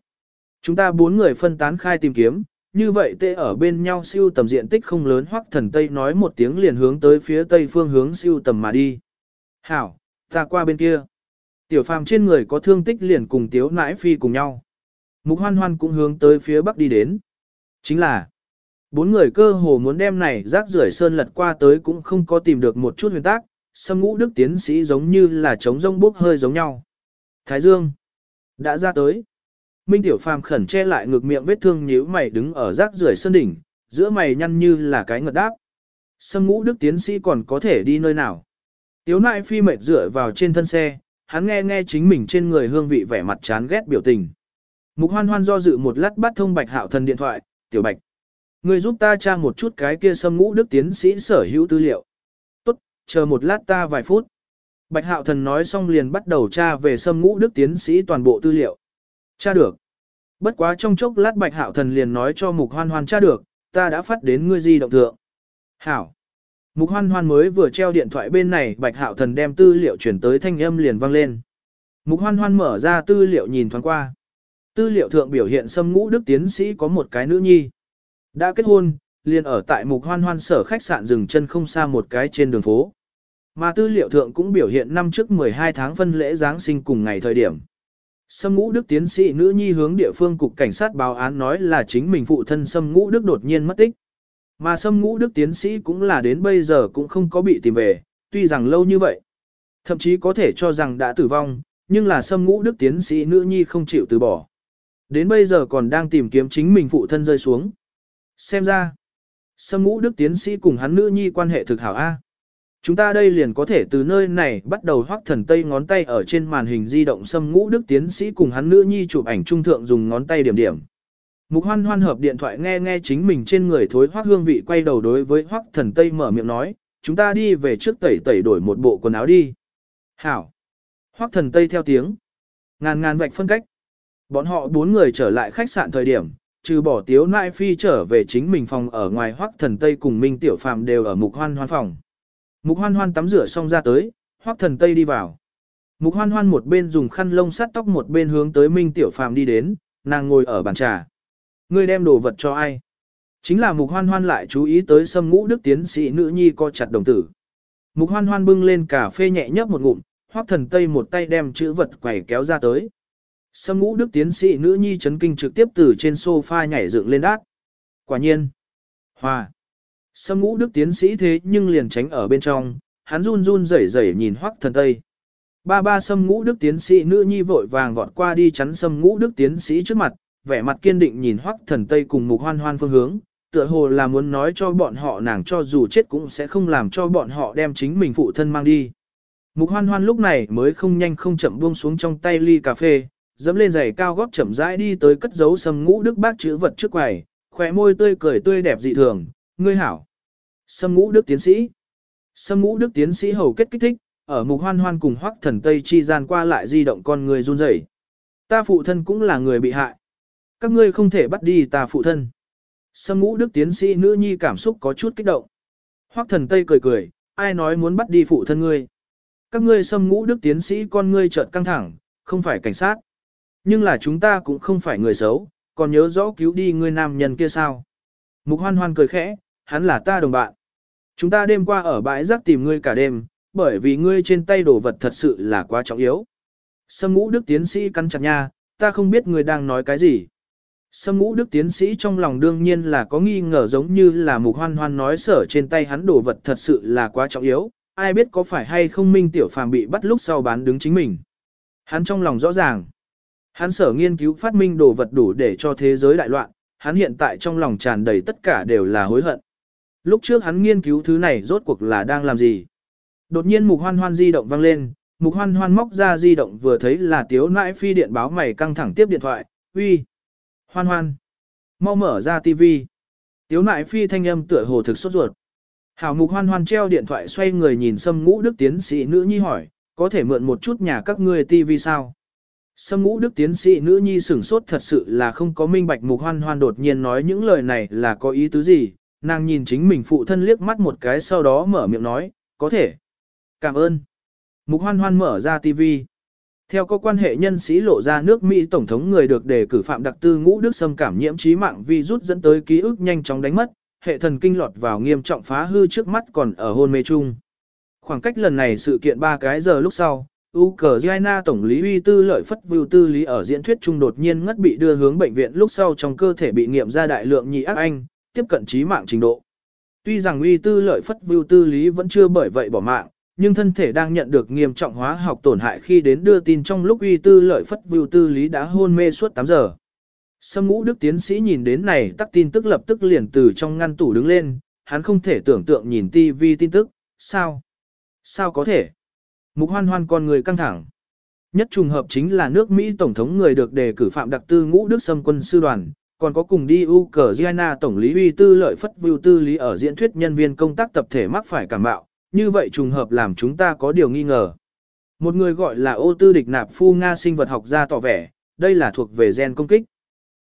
chúng ta bốn người phân tán khai tìm kiếm, như vậy tê ở bên nhau siêu tầm diện tích không lớn hoắc thần Tây nói một tiếng liền hướng tới phía tây phương hướng siêu tầm mà đi. Hảo, ta qua bên kia. Tiểu phàm trên người có thương tích liền cùng tiếu nãi phi cùng nhau. Mục hoan hoan cũng hướng tới phía bắc đi đến. Chính là, Bốn người cơ hồ muốn đem này rác rưởi sơn lật qua tới cũng không có tìm được một chút huyền tác, sâm ngũ đức tiến sĩ giống như là trống rông bốc hơi giống nhau. Thái Dương đã ra tới. Minh Tiểu Phàm khẩn che lại ngược miệng vết thương nhíu mày đứng ở rác rưởi sơn đỉnh, giữa mày nhăn như là cái ngật đáp. Sâm ngũ đức tiến sĩ còn có thể đi nơi nào. Tiếu nại phi mệt dựa vào trên thân xe, hắn nghe nghe chính mình trên người hương vị vẻ mặt chán ghét biểu tình. Mục hoan hoan do dự một lát bắt thông bạch hạo thần điện thoại, tiểu bạch. Người giúp ta tra một chút cái kia sâm ngũ đức tiến sĩ sở hữu tư liệu. Tốt, chờ một lát ta vài phút. Bạch hạo thần nói xong liền bắt đầu tra về sâm ngũ đức tiến sĩ toàn bộ tư liệu. Tra được. Bất quá trong chốc lát bạch hạo thần liền nói cho mục hoan hoan tra được, ta đã phát đến ngươi di động thượng. Hảo. Mục hoan hoan mới vừa treo điện thoại bên này bạch hạo thần đem tư liệu chuyển tới thanh âm liền vang lên. Mục hoan hoan mở ra tư liệu nhìn thoáng qua. Tư liệu thượng biểu hiện sâm ngũ đức tiến sĩ có một cái nữ nhi. Đã kết hôn, liền ở tại mục hoan hoan sở khách sạn dừng chân không xa một cái trên đường phố. Mà tư liệu thượng cũng biểu hiện năm trước 12 tháng phân lễ Giáng sinh cùng ngày thời điểm. Sâm ngũ đức tiến sĩ nữ nhi hướng địa phương cục cảnh sát báo án nói là chính mình phụ thân Sâm ngũ đức đột nhiên mất tích. Mà Sâm Ngũ Đức tiến sĩ cũng là đến bây giờ cũng không có bị tìm về, tuy rằng lâu như vậy. Thậm chí có thể cho rằng đã tử vong, nhưng là Sâm Ngũ Đức tiến sĩ nữ nhi không chịu từ bỏ. Đến bây giờ còn đang tìm kiếm chính mình phụ thân rơi xuống. Xem ra, Sâm Ngũ Đức tiến sĩ cùng hắn nữ nhi quan hệ thực hảo A. Chúng ta đây liền có thể từ nơi này bắt đầu hoác thần tây ngón tay ở trên màn hình di động Sâm Ngũ Đức tiến sĩ cùng hắn nữ nhi chụp ảnh trung thượng dùng ngón tay điểm điểm. Mục hoan hoan hợp điện thoại nghe nghe chính mình trên người thối hoác hương vị quay đầu đối với hoác thần tây mở miệng nói, chúng ta đi về trước tẩy tẩy đổi một bộ quần áo đi. Hảo. Hoác thần tây theo tiếng. Ngàn ngàn vạch phân cách. Bọn họ bốn người trở lại khách sạn thời điểm, trừ bỏ tiếu nại phi trở về chính mình phòng ở ngoài hoắc thần tây cùng Minh Tiểu Phạm đều ở mục hoan hoan phòng. Mục hoan hoan tắm rửa xong ra tới, hoắc thần tây đi vào. Mục hoan hoan một bên dùng khăn lông sắt tóc một bên hướng tới Minh Tiểu Phạm đi đến, nàng ngồi ở bàn trà. Ngươi đem đồ vật cho ai? Chính là mục hoan hoan lại chú ý tới sâm ngũ đức tiến sĩ nữ nhi co chặt đồng tử. Mục hoan hoan bưng lên cà phê nhẹ nhấp một ngụm, hoắc thần tây một tay đem chữ vật quẩy kéo ra tới. Sâm ngũ đức tiến sĩ nữ nhi chấn kinh trực tiếp từ trên sofa nhảy dựng lên đát. Quả nhiên. Hòa. Sâm ngũ đức tiến sĩ thế nhưng liền tránh ở bên trong, hắn run run rẩy rẩy nhìn hoắc thần tây. Ba ba sâm ngũ đức tiến sĩ nữ nhi vội vàng vọt qua đi chắn sâm ngũ đức tiến sĩ trước mặt, vẻ mặt kiên định nhìn hoắc thần tây cùng mục hoan hoan phương hướng, tựa hồ là muốn nói cho bọn họ nàng cho dù chết cũng sẽ không làm cho bọn họ đem chính mình phụ thân mang đi. Mục hoan hoan lúc này mới không nhanh không chậm buông xuống trong tay ly cà phê, dẫm lên giày cao gót chậm rãi đi tới cất giấu sâm ngũ đức bác chữ vật trước quầy, khỏe môi tươi cười tươi đẹp dị thường, ngươi hảo. Sâm ngũ đức tiến sĩ. Sâm ngũ đức tiến sĩ hầu kết kích thích, ở mục hoan hoan cùng hoắc thần tây chi gian qua lại di động con người run rẩy. Ta phụ thân cũng là người bị hại các ngươi không thể bắt đi ta phụ thân. Sâm ngũ đức tiến sĩ nữ nhi cảm xúc có chút kích động. Hoắc thần Tây cười cười, ai nói muốn bắt đi phụ thân ngươi. Các ngươi sâm ngũ đức tiến sĩ con ngươi chợt căng thẳng, không phải cảnh sát. Nhưng là chúng ta cũng không phải người xấu, còn nhớ rõ cứu đi người nam nhân kia sao. Mục hoan hoan cười khẽ, hắn là ta đồng bạn. Chúng ta đêm qua ở bãi rác tìm ngươi cả đêm, bởi vì ngươi trên tay đồ vật thật sự là quá trọng yếu. Sâm ngũ đức tiến sĩ cắn chặt nha, ta không biết ngươi đang nói cái gì. Sâm ngũ đức tiến sĩ trong lòng đương nhiên là có nghi ngờ giống như là mục hoan hoan nói sở trên tay hắn đồ vật thật sự là quá trọng yếu, ai biết có phải hay không minh tiểu phàm bị bắt lúc sau bán đứng chính mình. Hắn trong lòng rõ ràng, hắn sở nghiên cứu phát minh đồ vật đủ để cho thế giới đại loạn, hắn hiện tại trong lòng tràn đầy tất cả đều là hối hận. Lúc trước hắn nghiên cứu thứ này rốt cuộc là đang làm gì? Đột nhiên mục hoan hoan di động vang lên, mục hoan hoan móc ra di động vừa thấy là tiếu nãi phi điện báo mày căng thẳng tiếp điện thoại, uy. Hoan hoan. Mau mở ra tivi. Tiếu nại phi thanh âm tựa hồ thực sốt ruột. Hảo mục hoan hoan treo điện thoại xoay người nhìn sâm ngũ đức tiến sĩ nữ nhi hỏi, có thể mượn một chút nhà các ngươi tivi sao? Sâm ngũ đức tiến sĩ nữ nhi sửng sốt thật sự là không có minh bạch mục hoan hoan đột nhiên nói những lời này là có ý tứ gì, nàng nhìn chính mình phụ thân liếc mắt một cái sau đó mở miệng nói, có thể. Cảm ơn. Mục hoan hoan mở ra TV. Theo có quan hệ nhân sĩ lộ ra nước Mỹ Tổng thống người được đề cử phạm đặc tư ngũ đức xâm cảm nhiễm trí mạng virus dẫn tới ký ức nhanh chóng đánh mất, hệ thần kinh lọt vào nghiêm trọng phá hư trước mắt còn ở hôn mê chung. Khoảng cách lần này sự kiện 3 cái giờ lúc sau, Ukraine tổng lý uy tư lợi phất vưu tư lý ở diễn thuyết trung đột nhiên ngất bị đưa hướng bệnh viện lúc sau trong cơ thể bị nghiệm ra đại lượng nhị ác anh, tiếp cận trí mạng trình độ. Tuy rằng uy tư lợi phất vưu tư lý vẫn chưa bởi vậy bỏ mạng, nhưng thân thể đang nhận được nghiêm trọng hóa học tổn hại khi đến đưa tin trong lúc uy tư lợi phất vưu tư lý đã hôn mê suốt 8 giờ. Sâm ngũ đức tiến sĩ nhìn đến này tắc tin tức lập tức liền từ trong ngăn tủ đứng lên, hắn không thể tưởng tượng nhìn TV tin tức, sao? Sao có thể? Mục hoan hoan con người căng thẳng. Nhất trùng hợp chính là nước Mỹ Tổng thống người được đề cử phạm đặc tư ngũ đức xâm quân sư đoàn, còn có cùng đi Ukraine Tổng lý uy tư lợi phất vưu tư lý ở diễn thuyết nhân viên công tác tập thể mắc phải cảm bạo, như vậy trùng hợp làm chúng ta có điều nghi ngờ. Một người gọi là ô tư địch nạp phu Nga sinh vật học gia tỏ vẻ, đây là thuộc về gen công kích.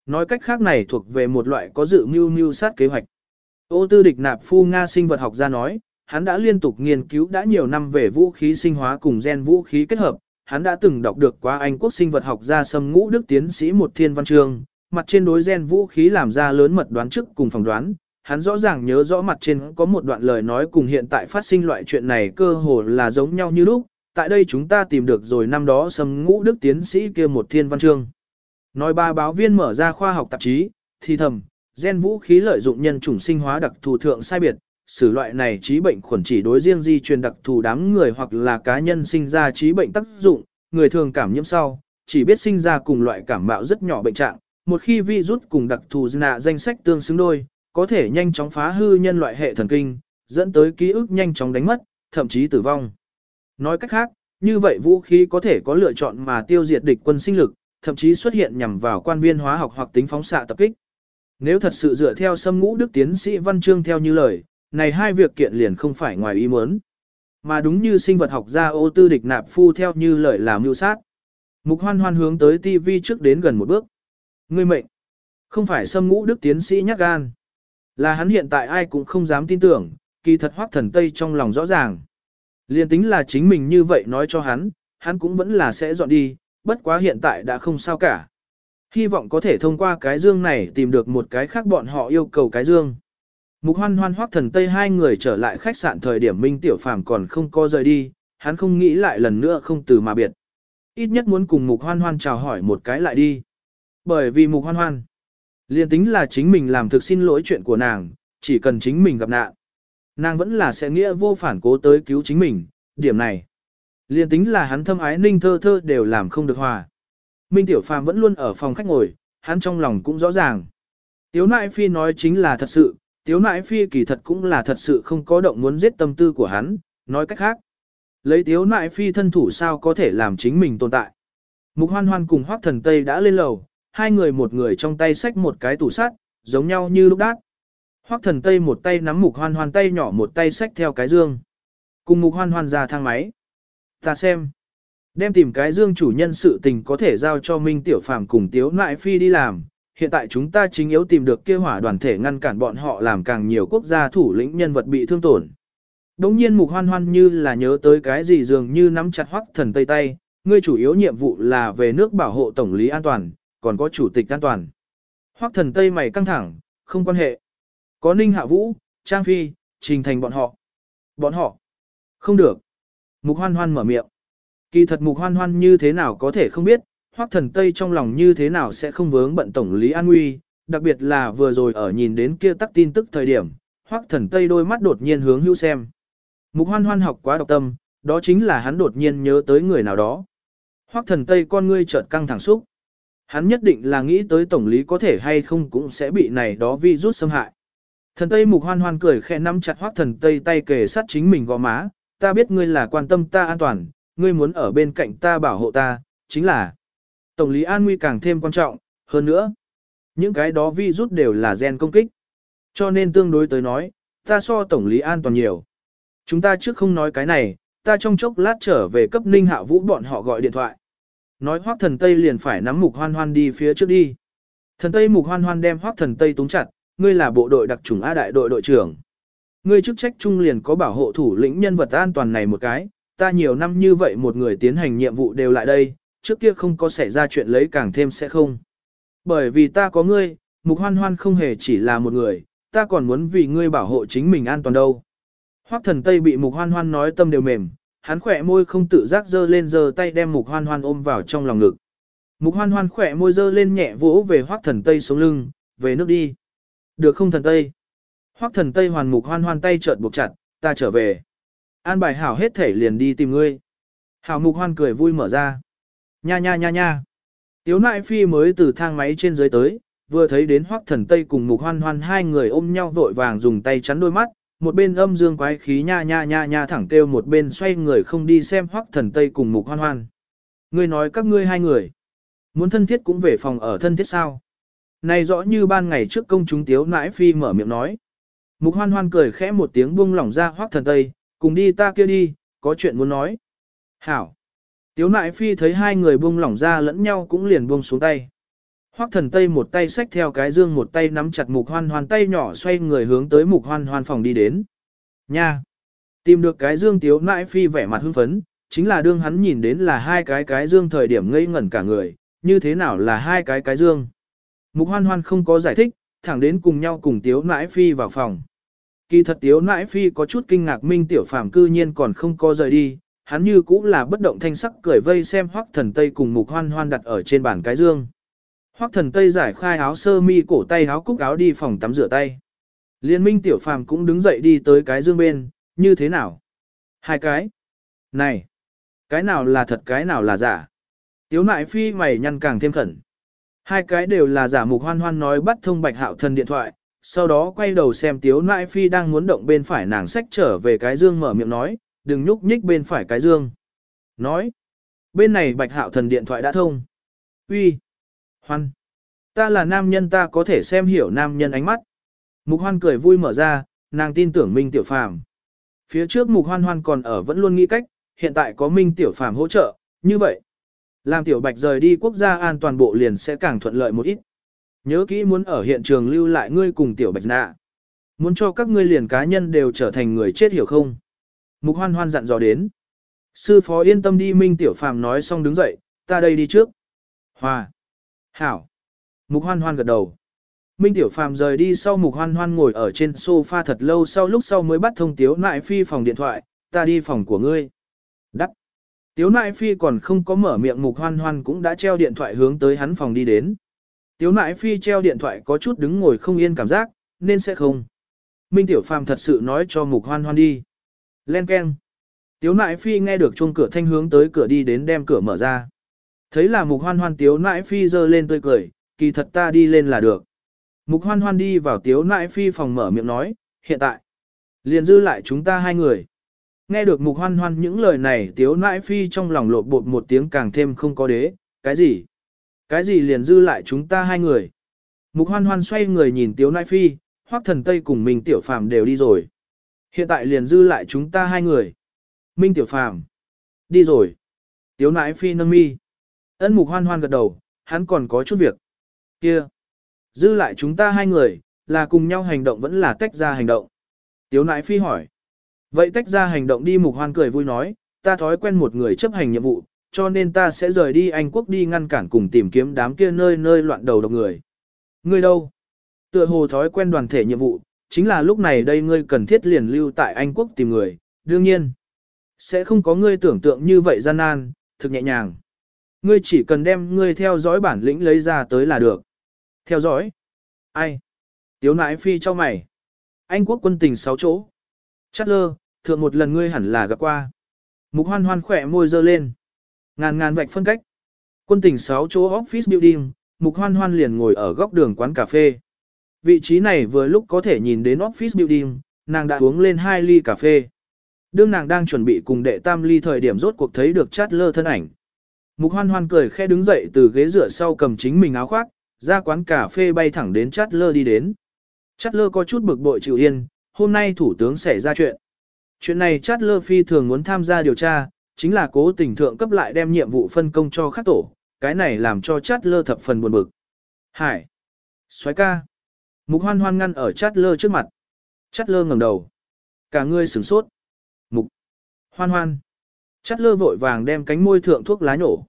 Nói cách khác này thuộc về một loại có dự mưu mưu sát kế hoạch. Ô tư địch nạp phu Nga sinh vật học gia nói, hắn đã liên tục nghiên cứu đã nhiều năm về vũ khí sinh hóa cùng gen vũ khí kết hợp, hắn đã từng đọc được qua Anh quốc sinh vật học gia sâm ngũ đức tiến sĩ một thiên văn chương, mặt trên đối gen vũ khí làm ra lớn mật đoán trước cùng phỏng đoán, hắn rõ ràng nhớ rõ mặt trên có một đoạn lời nói cùng hiện tại phát sinh loại chuyện này cơ hồ là giống nhau như lúc, tại đây chúng ta tìm được rồi năm đó sâm ngũ đức tiến sĩ kia một thiên văn chương. Nói ba báo viên mở ra khoa học tạp chí, thì thầm, gen vũ khí lợi dụng nhân chủng sinh hóa đặc thù thượng sai biệt, sử loại này trí bệnh khuẩn chỉ đối riêng di truyền đặc thù đám người hoặc là cá nhân sinh ra trí bệnh tác dụng, người thường cảm nhiễm sau, chỉ biết sinh ra cùng loại cảm mạo rất nhỏ bệnh trạng, một khi virus cùng đặc thù nạ danh sách tương xứng đôi, có thể nhanh chóng phá hư nhân loại hệ thần kinh, dẫn tới ký ức nhanh chóng đánh mất, thậm chí tử vong. Nói cách khác, như vậy vũ khí có thể có lựa chọn mà tiêu diệt địch quân sinh lực, thậm chí xuất hiện nhằm vào quan viên hóa học hoặc tính phóng xạ tập kích. Nếu thật sự dựa theo xâm ngũ đức tiến sĩ Văn Chương theo như lời, này hai việc kiện liền không phải ngoài ý muốn. Mà đúng như sinh vật học gia ô tư địch nạp phu theo như lời làm mưu sát. Mục hoan hoan hướng tới TV trước đến gần một bước. Ngươi mệnh. Không phải xâm ngũ đức tiến sĩ nhắc gan. Là hắn hiện tại ai cũng không dám tin tưởng, kỳ thật hoác thần Tây trong lòng rõ ràng. Liên tính là chính mình như vậy nói cho hắn, hắn cũng vẫn là sẽ dọn đi, bất quá hiện tại đã không sao cả. Hy vọng có thể thông qua cái dương này tìm được một cái khác bọn họ yêu cầu cái dương. Mục hoan hoan hoác thần Tây hai người trở lại khách sạn thời điểm Minh Tiểu Phàm còn không có rời đi, hắn không nghĩ lại lần nữa không từ mà biệt. Ít nhất muốn cùng mục hoan hoan chào hỏi một cái lại đi. Bởi vì mục hoan hoan, liền tính là chính mình làm thực xin lỗi chuyện của nàng, chỉ cần chính mình gặp nạn. Nàng vẫn là sẽ nghĩa vô phản cố tới cứu chính mình, điểm này. Liền tính là hắn thâm ái ninh thơ thơ đều làm không được hòa. Minh Tiểu Phàm vẫn luôn ở phòng khách ngồi, hắn trong lòng cũng rõ ràng. Tiếu nại phi nói chính là thật sự, tiếu nại phi kỳ thật cũng là thật sự không có động muốn giết tâm tư của hắn, nói cách khác. Lấy tiếu nại phi thân thủ sao có thể làm chính mình tồn tại. Mục hoan hoan cùng hoác thần Tây đã lên lầu, hai người một người trong tay xách một cái tủ sắt, giống nhau như lúc đát. Hoắc thần Tây một tay nắm mục hoan hoan tay nhỏ một tay xách theo cái dương. Cùng mục hoan hoan ra thang máy. Ta xem. Đem tìm cái dương chủ nhân sự tình có thể giao cho Minh Tiểu Phàm cùng Tiếu Nại Phi đi làm. Hiện tại chúng ta chính yếu tìm được kia hỏa đoàn thể ngăn cản bọn họ làm càng nhiều quốc gia thủ lĩnh nhân vật bị thương tổn. Đống nhiên mục hoan hoan như là nhớ tới cái gì dường như nắm chặt hoắc thần tây tay, ngươi chủ yếu nhiệm vụ là về nước bảo hộ tổng lý an toàn, còn có chủ tịch an toàn. Hoắc thần tây mày căng thẳng, không quan hệ. Có Ninh Hạ Vũ, Trang Phi, Trình Thành bọn họ. Bọn họ. Không được. Mục hoan hoan mở miệng. Kỳ thật mục hoan hoan như thế nào có thể không biết, hoắc thần Tây trong lòng như thế nào sẽ không vướng bận Tổng lý An Nguy, đặc biệt là vừa rồi ở nhìn đến kia tắc tin tức thời điểm, hoắc thần Tây đôi mắt đột nhiên hướng hữu xem. Mục hoan hoan học quá độc tâm, đó chính là hắn đột nhiên nhớ tới người nào đó. Hoắc thần Tây con ngươi chợt căng thẳng xúc. Hắn nhất định là nghĩ tới tổng lý có thể hay không cũng sẽ bị này đó vi rút xâm hại. Thần Tây Mục Hoan Hoan cười khẽ nắm chặt Hoắc Thần Tây tay kề sát chính mình gò má, ta biết ngươi là quan tâm ta an toàn, ngươi muốn ở bên cạnh ta bảo hộ ta, chính là Tổng lý an nguy càng thêm quan trọng, hơn nữa, những cái đó vi rút đều là gen công kích. Cho nên tương đối tới nói, ta so tổng lý an toàn nhiều. Chúng ta trước không nói cái này, ta trong chốc lát trở về cấp ninh hạ vũ bọn họ gọi điện thoại. Nói hoác thần Tây liền phải nắm mục hoan hoan đi phía trước đi. Thần Tây mục hoan hoan đem hoác thần Tây túng chặt, ngươi là bộ đội đặc trùng A đại đội đội trưởng. Ngươi chức trách trung liền có bảo hộ thủ lĩnh nhân vật an toàn này một cái, ta nhiều năm như vậy một người tiến hành nhiệm vụ đều lại đây, trước kia không có xảy ra chuyện lấy càng thêm sẽ không. Bởi vì ta có ngươi, mục hoan hoan không hề chỉ là một người, ta còn muốn vì ngươi bảo hộ chính mình an toàn đâu. Hoắc thần Tây bị mục hoan hoan nói tâm đều mềm, hắn khỏe môi không tự giác dơ lên dơ tay đem mục hoan hoan ôm vào trong lòng ngực. Mục hoan hoan khỏe môi dơ lên nhẹ vỗ về Hoắc thần Tây sống lưng, về nước đi. Được không thần Tây? Hoắc thần Tây hoàn mục hoan hoan tay chợt buộc chặt, ta trở về. An bài hảo hết thể liền đi tìm ngươi. Hảo mục hoan cười vui mở ra. Nha nha nha nha. Tiếu nại phi mới từ thang máy trên dưới tới, vừa thấy đến hoắc thần Tây cùng mục hoan hoan hai người ôm nhau vội vàng dùng tay chắn đôi mắt, một bên âm dương quái khí nha nha nha nha thẳng kêu một bên xoay người không đi xem hoắc thần Tây cùng mục hoan hoan. Ngươi nói các ngươi hai người. Muốn thân thiết cũng về phòng ở thân thiết sao? Này rõ như ban ngày trước công chúng tiếu nãi phi mở miệng nói. Mục hoan hoan cười khẽ một tiếng buông lỏng ra hoác thần tây, cùng đi ta kia đi, có chuyện muốn nói. Hảo. Tiếu Nại phi thấy hai người buông lỏng ra lẫn nhau cũng liền buông xuống tay. Hoác thần tây một tay xách theo cái dương một tay nắm chặt mục hoan hoan tay nhỏ xoay người hướng tới mục hoan hoan phòng đi đến. Nha! Tìm được cái dương tiếu Nại phi vẻ mặt hưng phấn, chính là đương hắn nhìn đến là hai cái cái dương thời điểm ngây ngẩn cả người, như thế nào là hai cái cái dương. Mục hoan hoan không có giải thích, thẳng đến cùng nhau cùng tiếu nãi phi vào phòng. Kỳ thật tiếu nãi phi có chút kinh ngạc minh tiểu phàm cư nhiên còn không có rời đi, hắn như cũng là bất động thanh sắc cười vây xem hoắc thần tây cùng mục hoan hoan đặt ở trên bàn cái dương. Hoắc thần tây giải khai áo sơ mi cổ tay áo cúc áo đi phòng tắm rửa tay. Liên minh tiểu phàm cũng đứng dậy đi tới cái dương bên, như thế nào? Hai cái. Này, cái nào là thật cái nào là giả? Tiếu nại phi mày nhăn càng thêm khẩn. Hai cái đều là giả mục hoan hoan nói bắt thông bạch hạo thần điện thoại, sau đó quay đầu xem tiếu nại phi đang muốn động bên phải nàng sách trở về cái dương mở miệng nói, đừng nhúc nhích bên phải cái dương. Nói, bên này bạch hạo thần điện thoại đã thông. Uy, hoan, ta là nam nhân ta có thể xem hiểu nam nhân ánh mắt. Mục hoan cười vui mở ra, nàng tin tưởng Minh Tiểu Phàm. Phía trước mục hoan hoan còn ở vẫn luôn nghĩ cách, hiện tại có Minh Tiểu Phàm hỗ trợ, như vậy. Làm Tiểu Bạch rời đi quốc gia an toàn bộ liền sẽ càng thuận lợi một ít. Nhớ kỹ muốn ở hiện trường lưu lại ngươi cùng Tiểu Bạch nạ. Muốn cho các ngươi liền cá nhân đều trở thành người chết hiểu không? Mục hoan hoan dặn dò đến. Sư phó yên tâm đi Minh Tiểu Phàm nói xong đứng dậy, ta đây đi trước. Hòa. Hảo. Mục hoan hoan gật đầu. Minh Tiểu Phàm rời đi sau mục hoan hoan ngồi ở trên sofa thật lâu sau lúc sau mới bắt thông tiếu nại phi phòng điện thoại, ta đi phòng của ngươi. Đắc. Tiếu nại phi còn không có mở miệng mục hoan hoan cũng đã treo điện thoại hướng tới hắn phòng đi đến. Tiếu nại phi treo điện thoại có chút đứng ngồi không yên cảm giác, nên sẽ không. Minh Tiểu Phàm thật sự nói cho mục hoan hoan đi. Len keng. Tiếu nại phi nghe được chuông cửa thanh hướng tới cửa đi đến đem cửa mở ra. Thấy là mục hoan hoan tiếu nại phi giơ lên tươi cười, kỳ thật ta đi lên là được. Mục hoan hoan đi vào tiếu nại phi phòng mở miệng nói, hiện tại, liền dư lại chúng ta hai người. Nghe được mục hoan hoan những lời này tiếu nại phi trong lòng lột bột một tiếng càng thêm không có đế, cái gì? Cái gì liền dư lại chúng ta hai người? Mục hoan hoan xoay người nhìn tiếu nại phi, hoắc thần tây cùng mình tiểu phàm đều đi rồi. Hiện tại liền dư lại chúng ta hai người. Minh tiểu phàm. Đi rồi. Tiếu nãi phi nâng mi. Ân mục hoan hoan gật đầu, hắn còn có chút việc. Kia. Dư lại chúng ta hai người, là cùng nhau hành động vẫn là tách ra hành động. Tiếu nãi phi hỏi. Vậy tách ra hành động đi mục hoan cười vui nói, ta thói quen một người chấp hành nhiệm vụ, cho nên ta sẽ rời đi Anh quốc đi ngăn cản cùng tìm kiếm đám kia nơi nơi loạn đầu độc người. Ngươi đâu? Tựa hồ thói quen đoàn thể nhiệm vụ, chính là lúc này đây ngươi cần thiết liền lưu tại Anh quốc tìm người, đương nhiên. Sẽ không có ngươi tưởng tượng như vậy gian nan, thực nhẹ nhàng. Ngươi chỉ cần đem ngươi theo dõi bản lĩnh lấy ra tới là được. Theo dõi? Ai? Tiếu nãi phi cho mày. Anh quốc quân tình sáu chỗ. Chắc lơ, thượng một lần ngươi hẳn là gặp qua. Mục hoan hoan khỏe môi dơ lên. Ngàn ngàn vạch phân cách. Quân tình sáu chỗ office building, mục hoan hoan liền ngồi ở góc đường quán cà phê. Vị trí này vừa lúc có thể nhìn đến office building, nàng đã uống lên hai ly cà phê. Đương nàng đang chuẩn bị cùng đệ tam ly thời điểm rốt cuộc thấy được chát lơ thân ảnh. Mục hoan hoan cười khẽ đứng dậy từ ghế dựa sau cầm chính mình áo khoác, ra quán cà phê bay thẳng đến chát lơ đi đến. Chát lơ có chút bực bội chịu yên, hôm nay thủ tướng xảy ra chuyện. Chuyện này chát lơ phi thường muốn tham gia điều tra, chính là cố tình thượng cấp lại đem nhiệm vụ phân công cho các tổ, cái này làm cho chát lơ thập phần buồn bực. Hải! Xoái ca! Mục hoan hoan ngăn ở chát lơ trước mặt. Chát lơ ngẩng đầu. Cả người sửng sốt. Mục. Hoan hoan. Chát lơ vội vàng đem cánh môi thượng thuốc lá nhổ.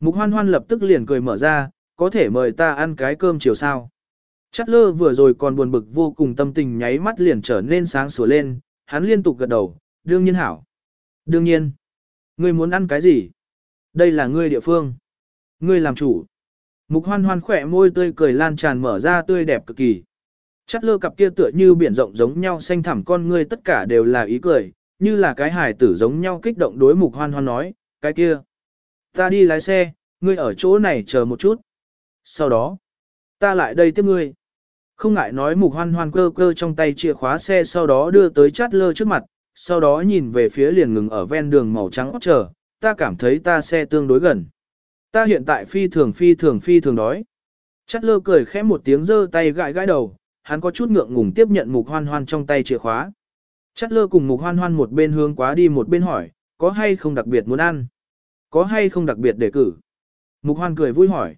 Mục hoan hoan lập tức liền cười mở ra, có thể mời ta ăn cái cơm chiều sao. Chát lơ vừa rồi còn buồn bực vô cùng tâm tình nháy mắt liền trở nên sáng sủa lên, hắn liên tục gật đầu, đương nhiên hảo. Đương nhiên. Ngươi muốn ăn cái gì? Đây là ngươi địa phương. Ngươi làm chủ. Mục hoan hoan khỏe môi tươi cười lan tràn mở ra tươi đẹp cực kỳ. Chắt lơ cặp kia tựa như biển rộng giống nhau xanh thẳm con ngươi tất cả đều là ý cười, như là cái hài tử giống nhau kích động đối mục hoan hoan nói, cái kia. Ta đi lái xe, ngươi ở chỗ này chờ một chút. Sau đó, ta lại đây tiếp ngươi. Không ngại nói mục hoan hoan cơ cơ trong tay chìa khóa xe sau đó đưa tới chát lơ trước mặt, sau đó nhìn về phía liền ngừng ở ven đường màu trắng ốc chờ, ta cảm thấy ta xe tương đối gần. Ta hiện tại phi thường phi thường phi thường đói. Chát lơ cười khẽ một tiếng giơ tay gãi gãi đầu, hắn có chút ngượng ngùng tiếp nhận mục hoan hoan trong tay chìa khóa. Chát lơ cùng mục hoan hoan một bên hướng quá đi một bên hỏi, có hay không đặc biệt muốn ăn? Có hay không đặc biệt để cử? Mục hoan cười vui hỏi.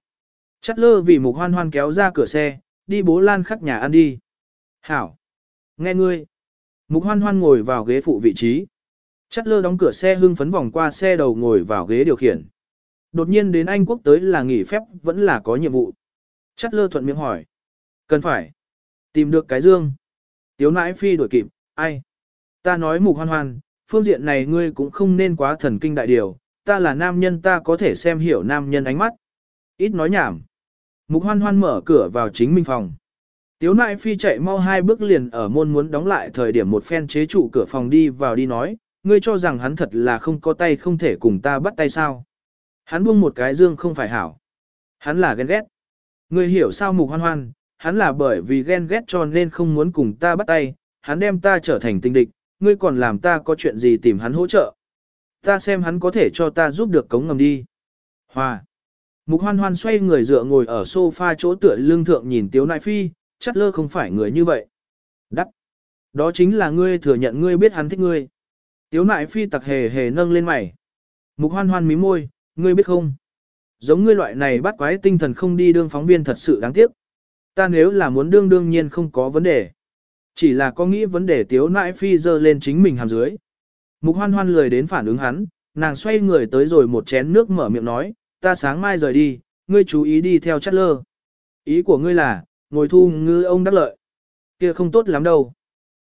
Chát lơ vì mục hoan hoan kéo ra cửa xe, đi bố lan khắc nhà ăn đi. Hảo! Nghe ngươi! Mục hoan hoan ngồi vào ghế phụ vị trí. Chát lơ đóng cửa xe hưng phấn vòng qua xe đầu ngồi vào ghế điều khiển. Đột nhiên đến Anh quốc tới là nghỉ phép vẫn là có nhiệm vụ. Chát lơ thuận miệng hỏi. Cần phải. Tìm được cái dương. Tiếu nãi phi đuổi kịp, ai? Ta nói mục hoan hoan, phương diện này ngươi cũng không nên quá thần kinh đại điều, ta là nam nhân ta có thể xem hiểu nam nhân ánh mắt. Ít nói nhảm. Mục hoan hoan mở cửa vào chính mình phòng. Tiếu nại phi chạy mau hai bước liền ở môn muốn đóng lại thời điểm một phen chế trụ cửa phòng đi vào đi nói, ngươi cho rằng hắn thật là không có tay không thể cùng ta bắt tay sao. Hắn buông một cái dương không phải hảo. Hắn là ghen ghét. Ngươi hiểu sao mục hoan hoan, hắn là bởi vì ghen ghét cho nên không muốn cùng ta bắt tay, hắn đem ta trở thành tình địch, ngươi còn làm ta có chuyện gì tìm hắn hỗ trợ. Ta xem hắn có thể cho ta giúp được cống ngầm đi. Hòa. Mục hoan hoan xoay người dựa ngồi ở sofa chỗ tựa lưng thượng nhìn tiếu nại phi, chắc lơ không phải người như vậy. Đắc. Đó chính là ngươi thừa nhận ngươi biết hắn thích ngươi. Tiếu nại phi tặc hề hề nâng lên mày. Mục hoan hoan mí môi, ngươi biết không? Giống ngươi loại này bắt quái tinh thần không đi đương phóng viên thật sự đáng tiếc. Ta nếu là muốn đương đương nhiên không có vấn đề. Chỉ là có nghĩ vấn đề tiếu nãi phi dơ lên chính mình hàm dưới. Mục hoan hoan lười đến phản ứng hắn, nàng xoay người tới rồi một chén nước mở miệng nói, ta sáng mai rời đi, ngươi chú ý đi theo chất lơ. Ý của ngươi là, ngồi thu ngư ông đắc lợi. kia không tốt lắm đâu.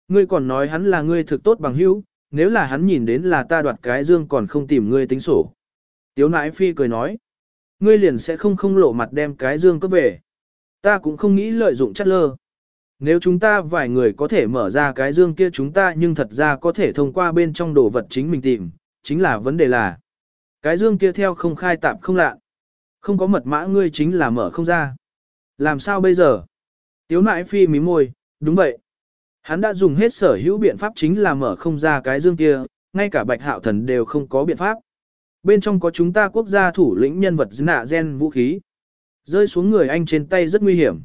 Ngươi còn nói hắn là ngươi thực tốt bằng hữu, nếu là hắn nhìn đến là ta đoạt cái dương còn không tìm ngươi tính sổ. Tiếu nãi phi cười nói, ngươi liền sẽ không không lộ mặt đem cái dương cấp về. Ta cũng không nghĩ lợi dụng chất lơ. Nếu chúng ta vài người có thể mở ra cái dương kia chúng ta nhưng thật ra có thể thông qua bên trong đồ vật chính mình tìm, chính là vấn đề là cái dương kia theo không khai tạp không lạ. Không có mật mã ngươi chính là mở không ra. Làm sao bây giờ? Tiếu Nại phi mí môi, đúng vậy. Hắn đã dùng hết sở hữu biện pháp chính là mở không ra cái dương kia, ngay cả bạch hạo thần đều không có biện pháp. Bên trong có chúng ta quốc gia thủ lĩnh nhân vật nạ gen vũ khí. Rơi xuống người anh trên tay rất nguy hiểm.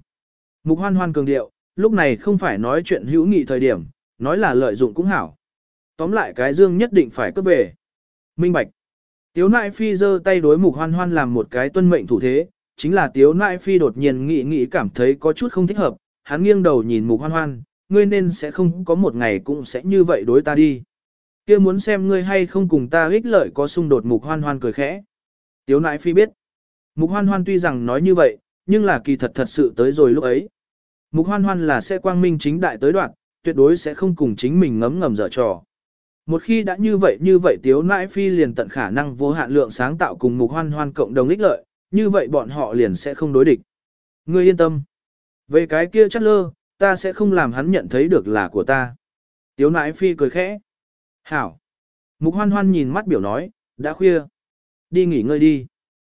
Mục hoan hoan cường điệu, lúc này không phải nói chuyện hữu nghị thời điểm, nói là lợi dụng cũng hảo. Tóm lại cái dương nhất định phải cướp về. Minh bạch. Tiếu nại phi giơ tay đối mục hoan hoan làm một cái tuân mệnh thủ thế, chính là tiếu nại phi đột nhiên nghĩ nghĩ cảm thấy có chút không thích hợp, hắn nghiêng đầu nhìn mục hoan hoan, ngươi nên sẽ không có một ngày cũng sẽ như vậy đối ta đi. kia muốn xem ngươi hay không cùng ta ích lợi có xung đột mục hoan hoan cười khẽ. Tiếu nại phi biết. Mục hoan hoan tuy rằng nói như vậy, nhưng là kỳ thật thật sự tới rồi lúc ấy. Mục hoan hoan là sẽ quang minh chính đại tới đoạn, tuyệt đối sẽ không cùng chính mình ngấm ngầm dở trò. Một khi đã như vậy như vậy tiếu nãi phi liền tận khả năng vô hạn lượng sáng tạo cùng mục hoan hoan cộng đồng ích lợi, như vậy bọn họ liền sẽ không đối địch. Ngươi yên tâm. Về cái kia chắc lơ, ta sẽ không làm hắn nhận thấy được là của ta. Tiếu nãi phi cười khẽ. Hảo. Mục hoan hoan nhìn mắt biểu nói, đã khuya. Đi nghỉ ngơi đi.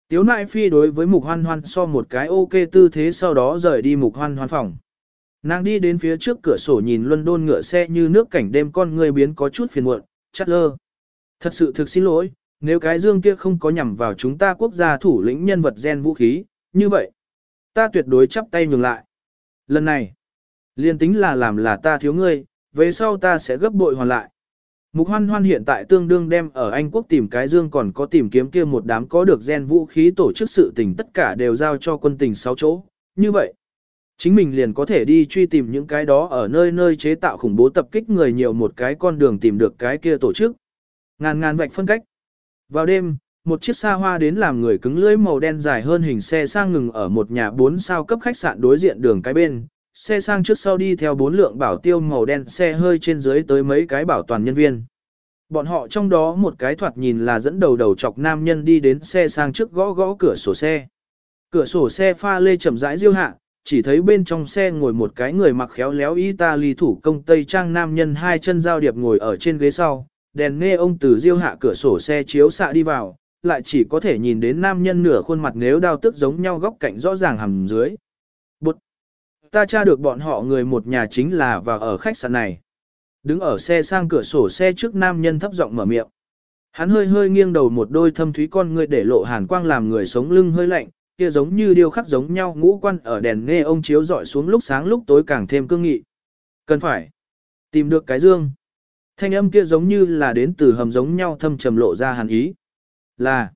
Tiếu nại phi đối với mục hoan hoan so một cái ok tư thế sau đó rời đi mục hoan hoan phòng. Nàng đi đến phía trước cửa sổ nhìn London ngựa xe như nước cảnh đêm con người biến có chút phiền muộn, chắt lơ. Thật sự thực xin lỗi, nếu cái dương kia không có nhằm vào chúng ta quốc gia thủ lĩnh nhân vật gen vũ khí, như vậy, ta tuyệt đối chắp tay nhường lại. Lần này, liên tính là làm là ta thiếu ngươi, về sau ta sẽ gấp bội hoàn lại. Mục hoan hoan hiện tại tương đương đem ở Anh quốc tìm cái dương còn có tìm kiếm kia một đám có được gen vũ khí tổ chức sự tình tất cả đều giao cho quân tình 6 chỗ. Như vậy, chính mình liền có thể đi truy tìm những cái đó ở nơi nơi chế tạo khủng bố tập kích người nhiều một cái con đường tìm được cái kia tổ chức. Ngàn ngàn vạch phân cách. Vào đêm, một chiếc xa hoa đến làm người cứng lưỡi màu đen dài hơn hình xe sang ngừng ở một nhà bốn sao cấp khách sạn đối diện đường cái bên. Xe sang trước sau đi theo bốn lượng bảo tiêu màu đen xe hơi trên dưới tới mấy cái bảo toàn nhân viên. Bọn họ trong đó một cái thoạt nhìn là dẫn đầu đầu chọc nam nhân đi đến xe sang trước gõ gõ cửa sổ xe. Cửa sổ xe pha lê chậm rãi diêu hạ, chỉ thấy bên trong xe ngồi một cái người mặc khéo léo Italy thủ công Tây Trang nam nhân hai chân giao điệp ngồi ở trên ghế sau, đèn nghe ông từ diêu hạ cửa sổ xe chiếu xạ đi vào, lại chỉ có thể nhìn đến nam nhân nửa khuôn mặt nếu đau tức giống nhau góc cạnh rõ ràng hầm dưới. Bụt! Ta tra được bọn họ người một nhà chính là và ở khách sạn này. Đứng ở xe sang cửa sổ xe trước nam nhân thấp giọng mở miệng. Hắn hơi hơi nghiêng đầu một đôi thâm thúy con người để lộ hàn quang làm người sống lưng hơi lạnh, kia giống như điêu khắc giống nhau ngũ quan ở đèn nghe ông chiếu dọi xuống lúc sáng lúc tối càng thêm cương nghị. Cần phải tìm được cái dương. Thanh âm kia giống như là đến từ hầm giống nhau thâm trầm lộ ra hàn ý. Là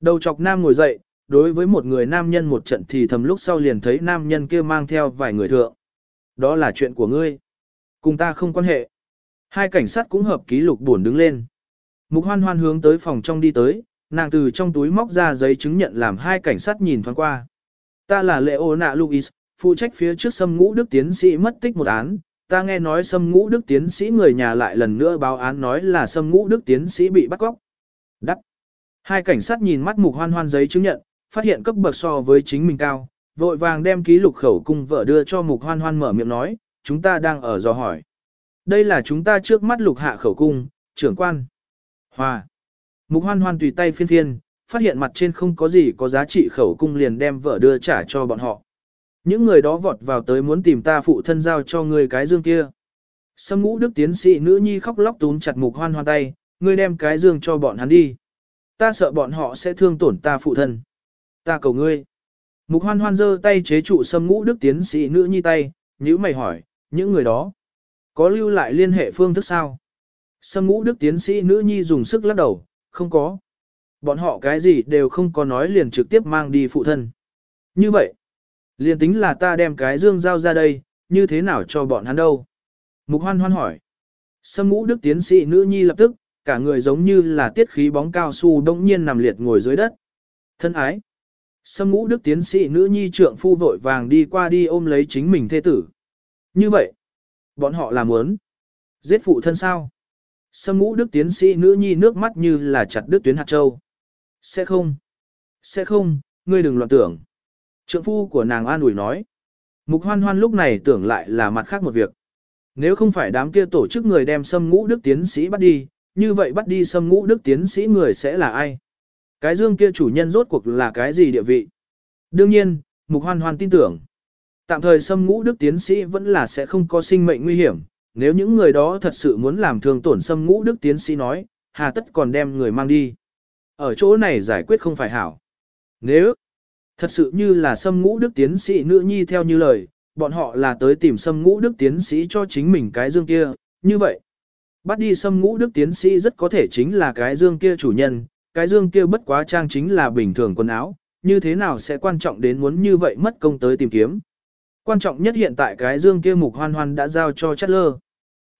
đầu chọc nam ngồi dậy, đối với một người nam nhân một trận thì thầm lúc sau liền thấy nam nhân kia mang theo vài người thượng. Đó là chuyện của ngươi. Cùng ta không quan hệ. Hai cảnh sát cũng hợp ký lục buồn đứng lên. Mục hoan hoan hướng tới phòng trong đi tới, nàng từ trong túi móc ra giấy chứng nhận làm hai cảnh sát nhìn thoáng qua. Ta là Leona Luis, phụ trách phía trước xâm ngũ đức tiến sĩ mất tích một án, ta nghe nói xâm ngũ đức tiến sĩ người nhà lại lần nữa báo án nói là xâm ngũ đức tiến sĩ bị bắt cóc. Đắc. Hai cảnh sát nhìn mắt mục hoan hoan giấy chứng nhận, phát hiện cấp bậc so với chính mình cao, vội vàng đem ký lục khẩu cung vợ đưa cho mục hoan hoan mở miệng nói, chúng ta đang ở dò hỏi. Đây là chúng ta trước mắt lục hạ khẩu cung, trưởng quan. Hòa. Mục hoan hoan tùy tay phiên phiên, phát hiện mặt trên không có gì có giá trị khẩu cung liền đem vợ đưa trả cho bọn họ. Những người đó vọt vào tới muốn tìm ta phụ thân giao cho người cái dương kia. Sâm ngũ đức tiến sĩ nữ nhi khóc lóc túm chặt mục hoan hoan tay, ngươi đem cái dương cho bọn hắn đi. Ta sợ bọn họ sẽ thương tổn ta phụ thân. Ta cầu ngươi. Mục hoan hoan giơ tay chế trụ sâm ngũ đức tiến sĩ nữ nhi tay, nhữ mày hỏi, những người đó, có lưu lại liên hệ phương thức sao? Sâm ngũ đức tiến sĩ nữ nhi dùng sức lắc đầu, không có. Bọn họ cái gì đều không có nói liền trực tiếp mang đi phụ thân. Như vậy, liền tính là ta đem cái dương giao ra đây, như thế nào cho bọn hắn đâu? Mục hoan hoan hỏi. Sâm ngũ đức tiến sĩ nữ nhi lập tức, cả người giống như là tiết khí bóng cao su đông nhiên nằm liệt ngồi dưới đất. Thân ái. Sâm ngũ đức tiến sĩ nữ nhi trượng phu vội vàng đi qua đi ôm lấy chính mình thê tử. Như vậy, bọn họ làm muốn giết phụ thân sao? Sâm ngũ đức tiến sĩ nữ nhi nước mắt như là chặt đứt tuyến hạt châu. Sẽ không. Sẽ không, ngươi đừng loạn tưởng. Trượng phu của nàng an ủi nói. Mục hoan hoan lúc này tưởng lại là mặt khác một việc. Nếu không phải đám kia tổ chức người đem sâm ngũ đức tiến sĩ bắt đi, như vậy bắt đi sâm ngũ đức tiến sĩ người sẽ là ai? Cái dương kia chủ nhân rốt cuộc là cái gì địa vị? Đương nhiên, mục hoan hoan tin tưởng. Tạm thời xâm ngũ đức tiến sĩ vẫn là sẽ không có sinh mệnh nguy hiểm, nếu những người đó thật sự muốn làm thương tổn xâm ngũ đức tiến sĩ nói, hà tất còn đem người mang đi. Ở chỗ này giải quyết không phải hảo. Nếu thật sự như là xâm ngũ đức tiến sĩ nữ nhi theo như lời, bọn họ là tới tìm xâm ngũ đức tiến sĩ cho chính mình cái dương kia, như vậy. Bắt đi xâm ngũ đức tiến sĩ rất có thể chính là cái dương kia chủ nhân, cái dương kia bất quá trang chính là bình thường quần áo, như thế nào sẽ quan trọng đến muốn như vậy mất công tới tìm kiếm. Quan trọng nhất hiện tại cái dương kia mục hoan hoan đã giao cho chất lơ.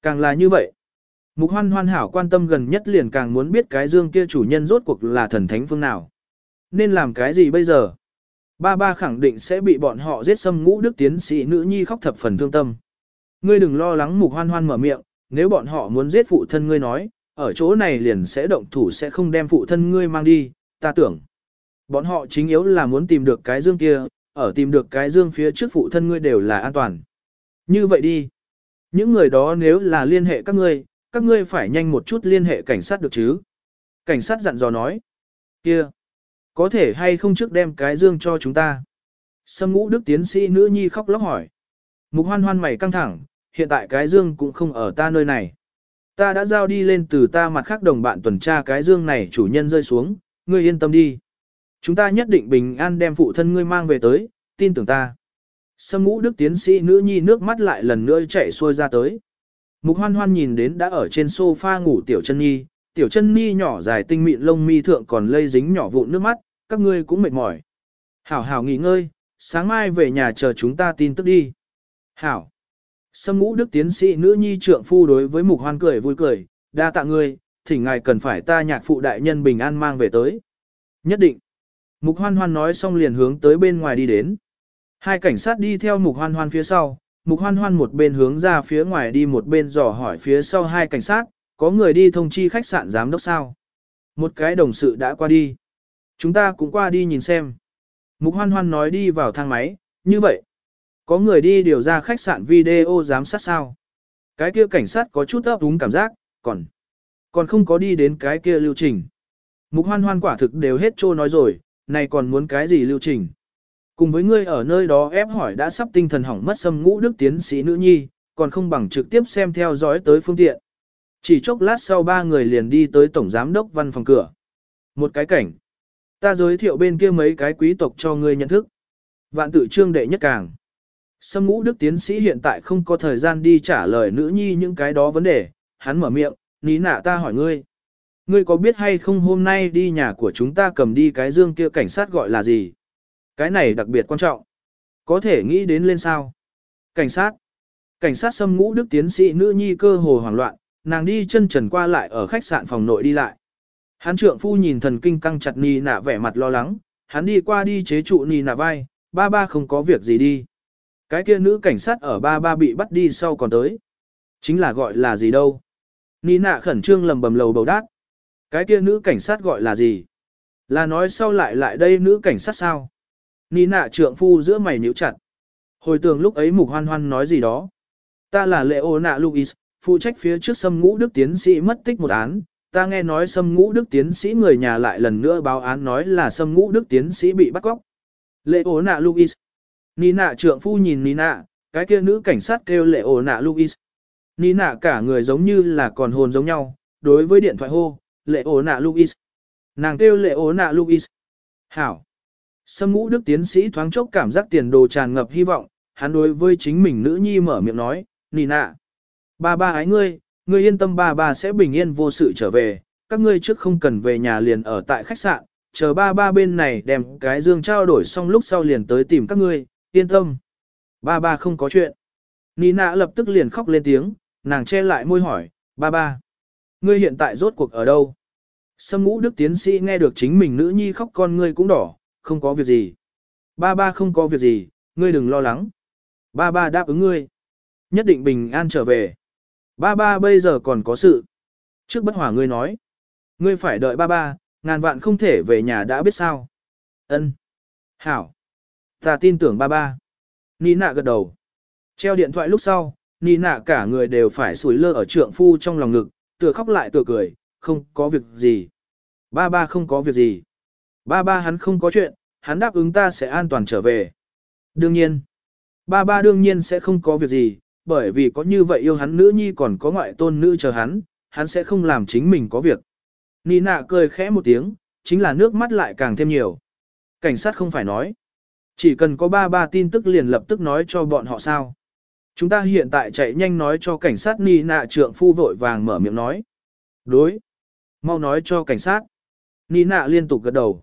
Càng là như vậy, mục hoan hoan hảo quan tâm gần nhất liền càng muốn biết cái dương kia chủ nhân rốt cuộc là thần thánh phương nào. Nên làm cái gì bây giờ? Ba ba khẳng định sẽ bị bọn họ giết xâm ngũ đức tiến sĩ nữ nhi khóc thập phần thương tâm. Ngươi đừng lo lắng mục hoan hoan mở miệng, nếu bọn họ muốn giết phụ thân ngươi nói, ở chỗ này liền sẽ động thủ sẽ không đem phụ thân ngươi mang đi, ta tưởng. Bọn họ chính yếu là muốn tìm được cái dương kia, ở tìm được cái dương phía trước phụ thân ngươi đều là an toàn. Như vậy đi. Những người đó nếu là liên hệ các ngươi, các ngươi phải nhanh một chút liên hệ cảnh sát được chứ. Cảnh sát dặn dò nói. Kia. Có thể hay không trước đem cái dương cho chúng ta. Sâm ngũ đức tiến sĩ nữ nhi khóc lóc hỏi. Mục hoan hoan mày căng thẳng, hiện tại cái dương cũng không ở ta nơi này. Ta đã giao đi lên từ ta mặt khác đồng bạn tuần tra cái dương này chủ nhân rơi xuống, ngươi yên tâm đi. Chúng ta nhất định bình an đem phụ thân ngươi mang về tới, tin tưởng ta. Sâm ngũ đức tiến sĩ nữ nhi nước mắt lại lần nữa chạy xuôi ra tới. Mục hoan hoan nhìn đến đã ở trên sofa ngủ tiểu chân nhi, tiểu chân nhi nhỏ dài tinh mịn lông mi thượng còn lây dính nhỏ vụn nước mắt, các ngươi cũng mệt mỏi. Hảo hảo nghỉ ngơi, sáng mai về nhà chờ chúng ta tin tức đi. Hảo. Sâm ngũ đức tiến sĩ nữ nhi trượng phu đối với mục hoan cười vui cười, đa tạ ngươi, thỉnh ngài cần phải ta nhạc phụ đại nhân bình an mang về tới. Nhất định. Mục hoan hoan nói xong liền hướng tới bên ngoài đi đến. Hai cảnh sát đi theo mục hoan hoan phía sau, mục hoan hoan một bên hướng ra phía ngoài đi một bên dò hỏi phía sau hai cảnh sát, có người đi thông chi khách sạn giám đốc sao. Một cái đồng sự đã qua đi. Chúng ta cũng qua đi nhìn xem. Mục hoan hoan nói đi vào thang máy, như vậy. Có người đi điều ra khách sạn video giám sát sao. Cái kia cảnh sát có chút ấp úng cảm giác, còn còn không có đi đến cái kia lưu trình. Mục hoan hoan quả thực đều hết trô nói rồi, này còn muốn cái gì lưu trình. Cùng với ngươi ở nơi đó ép hỏi đã sắp tinh thần hỏng mất xâm ngũ đức tiến sĩ nữ nhi, còn không bằng trực tiếp xem theo dõi tới phương tiện. Chỉ chốc lát sau ba người liền đi tới tổng giám đốc văn phòng cửa. Một cái cảnh. Ta giới thiệu bên kia mấy cái quý tộc cho ngươi nhận thức. Vạn tự trương đệ nhất càng. Sâm ngũ đức tiến sĩ hiện tại không có thời gian đi trả lời nữ nhi những cái đó vấn đề, hắn mở miệng, ní nạ ta hỏi ngươi. Ngươi có biết hay không hôm nay đi nhà của chúng ta cầm đi cái dương kia cảnh sát gọi là gì? Cái này đặc biệt quan trọng. Có thể nghĩ đến lên sao? Cảnh sát. Cảnh sát xâm ngũ đức tiến sĩ nữ nhi cơ hồ hoảng loạn, nàng đi chân trần qua lại ở khách sạn phòng nội đi lại. Hắn trượng phu nhìn thần kinh căng chặt nì nạ vẻ mặt lo lắng, hắn đi qua đi chế trụ nì nạ vai, ba ba không có việc gì đi. Cái kia nữ cảnh sát ở ba ba bị bắt đi sau còn tới. Chính là gọi là gì đâu. Nì nạ khẩn trương lầm bầm lầu bầu đát. Cái kia nữ cảnh sát gọi là gì? Là nói sau lại lại đây nữ cảnh sát sao? Nị nạ trượng phu giữa mày níu chặt. Hồi tưởng lúc ấy mục hoan hoan nói gì đó. Ta là lệ ô nạ Louis, phụ trách phía trước sâm ngũ đức tiến sĩ mất tích một án. Ta nghe nói sâm ngũ đức tiến sĩ người nhà lại lần nữa báo án nói là sâm ngũ đức tiến sĩ bị bắt cóc. Lệ ô nạ Louis. Nị nạ trượng phu nhìn Nị nạ, cái kia nữ cảnh sát kêu lệ ổ nạ Louis. Nị nạ cả người giống như là còn hồn giống nhau, đối với điện thoại hô, lệ ổ nạ Louis. Nàng kêu lệ ổ nạ Louis. Hảo. Sâm ngũ đức tiến sĩ thoáng chốc cảm giác tiền đồ tràn ngập hy vọng, hắn đối với chính mình nữ nhi mở miệng nói, nì nạ. Ba ba ái ngươi, ngươi yên tâm ba ba sẽ bình yên vô sự trở về, các ngươi trước không cần về nhà liền ở tại khách sạn, chờ ba ba bên này đem cái dương trao đổi xong lúc sau liền tới tìm các ngươi, yên tâm. Ba ba không có chuyện. Nị nạ lập tức liền khóc lên tiếng, nàng che lại môi hỏi, ba ba. Ngươi hiện tại rốt cuộc ở đâu? Sâm ngũ đức tiến sĩ nghe được chính mình nữ nhi khóc con ngươi cũng đỏ, không có việc gì. Ba ba không có việc gì, ngươi đừng lo lắng. Ba ba đáp ứng ngươi. Nhất định bình an trở về. Ba ba bây giờ còn có sự. Trước bất hỏa ngươi nói. Ngươi phải đợi ba ba, ngàn vạn không thể về nhà đã biết sao. Ân. Hảo. Ta tin tưởng ba ba. Nina gật đầu. Treo điện thoại lúc sau, Nina cả người đều phải sủi lơ ở trượng phu trong lòng ngực, tựa khóc lại tựa cười, không có việc gì. Ba ba không có việc gì. Ba ba hắn không có chuyện, hắn đáp ứng ta sẽ an toàn trở về. Đương nhiên. Ba ba đương nhiên sẽ không có việc gì, bởi vì có như vậy yêu hắn nữ nhi còn có ngoại tôn nữ chờ hắn, hắn sẽ không làm chính mình có việc. Nị nạ cười khẽ một tiếng, chính là nước mắt lại càng thêm nhiều. Cảnh sát không phải nói. Chỉ cần có ba ba tin tức liền lập tức nói cho bọn họ sao. Chúng ta hiện tại chạy nhanh nói cho cảnh sát Ni nạ trượng phu vội vàng mở miệng nói. Đối. Mau nói cho cảnh sát. Ni nạ liên tục gật đầu.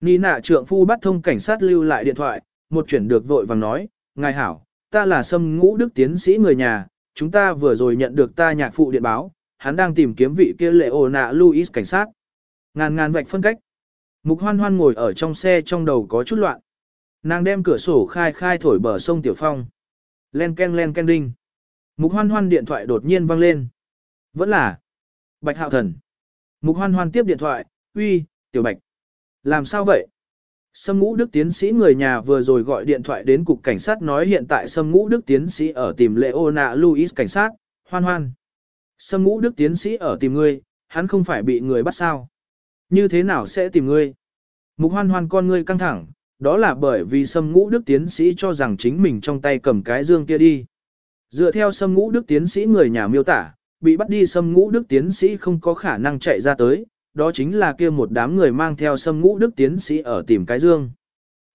Ni nạ trượng phu bắt thông cảnh sát lưu lại điện thoại, một chuyển được vội vàng nói, ngài hảo, ta là sâm ngũ đức tiến sĩ người nhà, chúng ta vừa rồi nhận được ta nhạc phụ điện báo, hắn đang tìm kiếm vị kia lệ ồ nạ Louis cảnh sát. Ngàn ngàn vạch phân cách. Mục hoan hoan ngồi ở trong xe trong đầu có chút loạn. Nàng đem cửa sổ khai khai thổi bờ sông Tiểu Phong. Len ken len ken đinh. Mục hoan hoan điện thoại đột nhiên vang lên. Vẫn là. Bạch hạo thần. Mục hoan hoan tiếp điện thoại. uy, Tiểu Bạch. Làm sao vậy? Sâm ngũ đức tiến sĩ người nhà vừa rồi gọi điện thoại đến cục cảnh sát nói hiện tại sâm ngũ đức tiến sĩ ở tìm Leona Louis cảnh sát, hoan hoan. Sâm ngũ đức tiến sĩ ở tìm ngươi, hắn không phải bị người bắt sao. Như thế nào sẽ tìm ngươi? Mục hoan hoan con ngươi căng thẳng, đó là bởi vì sâm ngũ đức tiến sĩ cho rằng chính mình trong tay cầm cái dương kia đi. Dựa theo sâm ngũ đức tiến sĩ người nhà miêu tả, bị bắt đi sâm ngũ đức tiến sĩ không có khả năng chạy ra tới, đó chính là kia một đám người mang theo sâm ngũ đức tiến sĩ ở tìm cái dương.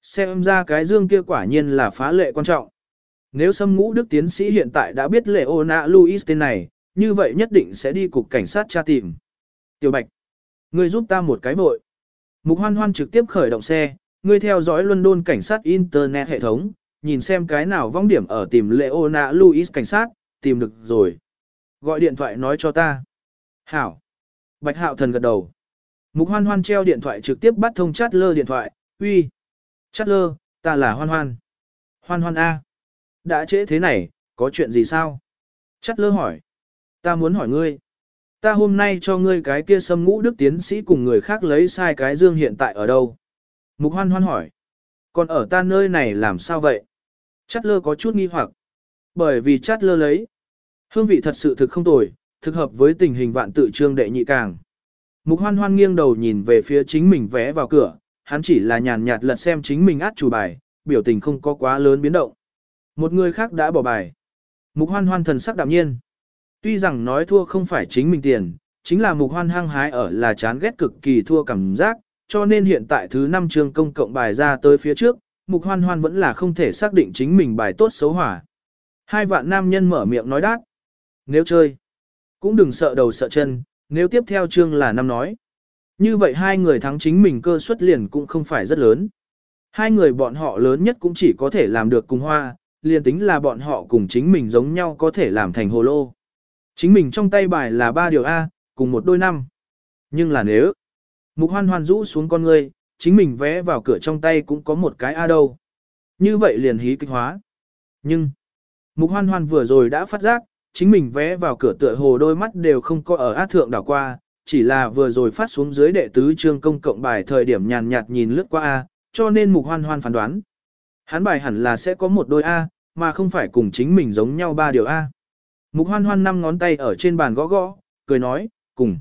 Xem ra cái dương kia quả nhiên là phá lệ quan trọng. Nếu sâm ngũ đức tiến sĩ hiện tại đã biết lệ ô nạ Louis tên này, như vậy nhất định sẽ đi cục cảnh sát tra tìm. Tiểu Bạch, ngươi giúp ta một cái vội. Mục hoan hoan trực tiếp khởi động xe, ngươi theo dõi London cảnh sát Internet hệ thống, nhìn xem cái nào vong điểm ở tìm Leona Louis cảnh sát, tìm được rồi. Gọi điện thoại nói cho ta. Hảo. Bạch Hạo Thần gật đầu. Mục Hoan Hoan treo điện thoại trực tiếp bắt thông chát lơ điện thoại, uy. Chát lơ, ta là Hoan Hoan. Hoan Hoan A. Đã trễ thế này, có chuyện gì sao? Chát lơ hỏi. Ta muốn hỏi ngươi. Ta hôm nay cho ngươi cái kia xâm ngũ đức tiến sĩ cùng người khác lấy sai cái dương hiện tại ở đâu? Mục Hoan Hoan hỏi. Còn ở ta nơi này làm sao vậy? Chát lơ có chút nghi hoặc. Bởi vì chát lơ lấy. Hương vị thật sự thực không tồi, thực hợp với tình hình vạn tự trương đệ nhị càng. Mục hoan hoan nghiêng đầu nhìn về phía chính mình vẽ vào cửa, hắn chỉ là nhàn nhạt lật xem chính mình át chủ bài, biểu tình không có quá lớn biến động. Một người khác đã bỏ bài. Mục hoan hoan thần sắc đạm nhiên. Tuy rằng nói thua không phải chính mình tiền, chính là mục hoan hăng hái ở là chán ghét cực kỳ thua cảm giác, cho nên hiện tại thứ năm trường công cộng bài ra tới phía trước, mục hoan hoan vẫn là không thể xác định chính mình bài tốt xấu hỏa. Hai vạn nam nhân mở miệng nói đát. Nếu chơi, cũng đừng sợ đầu sợ chân, nếu tiếp theo chương là năm nói. Như vậy hai người thắng chính mình cơ suất liền cũng không phải rất lớn. Hai người bọn họ lớn nhất cũng chỉ có thể làm được cùng hoa, liền tính là bọn họ cùng chính mình giống nhau có thể làm thành hồ lô. Chính mình trong tay bài là ba điều A, cùng một đôi năm. Nhưng là nếu, mục hoan hoan rũ xuống con người, chính mình vẽ vào cửa trong tay cũng có một cái A đâu. Như vậy liền hí kịch hóa. Nhưng, mục hoan hoan vừa rồi đã phát giác, chính mình vé vào cửa tựa hồ đôi mắt đều không có ở át thượng đảo qua, chỉ là vừa rồi phát xuống dưới đệ tứ trương công cộng bài thời điểm nhàn nhạt nhìn lướt qua A, cho nên mục hoan hoan phán đoán. Hắn bài hẳn là sẽ có một đôi A, mà không phải cùng chính mình giống nhau ba điều A. Mục hoan hoan năm ngón tay ở trên bàn gõ gõ, cười nói, cùng.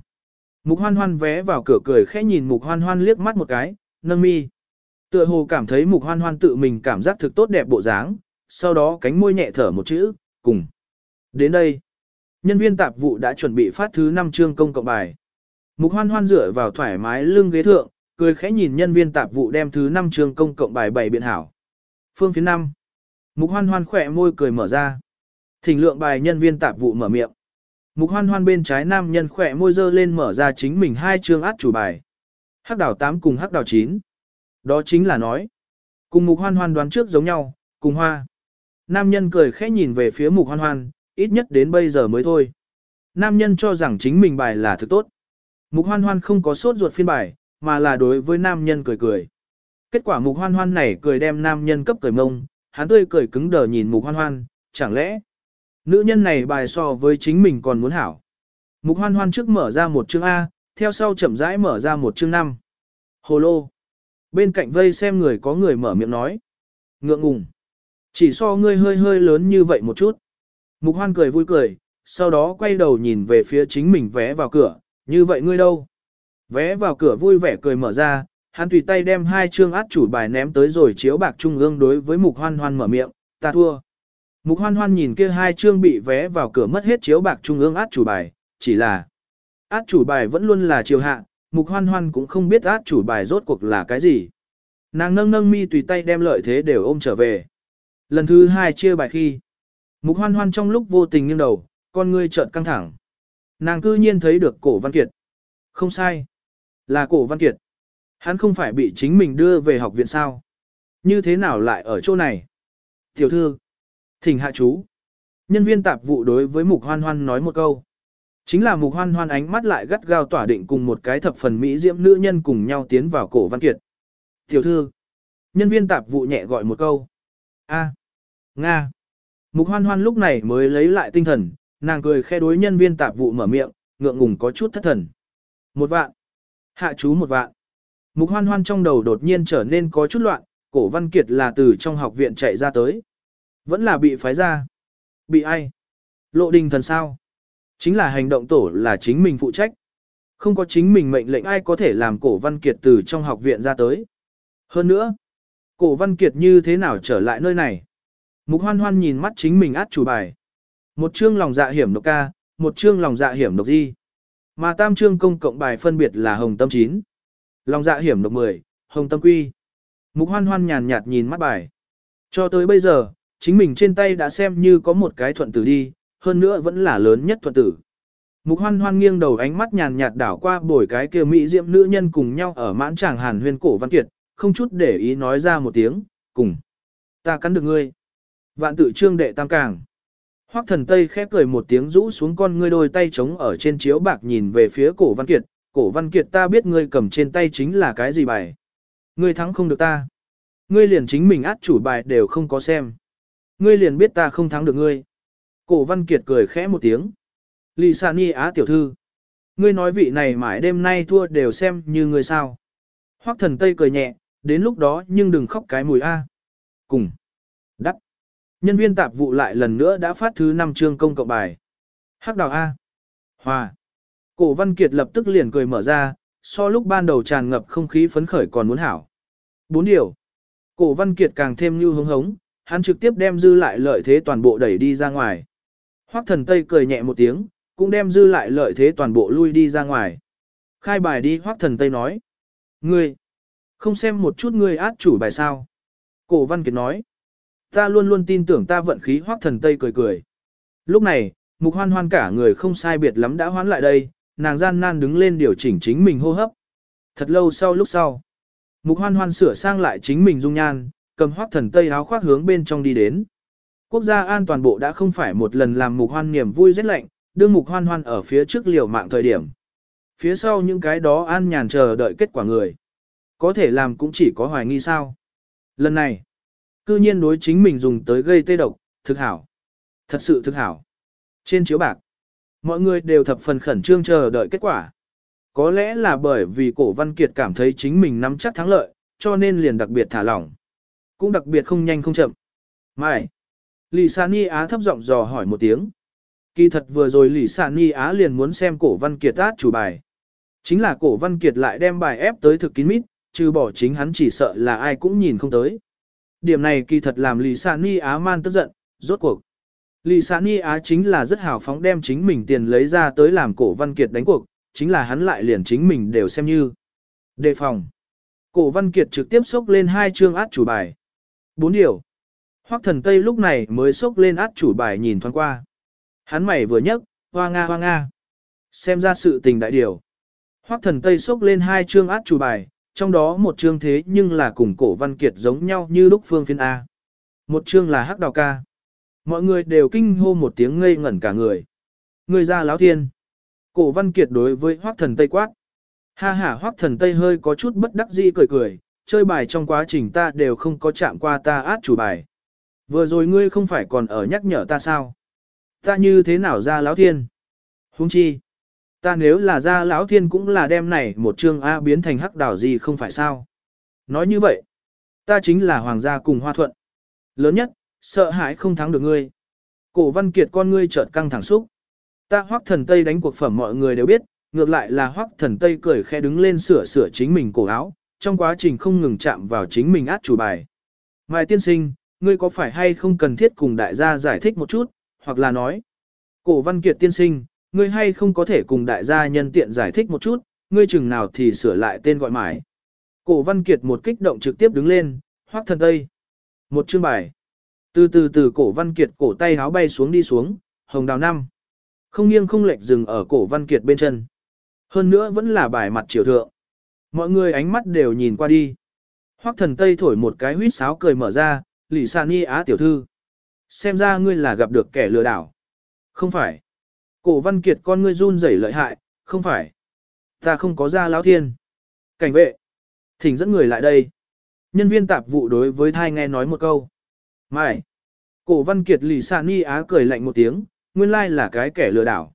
Mục hoan hoan vé vào cửa cười khẽ nhìn mục hoan hoan liếc mắt một cái, nâng mi. Tựa hồ cảm thấy mục hoan hoan tự mình cảm giác thực tốt đẹp bộ dáng, sau đó cánh môi nhẹ thở một chữ, cùng. Đến đây, nhân viên tạp vụ đã chuẩn bị phát thứ 5 chương công cộng bài. Mục hoan hoan dựa vào thoải mái lưng ghế thượng, cười khẽ nhìn nhân viên tạp vụ đem thứ 5 chương công cộng bài bày biện hảo. Phương phía 5. Mục hoan hoan khỏe môi cười mở ra. Thỉnh lượng bài nhân viên tạp vụ mở miệng. Mục hoan hoan bên trái nam nhân khỏe môi dơ lên mở ra chính mình hai chương át chủ bài. Hắc đảo 8 cùng hắc đảo 9. Đó chính là nói. Cùng mục hoan hoan đoán trước giống nhau, cùng hoa. Nam nhân cười khẽ nhìn về phía mục hoan hoan, ít nhất đến bây giờ mới thôi. Nam nhân cho rằng chính mình bài là thứ tốt. Mục hoan hoan không có sốt ruột phiên bài, mà là đối với nam nhân cười cười. Kết quả mục hoan hoan này cười đem nam nhân cấp cười mông, hắn tươi cười cứng đờ nhìn mục hoan hoan, chẳng lẽ nữ nhân này bài so với chính mình còn muốn hảo. Mục hoan hoan trước mở ra một chương A, theo sau chậm rãi mở ra một chương 5. Hồ lô. Bên cạnh vây xem người có người mở miệng nói. Ngượng ngùng. Chỉ so ngươi hơi hơi lớn như vậy một chút. Mục hoan cười vui cười, sau đó quay đầu nhìn về phía chính mình vé vào cửa, như vậy ngươi đâu? Vé vào cửa vui vẻ cười mở ra, hắn tùy tay đem hai chương át chủ bài ném tới rồi chiếu bạc trung ương đối với mục hoan hoan mở miệng, ta thua. Mục hoan hoan nhìn kia hai chương bị vé vào cửa mất hết chiếu bạc trung ương át chủ bài, chỉ là át chủ bài vẫn luôn là chiều hạ, mục hoan hoan cũng không biết át chủ bài rốt cuộc là cái gì. Nàng nâng nâng mi tùy tay đem lợi thế đều ôm trở về. Lần thứ hai chia bài khi, mục hoan hoan trong lúc vô tình nghiêng đầu, con ngươi trợn căng thẳng. Nàng cư nhiên thấy được cổ văn kiệt. Không sai. Là cổ văn kiệt. Hắn không phải bị chính mình đưa về học viện sao. Như thế nào lại ở chỗ này? Tiểu thư. Thỉnh hạ chú. Nhân viên tạp vụ đối với mục hoan hoan nói một câu. Chính là mục hoan hoan ánh mắt lại gắt gao tỏa định cùng một cái thập phần mỹ diễm nữ nhân cùng nhau tiến vào cổ văn kiệt. Tiểu thư. Nhân viên tạp vụ nhẹ gọi một câu. A. Nga. Mục hoan hoan lúc này mới lấy lại tinh thần, nàng cười khe đối nhân viên tạp vụ mở miệng, ngượng ngùng có chút thất thần. Một vạn. Hạ chú một vạn. Mục hoan hoan trong đầu đột nhiên trở nên có chút loạn, cổ văn kiệt là từ trong học viện chạy ra tới. Vẫn là bị phái ra. Bị ai? Lộ đình thần sao? Chính là hành động tổ là chính mình phụ trách. Không có chính mình mệnh lệnh ai có thể làm cổ văn kiệt từ trong học viện ra tới. Hơn nữa, cổ văn kiệt như thế nào trở lại nơi này? Mục hoan hoan nhìn mắt chính mình át chủ bài. Một chương lòng dạ hiểm độc ca, một chương lòng dạ hiểm độc di. Mà tam chương công cộng bài phân biệt là hồng tâm 9. Lòng dạ hiểm độc 10, hồng tâm quy. Mục hoan hoan nhàn nhạt nhìn mắt bài. Cho tới bây giờ, chính mình trên tay đã xem như có một cái thuận tử đi, hơn nữa vẫn là lớn nhất thuận tử. Mục hoan hoan nghiêng đầu ánh mắt nhàn nhạt đảo qua bồi cái kia mỹ diệm nữ nhân cùng nhau ở mãn tràng hàn huyên cổ văn kiệt, không chút để ý nói ra một tiếng, cùng. Ta cắn được ngươi. Vạn tự trương đệ tam càng. Hoắc thần Tây khẽ cười một tiếng rũ xuống con ngươi đôi tay trống ở trên chiếu bạc nhìn về phía cổ văn kiệt, cổ văn kiệt ta biết ngươi cầm trên tay chính là cái gì bài. Ngươi thắng không được ta. Ngươi liền chính mình át chủ bài đều không có xem. Ngươi liền biết ta không thắng được ngươi. Cổ văn kiệt cười khẽ một tiếng. Lì Sa Ni Á tiểu thư. Ngươi nói vị này mãi đêm nay thua đều xem như ngươi sao. Hoắc thần Tây cười nhẹ, đến lúc đó nhưng đừng khóc cái mùi A. Cùng. Đắc. Nhân viên tạp vụ lại lần nữa đã phát thứ 5 chương công cộng bài. Hắc đào A. Hòa. Cổ Văn Kiệt lập tức liền cười mở ra, so lúc ban đầu tràn ngập không khí phấn khởi còn muốn hảo. Bốn điều. Cổ Văn Kiệt càng thêm như hứng hống, hắn trực tiếp đem dư lại lợi thế toàn bộ đẩy đi ra ngoài. Hoắc thần Tây cười nhẹ một tiếng, cũng đem dư lại lợi thế toàn bộ lui đi ra ngoài. Khai bài đi Hoắc thần Tây nói. Ngươi, không xem một chút ngươi át chủ bài sao. Cổ Văn Kiệt nói. Ta luôn luôn tin tưởng ta vận khí Hoắc thần Tây cười cười. Lúc này, mục hoan hoan cả người không sai biệt lắm đã hoán lại đây, nàng gian nan đứng lên điều chỉnh chính mình hô hấp. Thật lâu sau lúc sau, mục hoan hoan sửa sang lại chính mình dung nhan, cầm hoác thần tây áo khoác hướng bên trong đi đến. Quốc gia an toàn bộ đã không phải một lần làm mục hoan niềm vui rất lạnh, đương mục hoan hoan ở phía trước liều mạng thời điểm. Phía sau những cái đó an nhàn chờ đợi kết quả người. Có thể làm cũng chỉ có hoài nghi sao. Lần này, cư nhiên đối chính mình dùng tới gây tê độc, thực hảo. Thật sự thực hảo. Trên chiếu bạc, mọi người đều thập phần khẩn trương chờ đợi kết quả. Có lẽ là bởi vì cổ văn kiệt cảm thấy chính mình nắm chắc thắng lợi, cho nên liền đặc biệt thả lỏng. Cũng đặc biệt không nhanh không chậm. Mai. Lì Sa Ni Á thấp giọng dò hỏi một tiếng. Kỳ thật vừa rồi Lì Sa Ni Á liền muốn xem cổ văn kiệt át chủ bài. Chính là cổ văn kiệt lại đem bài ép tới thực kín mít, trừ bỏ chính hắn chỉ sợ là ai cũng nhìn không tới. Điểm này kỳ thật làm Lì Sa Ni Á man tức giận, rốt cuộc. Lì Sa Ni Á chính là rất hào phóng đem chính mình tiền lấy ra tới làm cổ văn kiệt đánh cuộc, chính là hắn lại liền chính mình đều xem như. Đề phòng. Cổ văn kiệt trực tiếp xúc lên hai chương át chủ bài. Bốn điều. Hoắc thần Tây lúc này mới sốc lên át chủ bài nhìn thoáng qua. Hắn mày vừa nhấc, hoa nga hoa nga. Xem ra sự tình đại điều. Hoắc thần Tây sốc lên hai chương át chủ bài, trong đó một chương thế nhưng là cùng cổ văn kiệt giống nhau như lúc phương phiên A. Một chương là hắc đào ca. Mọi người đều kinh hô một tiếng ngây ngẩn cả người. Người ra láo thiên. Cổ văn kiệt đối với hoắc thần Tây quát. Ha ha hoắc thần Tây hơi có chút bất đắc dĩ cười cười, chơi bài trong quá trình ta đều không có chạm qua ta át chủ bài. Vừa rồi ngươi không phải còn ở nhắc nhở ta sao? Ta như thế nào ra lão thiên? Hung chi? Ta nếu là ra lão thiên cũng là đem này một chương A biến thành hắc đảo gì không phải sao? Nói như vậy, ta chính là hoàng gia cùng hoa thuận. Lớn nhất, sợ hãi không thắng được ngươi. Cổ văn kiệt con ngươi chợt căng thẳng xúc. Ta hoắc thần Tây đánh cuộc phẩm mọi người đều biết, ngược lại là hoắc thần Tây cười khẽ đứng lên sửa sửa chính mình cổ áo, trong quá trình không ngừng chạm vào chính mình át chủ bài. Mai tiên sinh, ngươi có phải hay không cần thiết cùng đại gia giải thích một chút, hoặc là nói, cổ văn kiệt tiên sinh, ngươi hay không có thể cùng đại gia nhân tiện giải thích một chút, ngươi chừng nào thì sửa lại tên gọi mãi. Cổ văn kiệt một kích động trực tiếp đứng lên, hoác thần tây. Một chương bài. Từ từ từ cổ văn kiệt cổ tay háo bay xuống đi xuống, hồng đào năm. Không nghiêng không lệch dừng ở cổ văn kiệt bên chân. Hơn nữa vẫn là bài mặt triều thượng. Mọi người ánh mắt đều nhìn qua đi. Hoắc thần Tây thổi một cái huýt sáo cười mở ra, lì sàn ni á tiểu thư. Xem ra ngươi là gặp được kẻ lừa đảo. Không phải. Cổ văn kiệt con ngươi run rẩy lợi hại, không phải. Ta không có ra lão thiên. Cảnh vệ. Thỉnh dẫn người lại đây. Nhân viên tạp vụ đối với thai nghe nói một câu. Mai. Cổ văn kiệt lì sàn ni á cười lạnh một tiếng, nguyên lai là cái kẻ lừa đảo.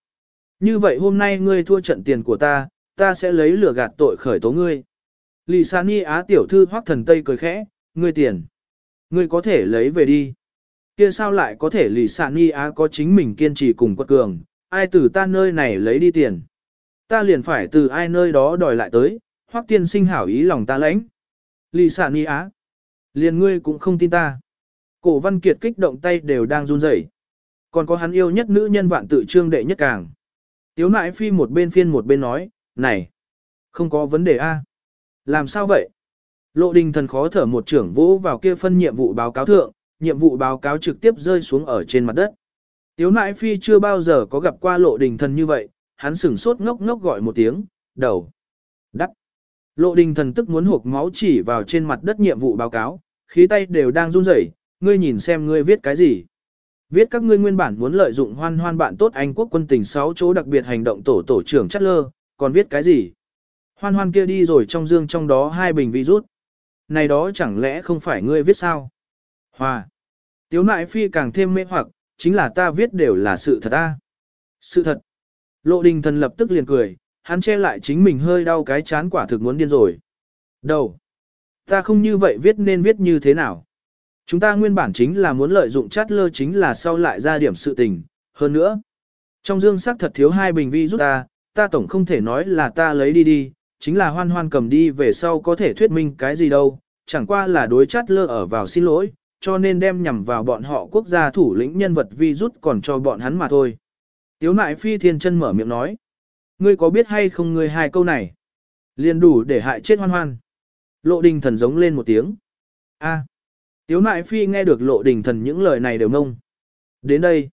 Như vậy hôm nay ngươi thua trận tiền của ta, ta sẽ lấy lửa gạt tội khởi tố ngươi. Lì sa ni á tiểu thư hoắc thần tây cười khẽ, ngươi tiền. Ngươi có thể lấy về đi. Kia sao lại có thể lì Sa ni á có chính mình kiên trì cùng quật cường, ai từ ta nơi này lấy đi tiền. Ta liền phải từ ai nơi đó đòi lại tới, hoắc tiên sinh hảo ý lòng ta lãnh. Lì Sa ni á. Liền ngươi cũng không tin ta. Cổ văn kiệt kích động tay đều đang run rẩy. Còn có hắn yêu nhất nữ nhân vạn tự trương đệ nhất càng. Tiếu nại phi một bên phiên một bên nói, này, không có vấn đề a. Làm sao vậy? Lộ đình thần khó thở một trưởng vỗ vào kia phân nhiệm vụ báo cáo thượng, nhiệm vụ báo cáo trực tiếp rơi xuống ở trên mặt đất. Tiếu nãi phi chưa bao giờ có gặp qua lộ đình thần như vậy, hắn sửng sốt ngốc ngốc gọi một tiếng, đầu, đắp. Lộ đình thần tức muốn hộp máu chỉ vào trên mặt đất nhiệm vụ báo cáo, khí tay đều đang run rẩy, ngươi nhìn xem ngươi viết cái gì. Viết các ngươi nguyên bản muốn lợi dụng hoan hoan bạn tốt Anh quốc quân tình 6 chỗ đặc biệt hành động tổ tổ trưởng chất lơ, còn viết cái gì? Hoan hoan kia đi rồi trong dương trong đó hai bình virus này đó chẳng lẽ không phải ngươi viết sao? Hòa. Tiếu nại phi càng thêm mê hoặc, chính là ta viết đều là sự thật ta. Sự thật. Lộ đình thần lập tức liền cười, hắn che lại chính mình hơi đau cái chán quả thực muốn điên rồi. Đầu. Ta không như vậy viết nên viết như thế nào? Chúng ta nguyên bản chính là muốn lợi dụng chát lơ chính là sau lại ra điểm sự tình. Hơn nữa, trong dương sắc thật thiếu hai bình vi rút ta, ta tổng không thể nói là ta lấy đi đi, chính là hoan hoan cầm đi về sau có thể thuyết minh cái gì đâu, chẳng qua là đối chát lơ ở vào xin lỗi, cho nên đem nhằm vào bọn họ quốc gia thủ lĩnh nhân vật vi rút còn cho bọn hắn mà thôi. Tiếu nại phi thiên chân mở miệng nói, ngươi có biết hay không ngươi hai câu này? liền đủ để hại chết hoan hoan. Lộ đình thần giống lên một tiếng. a Tiếu nại phi nghe được lộ đình thần những lời này đều ngông. Đến đây,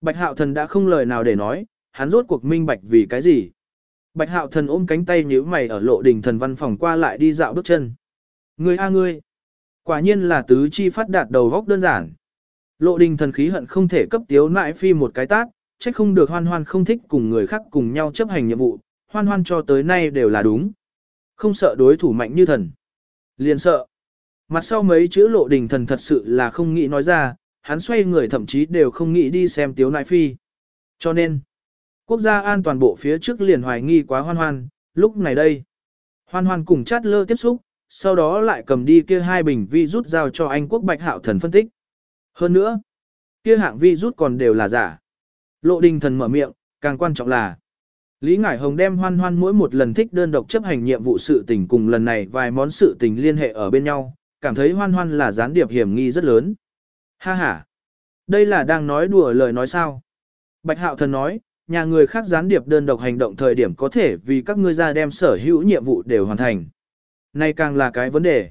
bạch hạo thần đã không lời nào để nói, hắn rốt cuộc minh bạch vì cái gì. Bạch hạo thần ôm cánh tay nhíu mày ở lộ đình thần văn phòng qua lại đi dạo bước chân. Ngươi a ngươi. Quả nhiên là tứ chi phát đạt đầu góc đơn giản. Lộ đình thần khí hận không thể cấp tiếu nại phi một cái tát, trách không được hoan hoan không thích cùng người khác cùng nhau chấp hành nhiệm vụ, hoan hoan cho tới nay đều là đúng. Không sợ đối thủ mạnh như thần. Liền sợ. Mặt sau mấy chữ lộ đình thần thật sự là không nghĩ nói ra, hắn xoay người thậm chí đều không nghĩ đi xem tiếu nại phi. Cho nên, Quốc gia an toàn bộ phía trước liền hoài nghi quá hoan hoan, lúc này đây. Hoan hoan cùng chát lơ tiếp xúc, sau đó lại cầm đi kia hai bình vi rút giao cho Anh quốc bạch hạo thần phân tích. Hơn nữa, kia hạng vi rút còn đều là giả. Lộ đình thần mở miệng, càng quan trọng là Lý Ngải Hồng đem hoan hoan mỗi một lần thích đơn độc chấp hành nhiệm vụ sự tình cùng lần này vài món sự tình liên hệ ở bên nhau, cảm thấy hoan hoan là gián điệp hiểm nghi rất lớn. Ha ha! Đây là đang nói đùa lời nói sao? Bạch Hạo Thần nói, nhà người khác gián điệp đơn độc hành động thời điểm có thể vì các ngươi ra đem sở hữu nhiệm vụ đều hoàn thành. Này càng là cái vấn đề.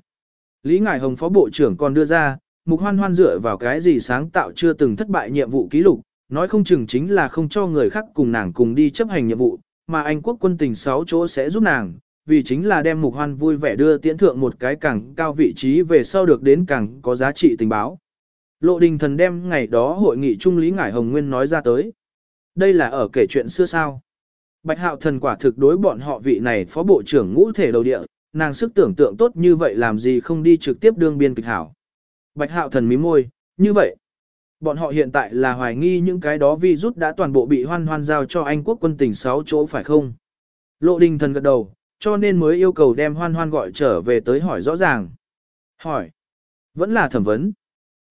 Lý Ngải Hồng Phó Bộ trưởng còn đưa ra, mục hoan hoan dựa vào cái gì sáng tạo chưa từng thất bại nhiệm vụ ký lục, nói không chừng chính là không cho người khác cùng nàng cùng đi chấp hành nhiệm vụ, mà Anh quốc quân tình 6 chỗ sẽ giúp nàng, vì chính là đem mục hoan vui vẻ đưa tiễn thượng một cái càng cao vị trí về sau được đến càng có giá trị tình báo. Lộ đình thần đem ngày đó hội nghị trung lý Ngải Hồng Nguyên nói ra tới. Đây là ở kể chuyện xưa sao. Bạch hạo thần quả thực đối bọn họ vị này phó bộ trưởng ngũ thể đầu địa, nàng sức tưởng tượng tốt như vậy làm gì không đi trực tiếp đương biên kịch hảo. Bạch hạo thần mím môi, như vậy. Bọn họ hiện tại là hoài nghi những cái đó vi rút đã toàn bộ bị hoan hoan giao cho Anh quốc quân tỉnh 6 chỗ phải không? Lộ đình thần gật đầu, cho nên mới yêu cầu đem hoan hoan gọi trở về tới hỏi rõ ràng. Hỏi. Vẫn là thẩm vấn.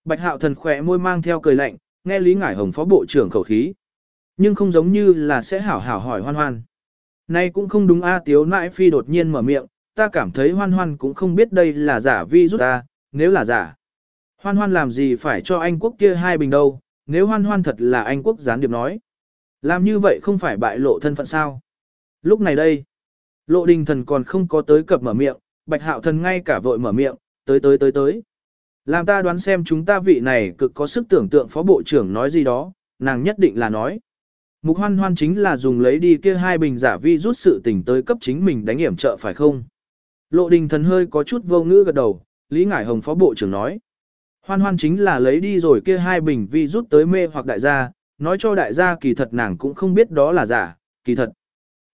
Bạch hạo thần khỏe môi mang theo cười lạnh, nghe Lý Ngải Hồng phó bộ trưởng khẩu khí. Nhưng không giống như là sẽ hảo hảo hỏi hoan hoan. Nay cũng không đúng A tiếu nãi phi đột nhiên mở miệng, ta cảm thấy hoan hoan cũng không biết đây là giả vi rút ta, nếu là giả. Hoan hoan làm gì phải cho Anh quốc kia hai bình đâu, nếu hoan hoan thật là Anh quốc gián điệp nói. Làm như vậy không phải bại lộ thân phận sao. Lúc này đây, lộ đình thần còn không có tới cập mở miệng, bạch hạo thần ngay cả vội mở miệng, tới tới tới tới. Làm ta đoán xem chúng ta vị này cực có sức tưởng tượng phó bộ trưởng nói gì đó, nàng nhất định là nói. Mục hoan hoan chính là dùng lấy đi kia hai bình giả vi rút sự tình tới cấp chính mình đánh hiểm trợ phải không? Lộ đình thần hơi có chút vô ngữ gật đầu, Lý Ngải Hồng phó bộ trưởng nói. Hoan hoan chính là lấy đi rồi kia hai bình vi rút tới mê hoặc đại gia, nói cho đại gia kỳ thật nàng cũng không biết đó là giả, kỳ thật.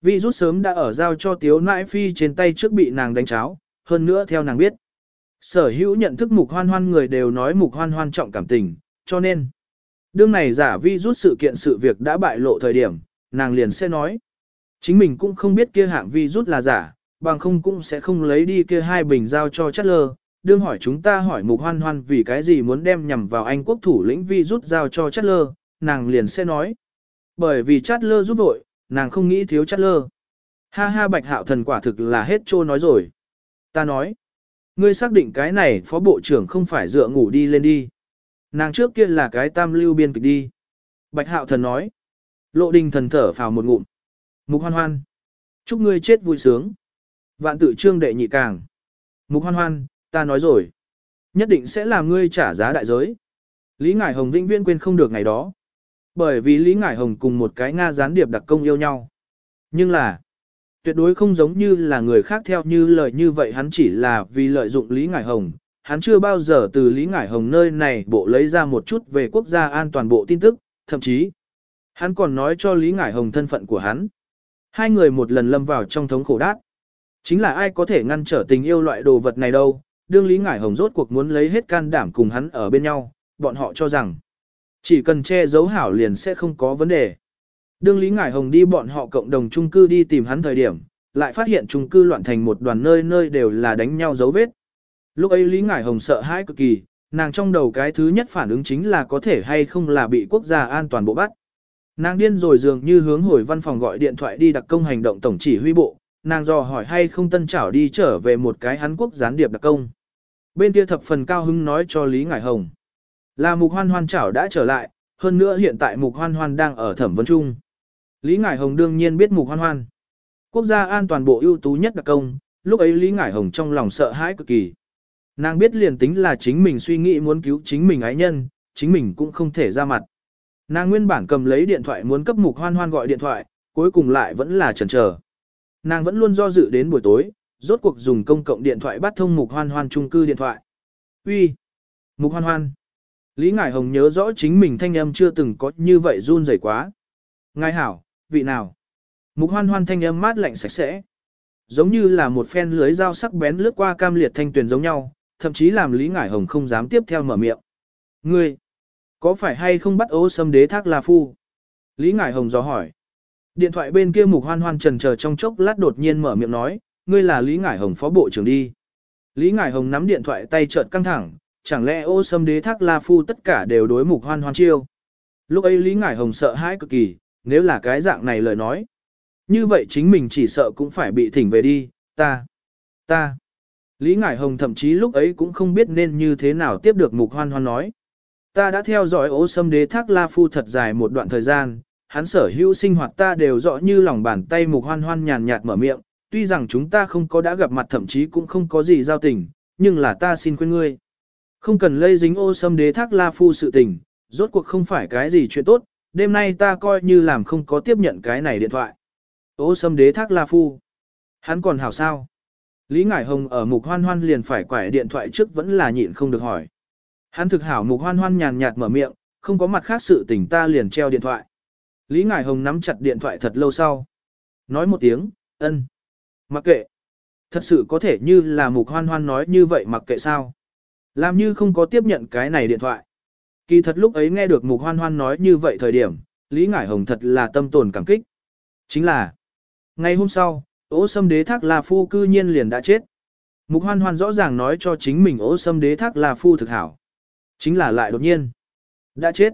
Vi rút sớm đã ở giao cho tiếu nãi phi trên tay trước bị nàng đánh cháo, hơn nữa theo nàng biết. Sở hữu nhận thức mục hoan hoan người đều nói mục hoan hoan trọng cảm tình, cho nên. Đương này giả vi rút sự kiện sự việc đã bại lộ thời điểm, nàng liền sẽ nói. Chính mình cũng không biết kia hạng vi rút là giả, bằng không cũng sẽ không lấy đi kia hai bình giao cho chất lơ. Đương hỏi chúng ta hỏi mục hoan hoan vì cái gì muốn đem nhằm vào anh quốc thủ lĩnh vi rút giao cho chất lơ, nàng liền sẽ nói. Bởi vì chất lơ giúp vội, nàng không nghĩ thiếu chất lơ. Ha ha bạch hạo thần quả thực là hết trô nói rồi. Ta nói, ngươi xác định cái này phó bộ trưởng không phải dựa ngủ đi lên đi. Nàng trước kia là cái tam lưu biên kịch đi. Bạch hạo thần nói. Lộ đình thần thở phào một ngụm. Mục hoan hoan. Chúc ngươi chết vui sướng. Vạn tự trương đệ nhị càng. Mục hoan hoan, ta nói rồi. Nhất định sẽ làm ngươi trả giá đại giới. Lý Ngải Hồng vĩnh viễn quên không được ngày đó. Bởi vì Lý Ngải Hồng cùng một cái Nga gián điệp đặc công yêu nhau. Nhưng là, tuyệt đối không giống như là người khác theo như lời như vậy hắn chỉ là vì lợi dụng Lý Ngải Hồng, hắn chưa bao giờ từ Lý Ngải Hồng nơi này bộ lấy ra một chút về quốc gia an toàn bộ tin tức, thậm chí, hắn còn nói cho Lý Ngải Hồng thân phận của hắn. Hai người một lần lâm vào trong thống khổ đát. Chính là ai có thể ngăn trở tình yêu loại đồ vật này đâu, đương Lý Ngải Hồng rốt cuộc muốn lấy hết can đảm cùng hắn ở bên nhau, bọn họ cho rằng, chỉ cần che giấu hảo liền sẽ không có vấn đề. Đương Lý Ngải Hồng đi bọn họ cộng đồng chung cư đi tìm hắn thời điểm, lại phát hiện chung cư loạn thành một đoàn nơi nơi đều là đánh nhau dấu vết. Lúc ấy Lý Ngải Hồng sợ hãi cực kỳ, nàng trong đầu cái thứ nhất phản ứng chính là có thể hay không là bị quốc gia an toàn bộ bắt. Nàng điên rồi dường như hướng hồi văn phòng gọi điện thoại đi đặc công hành động tổng chỉ huy bộ, nàng dò hỏi hay không tân trảo đi trở về một cái hắn quốc gián điệp đặc công. Bên kia thập phần cao hứng nói cho Lý Ngải Hồng. Là mục hoan hoan trảo đã trở lại, hơn nữa hiện tại mục hoan hoan đang ở thẩm vấn trung Lý Ngải Hồng đương nhiên biết mục hoan hoan. Quốc gia an toàn bộ ưu tú nhất đặc công, lúc ấy Lý Ngải Hồng trong lòng sợ hãi cực kỳ. Nàng biết liền tính là chính mình suy nghĩ muốn cứu chính mình ái nhân, chính mình cũng không thể ra mặt. Nàng nguyên bản cầm lấy điện thoại muốn cấp mục hoan hoan gọi điện thoại, cuối cùng lại vẫn là chần chờ. Nàng vẫn luôn do dự đến buổi tối, rốt cuộc dùng công cộng điện thoại bắt thông mục hoan hoan trung cư điện thoại. Uy, Mục hoan hoan! Lý Ngải Hồng nhớ rõ chính mình thanh âm chưa từng có như vậy run rẩy quá. Ngài hảo, vị nào? Mục hoan hoan thanh âm mát lạnh sạch sẽ. Giống như là một phen lưới dao sắc bén lướt qua cam liệt thanh tuyển giống nhau, thậm chí làm Lý Ngải Hồng không dám tiếp theo mở miệng. Ngươi, có phải hay không bắt ô xâm đế thác La Phu? Lý Ngải Hồng dò hỏi. Điện thoại bên kia mục hoan hoan trần chờ trong chốc lát đột nhiên mở miệng nói, ngươi là Lý Ngải Hồng phó bộ trưởng đi. Lý Ngải Hồng nắm điện thoại tay chợt căng thẳng, chẳng lẽ ô sâm đế thác la phu tất cả đều đối mục hoan hoan chiêu. Lúc ấy Lý Ngải Hồng sợ hãi cực kỳ, nếu là cái dạng này lời nói. Như vậy chính mình chỉ sợ cũng phải bị thỉnh về đi, ta, ta. Lý Ngải Hồng thậm chí lúc ấy cũng không biết nên như thế nào tiếp được mục hoan hoan nói. Ta đã theo dõi ố sâm đế thác la phu thật dài một đoạn thời gian, hắn sở hữu sinh hoạt ta đều rõ như lòng bàn tay mục hoan hoan nhàn nhạt mở miệng, tuy rằng chúng ta không có đã gặp mặt thậm chí cũng không có gì giao tình, nhưng là ta xin khuyên ngươi. Không cần lây dính ô sâm đế thác la phu sự tình, rốt cuộc không phải cái gì chuyện tốt, đêm nay ta coi như làm không có tiếp nhận cái này điện thoại. Ô sâm đế thác la phu. Hắn còn hảo sao? Lý Ngải Hồng ở mục hoan hoan liền phải quải điện thoại trước vẫn là nhịn không được hỏi. Hắn thực hảo mục hoan hoan nhàn nhạt mở miệng, không có mặt khác sự tình ta liền treo điện thoại. Lý Ngải Hồng nắm chặt điện thoại thật lâu sau. Nói một tiếng, ân. Mặc kệ. Thật sự có thể như là mục hoan hoan nói như vậy mặc kệ sao. Làm như không có tiếp nhận cái này điện thoại. Kỳ thật lúc ấy nghe được mục hoan hoan nói như vậy thời điểm, Lý Ngải Hồng thật là tâm tồn cảm kích. Chính là, ngày hôm sau, Ô sâm đế thác La Phu cư nhiên liền đã chết. Mục hoan hoan rõ ràng nói cho chính mình Ô sâm đế thác La Phu thực hảo. Chính là lại đột nhiên. Đã chết.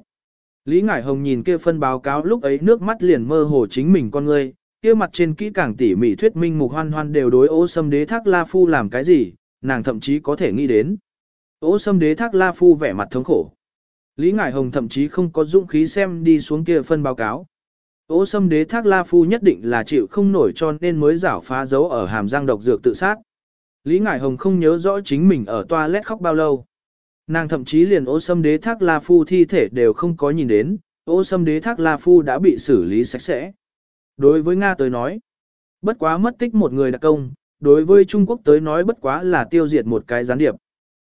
Lý Ngải Hồng nhìn kia phân báo cáo lúc ấy nước mắt liền mơ hồ chính mình con người, kia mặt trên kỹ càng tỉ mỉ thuyết minh mục hoan hoan đều đối Ô sâm đế thác La Phu làm cái gì, nàng thậm chí có thể nghĩ đến. Ô sâm đế thác La Phu vẻ mặt thống khổ. Lý Ngải Hồng thậm chí không có dũng khí xem đi xuống kia phân báo cáo. Ô sâm đế thác La Phu nhất định là chịu không nổi cho nên mới rảo phá dấu ở hàm răng độc dược tự sát. Lý Ngải Hồng không nhớ rõ chính mình ở toilet khóc bao lâu. Nàng thậm chí liền ô sâm đế thác La Phu thi thể đều không có nhìn đến, ô sâm đế thác La Phu đã bị xử lý sạch sẽ. Đối với Nga tới nói, bất quá mất tích một người đặc công, đối với Trung Quốc tới nói bất quá là tiêu diệt một cái gián điệp.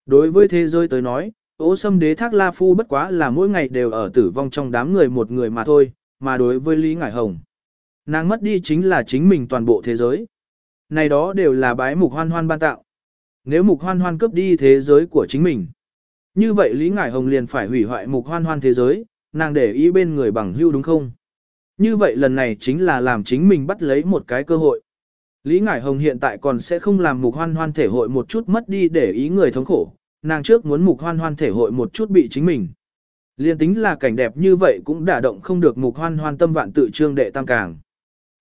Đối với thế giới tới nói, ô sâm đế thác La Phu bất quá là mỗi ngày đều ở tử vong trong đám người một người mà thôi, mà đối với Lý Ngải Hồng. Nàng mất đi chính là chính mình toàn bộ thế giới. Này đó đều là bái mục hoan hoan ban tạo. Nếu mục hoan hoan cướp đi thế giới của chính mình, như vậy Lý Ngải Hồng liền phải hủy hoại mục hoan hoan thế giới, nàng để ý bên người bằng hưu đúng không? Như vậy lần này chính là làm chính mình bắt lấy một cái cơ hội. Lý Ngải Hồng hiện tại còn sẽ không làm mục hoan hoan thể hội một chút mất đi để ý người thống khổ, nàng trước muốn mục hoan hoan thể hội một chút bị chính mình. Liên tính là cảnh đẹp như vậy cũng đả động không được mục hoan hoan tâm vạn tự trương đệ tam càng.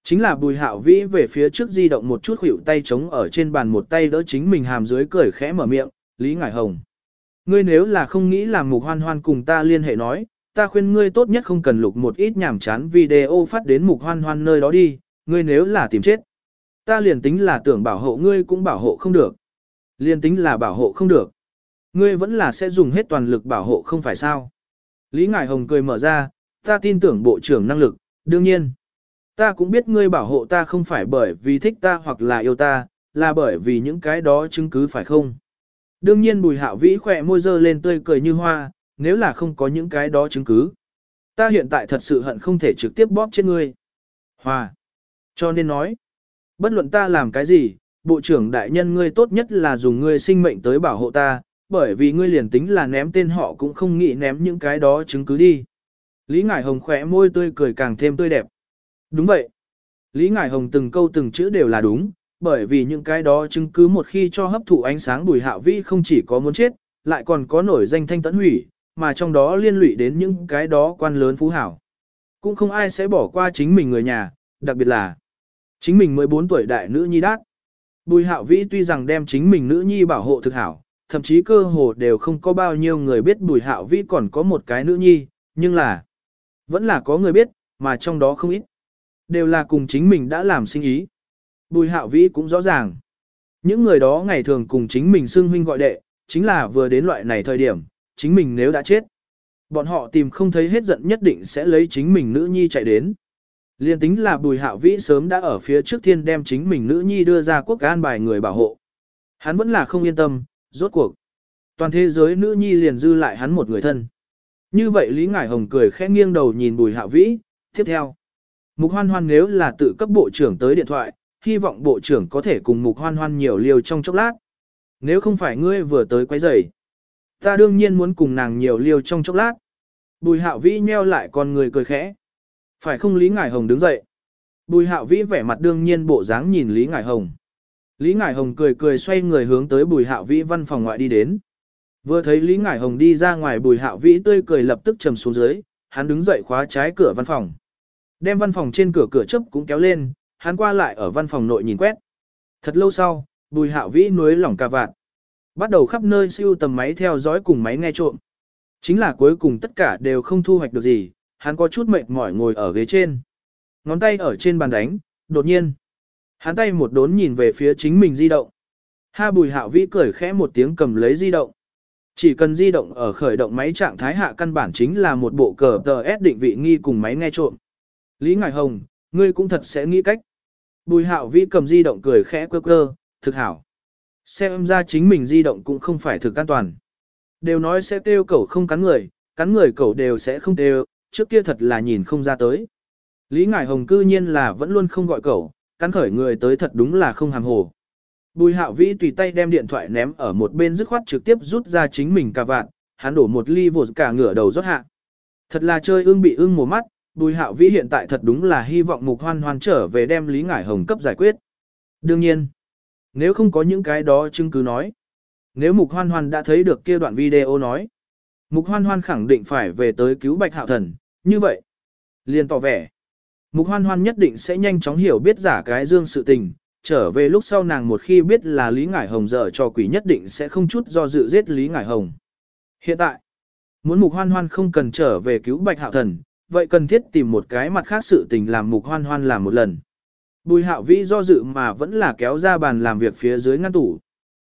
Chính là bùi hạo vĩ về phía trước di động một chút hữu tay chống ở trên bàn một tay đỡ chính mình hàm dưới cười khẽ mở miệng, Lý Ngải Hồng. Ngươi nếu là không nghĩ làm mục hoan hoan cùng ta liên hệ nói, ta khuyên ngươi tốt nhất không cần lục một ít nhảm chán video phát đến mục hoan hoan nơi đó đi, ngươi nếu là tìm chết. Ta liền tính là tưởng bảo hộ ngươi cũng bảo hộ không được. Liền tính là bảo hộ không được. Ngươi vẫn là sẽ dùng hết toàn lực bảo hộ không phải sao. Lý Ngải Hồng cười mở ra, ta tin tưởng bộ trưởng năng lực, đương nhiên. Ta cũng biết ngươi bảo hộ ta không phải bởi vì thích ta hoặc là yêu ta, là bởi vì những cái đó chứng cứ phải không? Đương nhiên bùi hạo vĩ khỏe môi dơ lên tươi cười như hoa, nếu là không có những cái đó chứng cứ. Ta hiện tại thật sự hận không thể trực tiếp bóp chết ngươi. hòa, Cho nên nói, bất luận ta làm cái gì, bộ trưởng đại nhân ngươi tốt nhất là dùng ngươi sinh mệnh tới bảo hộ ta, bởi vì ngươi liền tính là ném tên họ cũng không nghĩ ném những cái đó chứng cứ đi. Lý Ngải Hồng khỏe môi tươi cười càng thêm tươi đẹp. Đúng vậy. Lý Ngải Hồng từng câu từng chữ đều là đúng, bởi vì những cái đó chứng cứ một khi cho hấp thụ ánh sáng bùi hạo Vi không chỉ có muốn chết, lại còn có nổi danh thanh tẫn hủy, mà trong đó liên lụy đến những cái đó quan lớn phú hảo. Cũng không ai sẽ bỏ qua chính mình người nhà, đặc biệt là chính mình 14 tuổi đại nữ nhi đát. Bùi hạo vĩ tuy rằng đem chính mình nữ nhi bảo hộ thực hảo, thậm chí cơ hồ đều không có bao nhiêu người biết bùi hạo vĩ còn có một cái nữ nhi, nhưng là vẫn là có người biết, mà trong đó không ít. Đều là cùng chính mình đã làm sinh ý. Bùi hạo vĩ cũng rõ ràng. Những người đó ngày thường cùng chính mình xưng huynh gọi đệ, chính là vừa đến loại này thời điểm, chính mình nếu đã chết. Bọn họ tìm không thấy hết giận nhất định sẽ lấy chính mình nữ nhi chạy đến. Liên tính là bùi hạo vĩ sớm đã ở phía trước thiên đem chính mình nữ nhi đưa ra quốc an bài người bảo hộ. Hắn vẫn là không yên tâm, rốt cuộc. Toàn thế giới nữ nhi liền dư lại hắn một người thân. Như vậy Lý Ngải Hồng cười khẽ nghiêng đầu nhìn bùi hạo vĩ, tiếp theo. Mục hoan hoan nếu là tự cấp bộ trưởng tới điện thoại, hy vọng bộ trưởng có thể cùng mục hoan hoan nhiều liều trong chốc lát. Nếu không phải ngươi vừa tới quấy rầy, ta đương nhiên muốn cùng nàng nhiều liều trong chốc lát. Bùi hạo vĩ nheo lại con người cười khẽ. Phải không Lý Ngải Hồng đứng dậy. Bùi hạo vĩ vẻ mặt đương nhiên bộ dáng nhìn Lý Ngải Hồng. Lý Ngải Hồng cười cười xoay người hướng tới Bùi Hạo Vĩ văn phòng ngoại đi đến. Vừa thấy Lý Ngải Hồng đi ra ngoài Bùi Hạo Vĩ tươi cười lập tức trầm xuống dưới, hắn đứng dậy khóa trái cửa văn phòng. Đem văn phòng trên cửa cửa chớp cũng kéo lên, hắn qua lại ở văn phòng nội nhìn quét. Thật lâu sau, Bùi Hạo Vĩ nuối lỏng cà vạt. Bắt đầu khắp nơi siêu tầm máy theo dõi cùng máy nghe trộm. Chính là cuối cùng tất cả đều không thu hoạch được gì, hắn có chút mệt mỏi ngồi ở ghế trên. Ngón tay ở trên bàn đánh, đột nhiên. Hắn tay một đốn nhìn về phía chính mình di động. Ha bùi hạo vĩ cười khẽ một tiếng cầm lấy di động. Chỉ cần di động ở khởi động máy trạng thái hạ căn bản chính là một bộ cờ tờ S định vị nghi cùng máy nghe trộm. Lý Ngải Hồng, ngươi cũng thật sẽ nghĩ cách. Bùi hạo vĩ cầm di động cười khẽ quơ quơ, thực hảo. Xem ra chính mình di động cũng không phải thực an toàn. Đều nói sẽ kêu cẩu không cắn người, cắn người cẩu đều sẽ không tiêu. trước kia thật là nhìn không ra tới. Lý Ngải Hồng cư nhiên là vẫn luôn không gọi cẩu, cắn khởi người tới thật đúng là không hàm hồ. Bùi hạo vĩ tùy tay đem điện thoại ném ở một bên dứt khoát trực tiếp rút ra chính mình cà vạn, hắn đổ một ly vột cả ngửa đầu rót hạ. Thật là chơi ưng bị ưng mồm mắt, bùi hạo vĩ hiện tại thật đúng là hy vọng mục hoan hoan trở về đem Lý Ngải Hồng cấp giải quyết. Đương nhiên, nếu không có những cái đó chứng cứ nói. Nếu mục hoan hoan đã thấy được kia đoạn video nói. Mục hoan hoan khẳng định phải về tới cứu bạch hạo thần, như vậy. liền tỏ vẻ. Mục hoan hoan nhất định sẽ nhanh chóng hiểu biết giả cái dương sự tình, trở về lúc sau nàng một khi biết là Lý Ngải Hồng dở cho quỷ nhất định sẽ không chút do dự giết Lý Ngải Hồng. Hiện tại, muốn mục hoan hoan không cần trở về cứu bạch hạo thần, vậy cần thiết tìm một cái mặt khác sự tình làm mục hoan hoan làm một lần. Bùi hạo vĩ do dự mà vẫn là kéo ra bàn làm việc phía dưới ngăn tủ.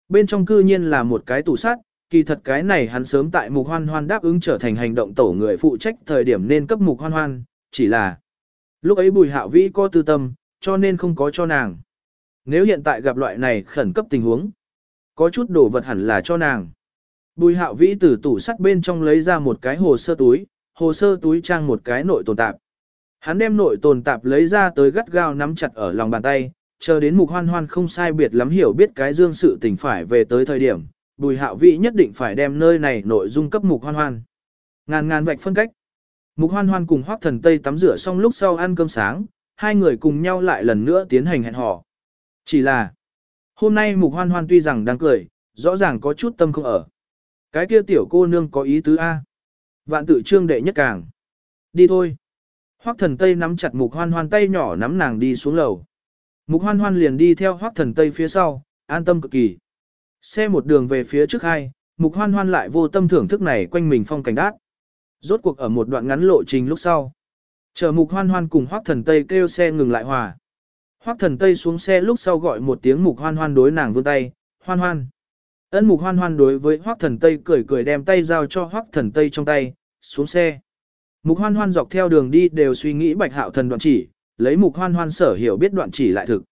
Bên trong cư nhiên là một cái tủ sắt, kỳ thật cái này hắn sớm tại mục hoan hoan đáp ứng trở thành hành động tổ người phụ trách thời điểm nên cấp mục hoan hoan, chỉ là lúc ấy bùi hạo vĩ có tư tâm, cho nên không có cho nàng. Nếu hiện tại gặp loại này khẩn cấp tình huống, có chút đồ vật hẳn là cho nàng. Bùi hạo vĩ từ tủ sắt bên trong lấy ra một cái hồ sơ túi, hồ sơ túi trang một cái nội tồn tạp. Hắn đem nội tồn tạp lấy ra tới gắt gao nắm chặt ở lòng bàn tay, chờ đến mục hoan hoan không sai biệt lắm hiểu biết cái dương sự tình phải về tới thời điểm, bùi hạo vĩ nhất định phải đem nơi này nội dung cấp mục hoan hoan. Ngàn ngàn vạch phân cách. Mục hoan hoan cùng hoác thần Tây tắm rửa xong lúc sau ăn cơm sáng, hai người cùng nhau lại lần nữa tiến hành hẹn hò. Chỉ là, hôm nay mục hoan hoan tuy rằng đang cười, rõ ràng có chút tâm không ở. Cái kia tiểu cô nương có ý tứ A. Vạn tự trương đệ nhất càng. Đi thôi. Hoắc thần Tây nắm chặt mục hoan hoan tay nhỏ nắm nàng đi xuống lầu. Mục hoan hoan liền đi theo Hoắc thần Tây phía sau, an tâm cực kỳ. Xe một đường về phía trước hai, mục hoan hoan lại vô tâm thưởng thức này quanh mình phong cảnh đát. Rốt cuộc ở một đoạn ngắn lộ trình lúc sau. Chờ mục hoan hoan cùng Hoắc thần Tây kêu xe ngừng lại hòa. Hoắc thần Tây xuống xe lúc sau gọi một tiếng mục hoan hoan đối nàng vươn tay, hoan hoan. Ấn mục hoan hoan đối với Hoắc thần Tây cười cười đem tay giao cho Hoắc thần Tây trong tay, xuống xe. Mục hoan hoan dọc theo đường đi đều suy nghĩ bạch hạo thần đoạn chỉ, lấy mục hoan hoan sở hiểu biết đoạn chỉ lại thực.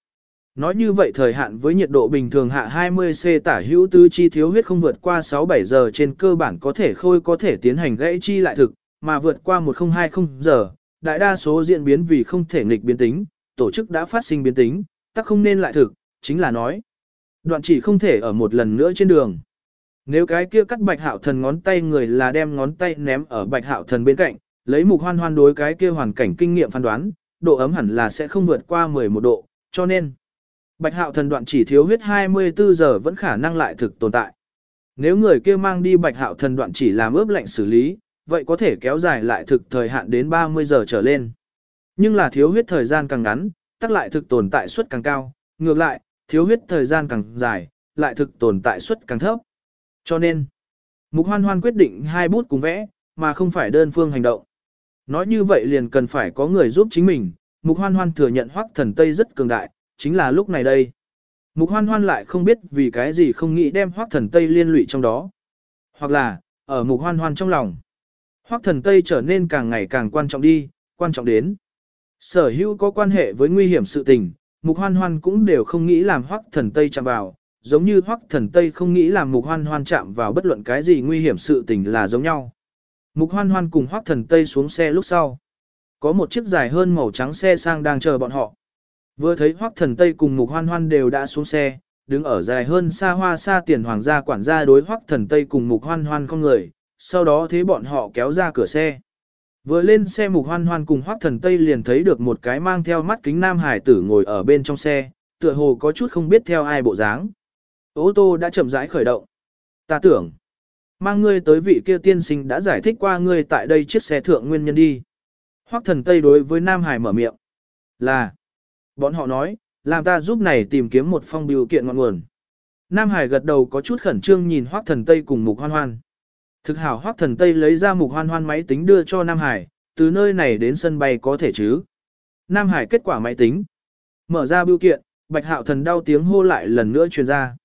Nói như vậy thời hạn với nhiệt độ bình thường hạ 20C tả hữu tứ chi thiếu huyết không vượt qua 6-7 giờ trên cơ bản có thể khôi có thể tiến hành gãy chi lại thực, mà vượt qua 1020 giờ, đại đa số diễn biến vì không thể nghịch biến tính, tổ chức đã phát sinh biến tính, tắc không nên lại thực, chính là nói. Đoạn chỉ không thể ở một lần nữa trên đường. Nếu cái kia cắt bạch hạo thần ngón tay người là đem ngón tay ném ở bạch hạo thần bên cạnh, lấy mục hoan hoan đối cái kia hoàn cảnh kinh nghiệm phán đoán, độ ấm hẳn là sẽ không vượt qua 11 độ, cho nên bạch hạo thần đoạn chỉ thiếu huyết 24 giờ vẫn khả năng lại thực tồn tại. Nếu người kia mang đi bạch hạo thần đoạn chỉ làm ướp lạnh xử lý, vậy có thể kéo dài lại thực thời hạn đến 30 giờ trở lên. Nhưng là thiếu huyết thời gian càng ngắn, tắc lại thực tồn tại suất càng cao, ngược lại, thiếu huyết thời gian càng dài, lại thực tồn tại suất càng thấp. Cho nên, Mục Hoan Hoan quyết định hai bút cùng vẽ, mà không phải đơn phương hành động. Nói như vậy liền cần phải có người giúp chính mình, Mục Hoan Hoan thừa nhận Hoắc Thần Tây rất cường đại, chính là lúc này đây. Mục Hoan Hoan lại không biết vì cái gì không nghĩ đem Hoắc Thần Tây liên lụy trong đó. Hoặc là, ở Mục Hoan Hoan trong lòng. Hoắc Thần Tây trở nên càng ngày càng quan trọng đi, quan trọng đến. Sở hữu có quan hệ với nguy hiểm sự tình, Mục Hoan Hoan cũng đều không nghĩ làm Hoắc Thần Tây chạm vào, giống như Hoắc Thần Tây không nghĩ làm Mục Hoan Hoan chạm vào bất luận cái gì nguy hiểm sự tình là giống nhau. Mục hoan hoan cùng hoác thần Tây xuống xe lúc sau. Có một chiếc dài hơn màu trắng xe sang đang chờ bọn họ. Vừa thấy hoắc thần Tây cùng mục hoan hoan đều đã xuống xe, đứng ở dài hơn xa hoa xa tiền hoàng gia quản gia đối hoắc thần Tây cùng mục hoan hoan không người, sau đó thấy bọn họ kéo ra cửa xe. Vừa lên xe mục hoan hoan cùng hoắc thần Tây liền thấy được một cái mang theo mắt kính nam hải tử ngồi ở bên trong xe, tựa hồ có chút không biết theo ai bộ dáng. Ô tô đã chậm rãi khởi động. Ta tưởng, mang ngươi tới vị kia tiên sinh đã giải thích qua ngươi tại đây chiếc xe thượng nguyên nhân đi. Hoắc thần Tây đối với Nam Hải mở miệng. Là, bọn họ nói, làm ta giúp này tìm kiếm một phong biểu kiện ngọn nguồn. Nam Hải gật đầu có chút khẩn trương nhìn Hoắc thần Tây cùng mục hoan hoan. Thực hảo Hoắc thần Tây lấy ra mục hoan hoan máy tính đưa cho Nam Hải, từ nơi này đến sân bay có thể chứ. Nam Hải kết quả máy tính. Mở ra biểu kiện, Bạch Hạo Thần đau tiếng hô lại lần nữa truyền ra.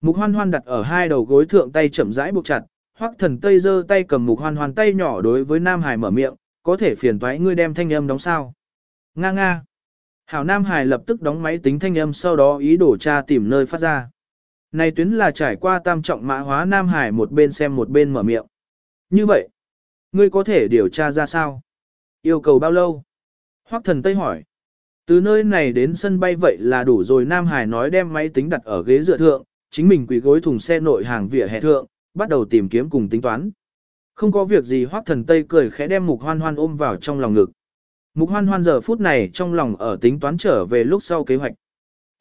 Mục Hoan Hoan đặt ở hai đầu gối thượng tay chậm rãi buộc chặt, Hoắc Thần Tây giơ tay cầm Mục Hoan Hoan tay nhỏ đối với Nam Hải mở miệng, có thể phiền toái ngươi đem thanh âm đóng sao? Nga nga. Hảo Nam Hải lập tức đóng máy tính thanh âm sau đó ý đồ tra tìm nơi phát ra. Này tuyến là trải qua tam trọng mã hóa Nam Hải một bên xem một bên mở miệng. Như vậy, ngươi có thể điều tra ra sao? Yêu cầu bao lâu? Hoắc thần Tây hỏi. Từ nơi này đến sân bay vậy là đủ rồi Nam Hải nói đem máy tính đặt ở ghế dựa thượng, chính mình quỳ gối thùng xe nội hàng vỉa hè thượng, bắt đầu tìm kiếm cùng tính toán. Không có việc gì Hoắc thần Tây cười khẽ đem mục hoan hoan ôm vào trong lòng ngực. Mục hoan hoan giờ phút này trong lòng ở tính toán trở về lúc sau kế hoạch.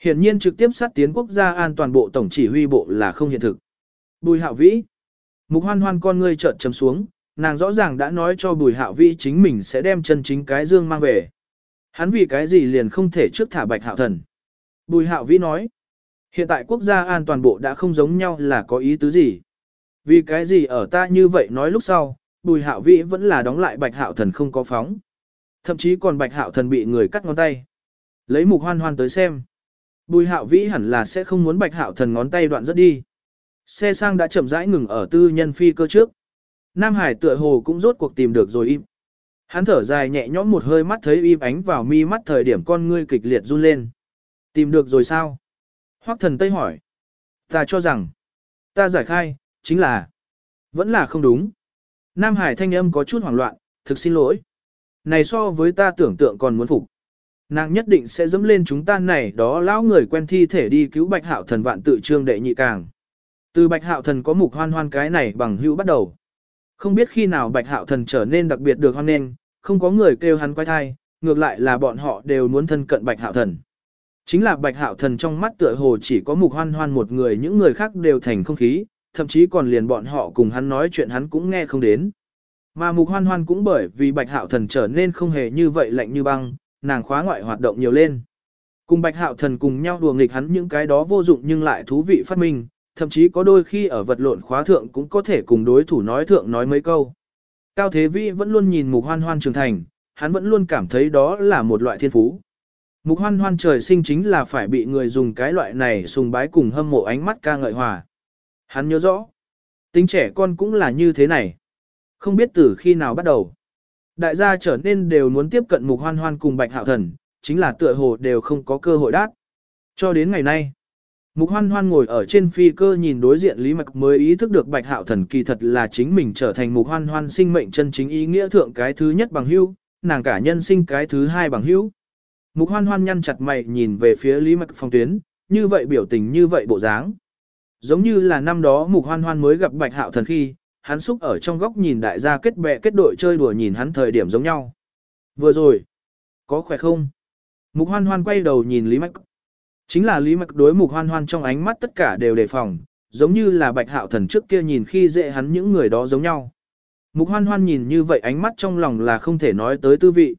Hiển nhiên trực tiếp sát tiến quốc gia an toàn bộ tổng chỉ huy bộ là không hiện thực. Bùi hạo vĩ. Mục hoan hoan con ngươi chợt chấm xuống, nàng rõ ràng đã nói cho bùi hạo vĩ chính mình sẽ đem chân chính cái dương mang về. Hắn vì cái gì liền không thể trước thả bạch hạo thần. Bùi hạo vĩ nói, hiện tại quốc gia an toàn bộ đã không giống nhau là có ý tứ gì. Vì cái gì ở ta như vậy nói lúc sau, bùi hạo vĩ vẫn là đóng lại bạch hạo thần không có phóng. Thậm chí còn bạch hạo thần bị người cắt ngón tay. Lấy mục hoan hoan tới xem. Bùi hạo vĩ hẳn là sẽ không muốn bạch hạo thần ngón tay đoạn rất đi. Xe sang đã chậm rãi ngừng ở tư nhân phi cơ trước. Nam Hải tựa hồ cũng rốt cuộc tìm được rồi im. Hắn thở dài nhẹ nhõm một hơi mắt thấy im ánh vào mi mắt thời điểm con ngươi kịch liệt run lên. Tìm được rồi sao? Hoắc thần Tây hỏi. Ta cho rằng, ta giải khai, chính là, vẫn là không đúng. Nam Hải thanh âm có chút hoảng loạn, thực xin lỗi. Này so với ta tưởng tượng còn muốn phục. Nàng nhất định sẽ dẫm lên chúng ta này đó lão người quen thi thể đi cứu bạch hạo thần vạn tự trương đệ nhị càng. Từ bạch hạo thần có mục hoan hoan cái này bằng hữu bắt đầu. Không biết khi nào bạch hạo thần trở nên đặc biệt được hoan nghênh, không có người kêu hắn quay thai, ngược lại là bọn họ đều muốn thân cận bạch hạo thần. Chính là bạch hạo thần trong mắt tựa hồ chỉ có mục hoan hoan một người những người khác đều thành không khí, thậm chí còn liền bọn họ cùng hắn nói chuyện hắn cũng nghe không đến. Mà mục hoan hoan cũng bởi vì bạch hạo thần trở nên không hề như vậy lạnh như băng, nàng khóa ngoại hoạt động nhiều lên. Cùng bạch hạo thần cùng nhau đùa nghịch hắn những cái đó vô dụng nhưng lại thú vị phát minh, thậm chí có đôi khi ở vật lộn khóa thượng cũng có thể cùng đối thủ nói thượng nói mấy câu. Cao Thế Vĩ vẫn luôn nhìn mục hoan hoan trưởng thành, hắn vẫn luôn cảm thấy đó là một loại thiên phú. Mục hoan hoan trời sinh chính là phải bị người dùng cái loại này sùng bái cùng hâm mộ ánh mắt ca ngợi hòa. Hắn nhớ rõ, tính trẻ con cũng là như thế này. Không biết từ khi nào bắt đầu. Đại gia trở nên đều muốn tiếp cận mục hoan hoan cùng bạch hạo thần, chính là tựa hồ đều không có cơ hội đát. Cho đến ngày nay, Mục hoan hoan ngồi ở trên phi cơ nhìn đối diện Lý Mạch mới ý thức được bạch hạo thần kỳ thật là chính mình trở thành mục hoan hoan sinh mệnh chân chính ý nghĩa thượng cái thứ nhất bằng hữu, nàng cả nhân sinh cái thứ hai bằng hữu. Mục hoan hoan nhăn chặt mày nhìn về phía Lý Mạch phong tuyến, như vậy biểu tình như vậy bộ dáng. Giống như là năm đó mục hoan hoan mới gặp bạch hạo thần khi, hắn xúc ở trong góc nhìn đại gia kết bè kết đội chơi đùa nhìn hắn thời điểm giống nhau. Vừa rồi, có khỏe không? Mục hoan hoan quay đầu nhìn Lý Mạch. Chính là Lý Mạch đối mục hoan hoan trong ánh mắt tất cả đều đề phòng, giống như là bạch hạo thần trước kia nhìn khi dễ hắn những người đó giống nhau. Mục hoan hoan nhìn như vậy ánh mắt trong lòng là không thể nói tới tư vị.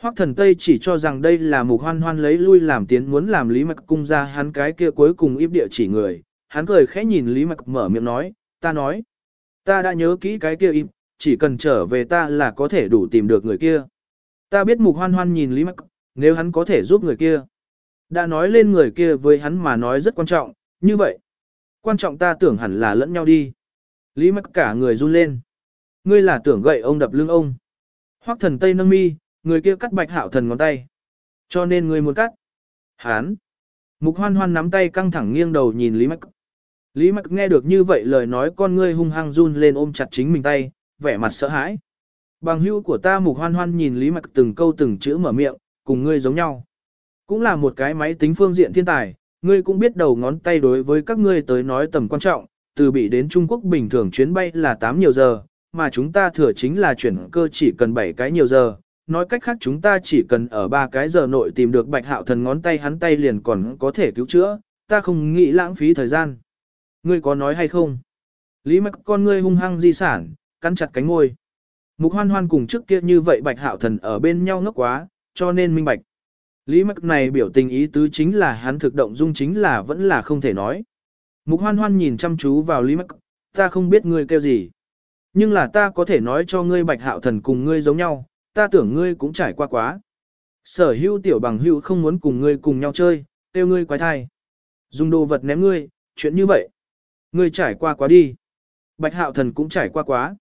Hoắc thần Tây chỉ cho rằng đây là mục hoan hoan lấy lui làm tiến muốn làm Lý Mạch cung ra hắn cái kia cuối cùng íp địa chỉ người. Hắn cười khẽ nhìn Lý Mạch mở miệng nói, ta nói, ta đã nhớ kỹ cái kia im chỉ cần trở về ta là có thể đủ tìm được người kia. Ta biết mục hoan hoan nhìn Lý Mạch, nếu hắn có thể giúp người kia. Đã nói lên người kia với hắn mà nói rất quan trọng, như vậy. Quan trọng ta tưởng hẳn là lẫn nhau đi. Lý mắc cả người run lên. Ngươi là tưởng gậy ông đập lưng ông. Hoắc thần tây nâng mi, người kia cắt bạch hạo thần ngón tay. Cho nên ngươi muốn cắt. Hán. Mục hoan hoan nắm tay căng thẳng nghiêng đầu nhìn Lý mắc. Lý Mặc nghe được như vậy lời nói con ngươi hung hăng run lên ôm chặt chính mình tay, vẻ mặt sợ hãi. Bằng hữu của ta mục hoan hoan nhìn Lý Mặc từng câu từng chữ mở miệng, cùng ngươi giống nhau. Cũng là một cái máy tính phương diện thiên tài, ngươi cũng biết đầu ngón tay đối với các ngươi tới nói tầm quan trọng, từ bị đến Trung Quốc bình thường chuyến bay là 8 nhiều giờ, mà chúng ta thừa chính là chuyển cơ chỉ cần 7 cái nhiều giờ, nói cách khác chúng ta chỉ cần ở ba cái giờ nội tìm được bạch hạo thần ngón tay hắn tay liền còn có thể cứu chữa, ta không nghĩ lãng phí thời gian. Ngươi có nói hay không? Lý mạch con ngươi hung hăng di sản, cắn chặt cánh ngôi. Mục hoan hoan cùng trước kia như vậy bạch hạo thần ở bên nhau ngốc quá, cho nên minh bạch. Lý mạch này biểu tình ý tứ chính là hắn thực động dung chính là vẫn là không thể nói. Mục hoan hoan nhìn chăm chú vào Lý mạch, ta không biết ngươi kêu gì. Nhưng là ta có thể nói cho ngươi bạch hạo thần cùng ngươi giống nhau, ta tưởng ngươi cũng trải qua quá. Sở hữu tiểu bằng hữu không muốn cùng ngươi cùng nhau chơi, tiêu ngươi quái thai. Dùng đồ vật ném ngươi, chuyện như vậy. Ngươi trải qua quá đi. Bạch hạo thần cũng trải qua quá.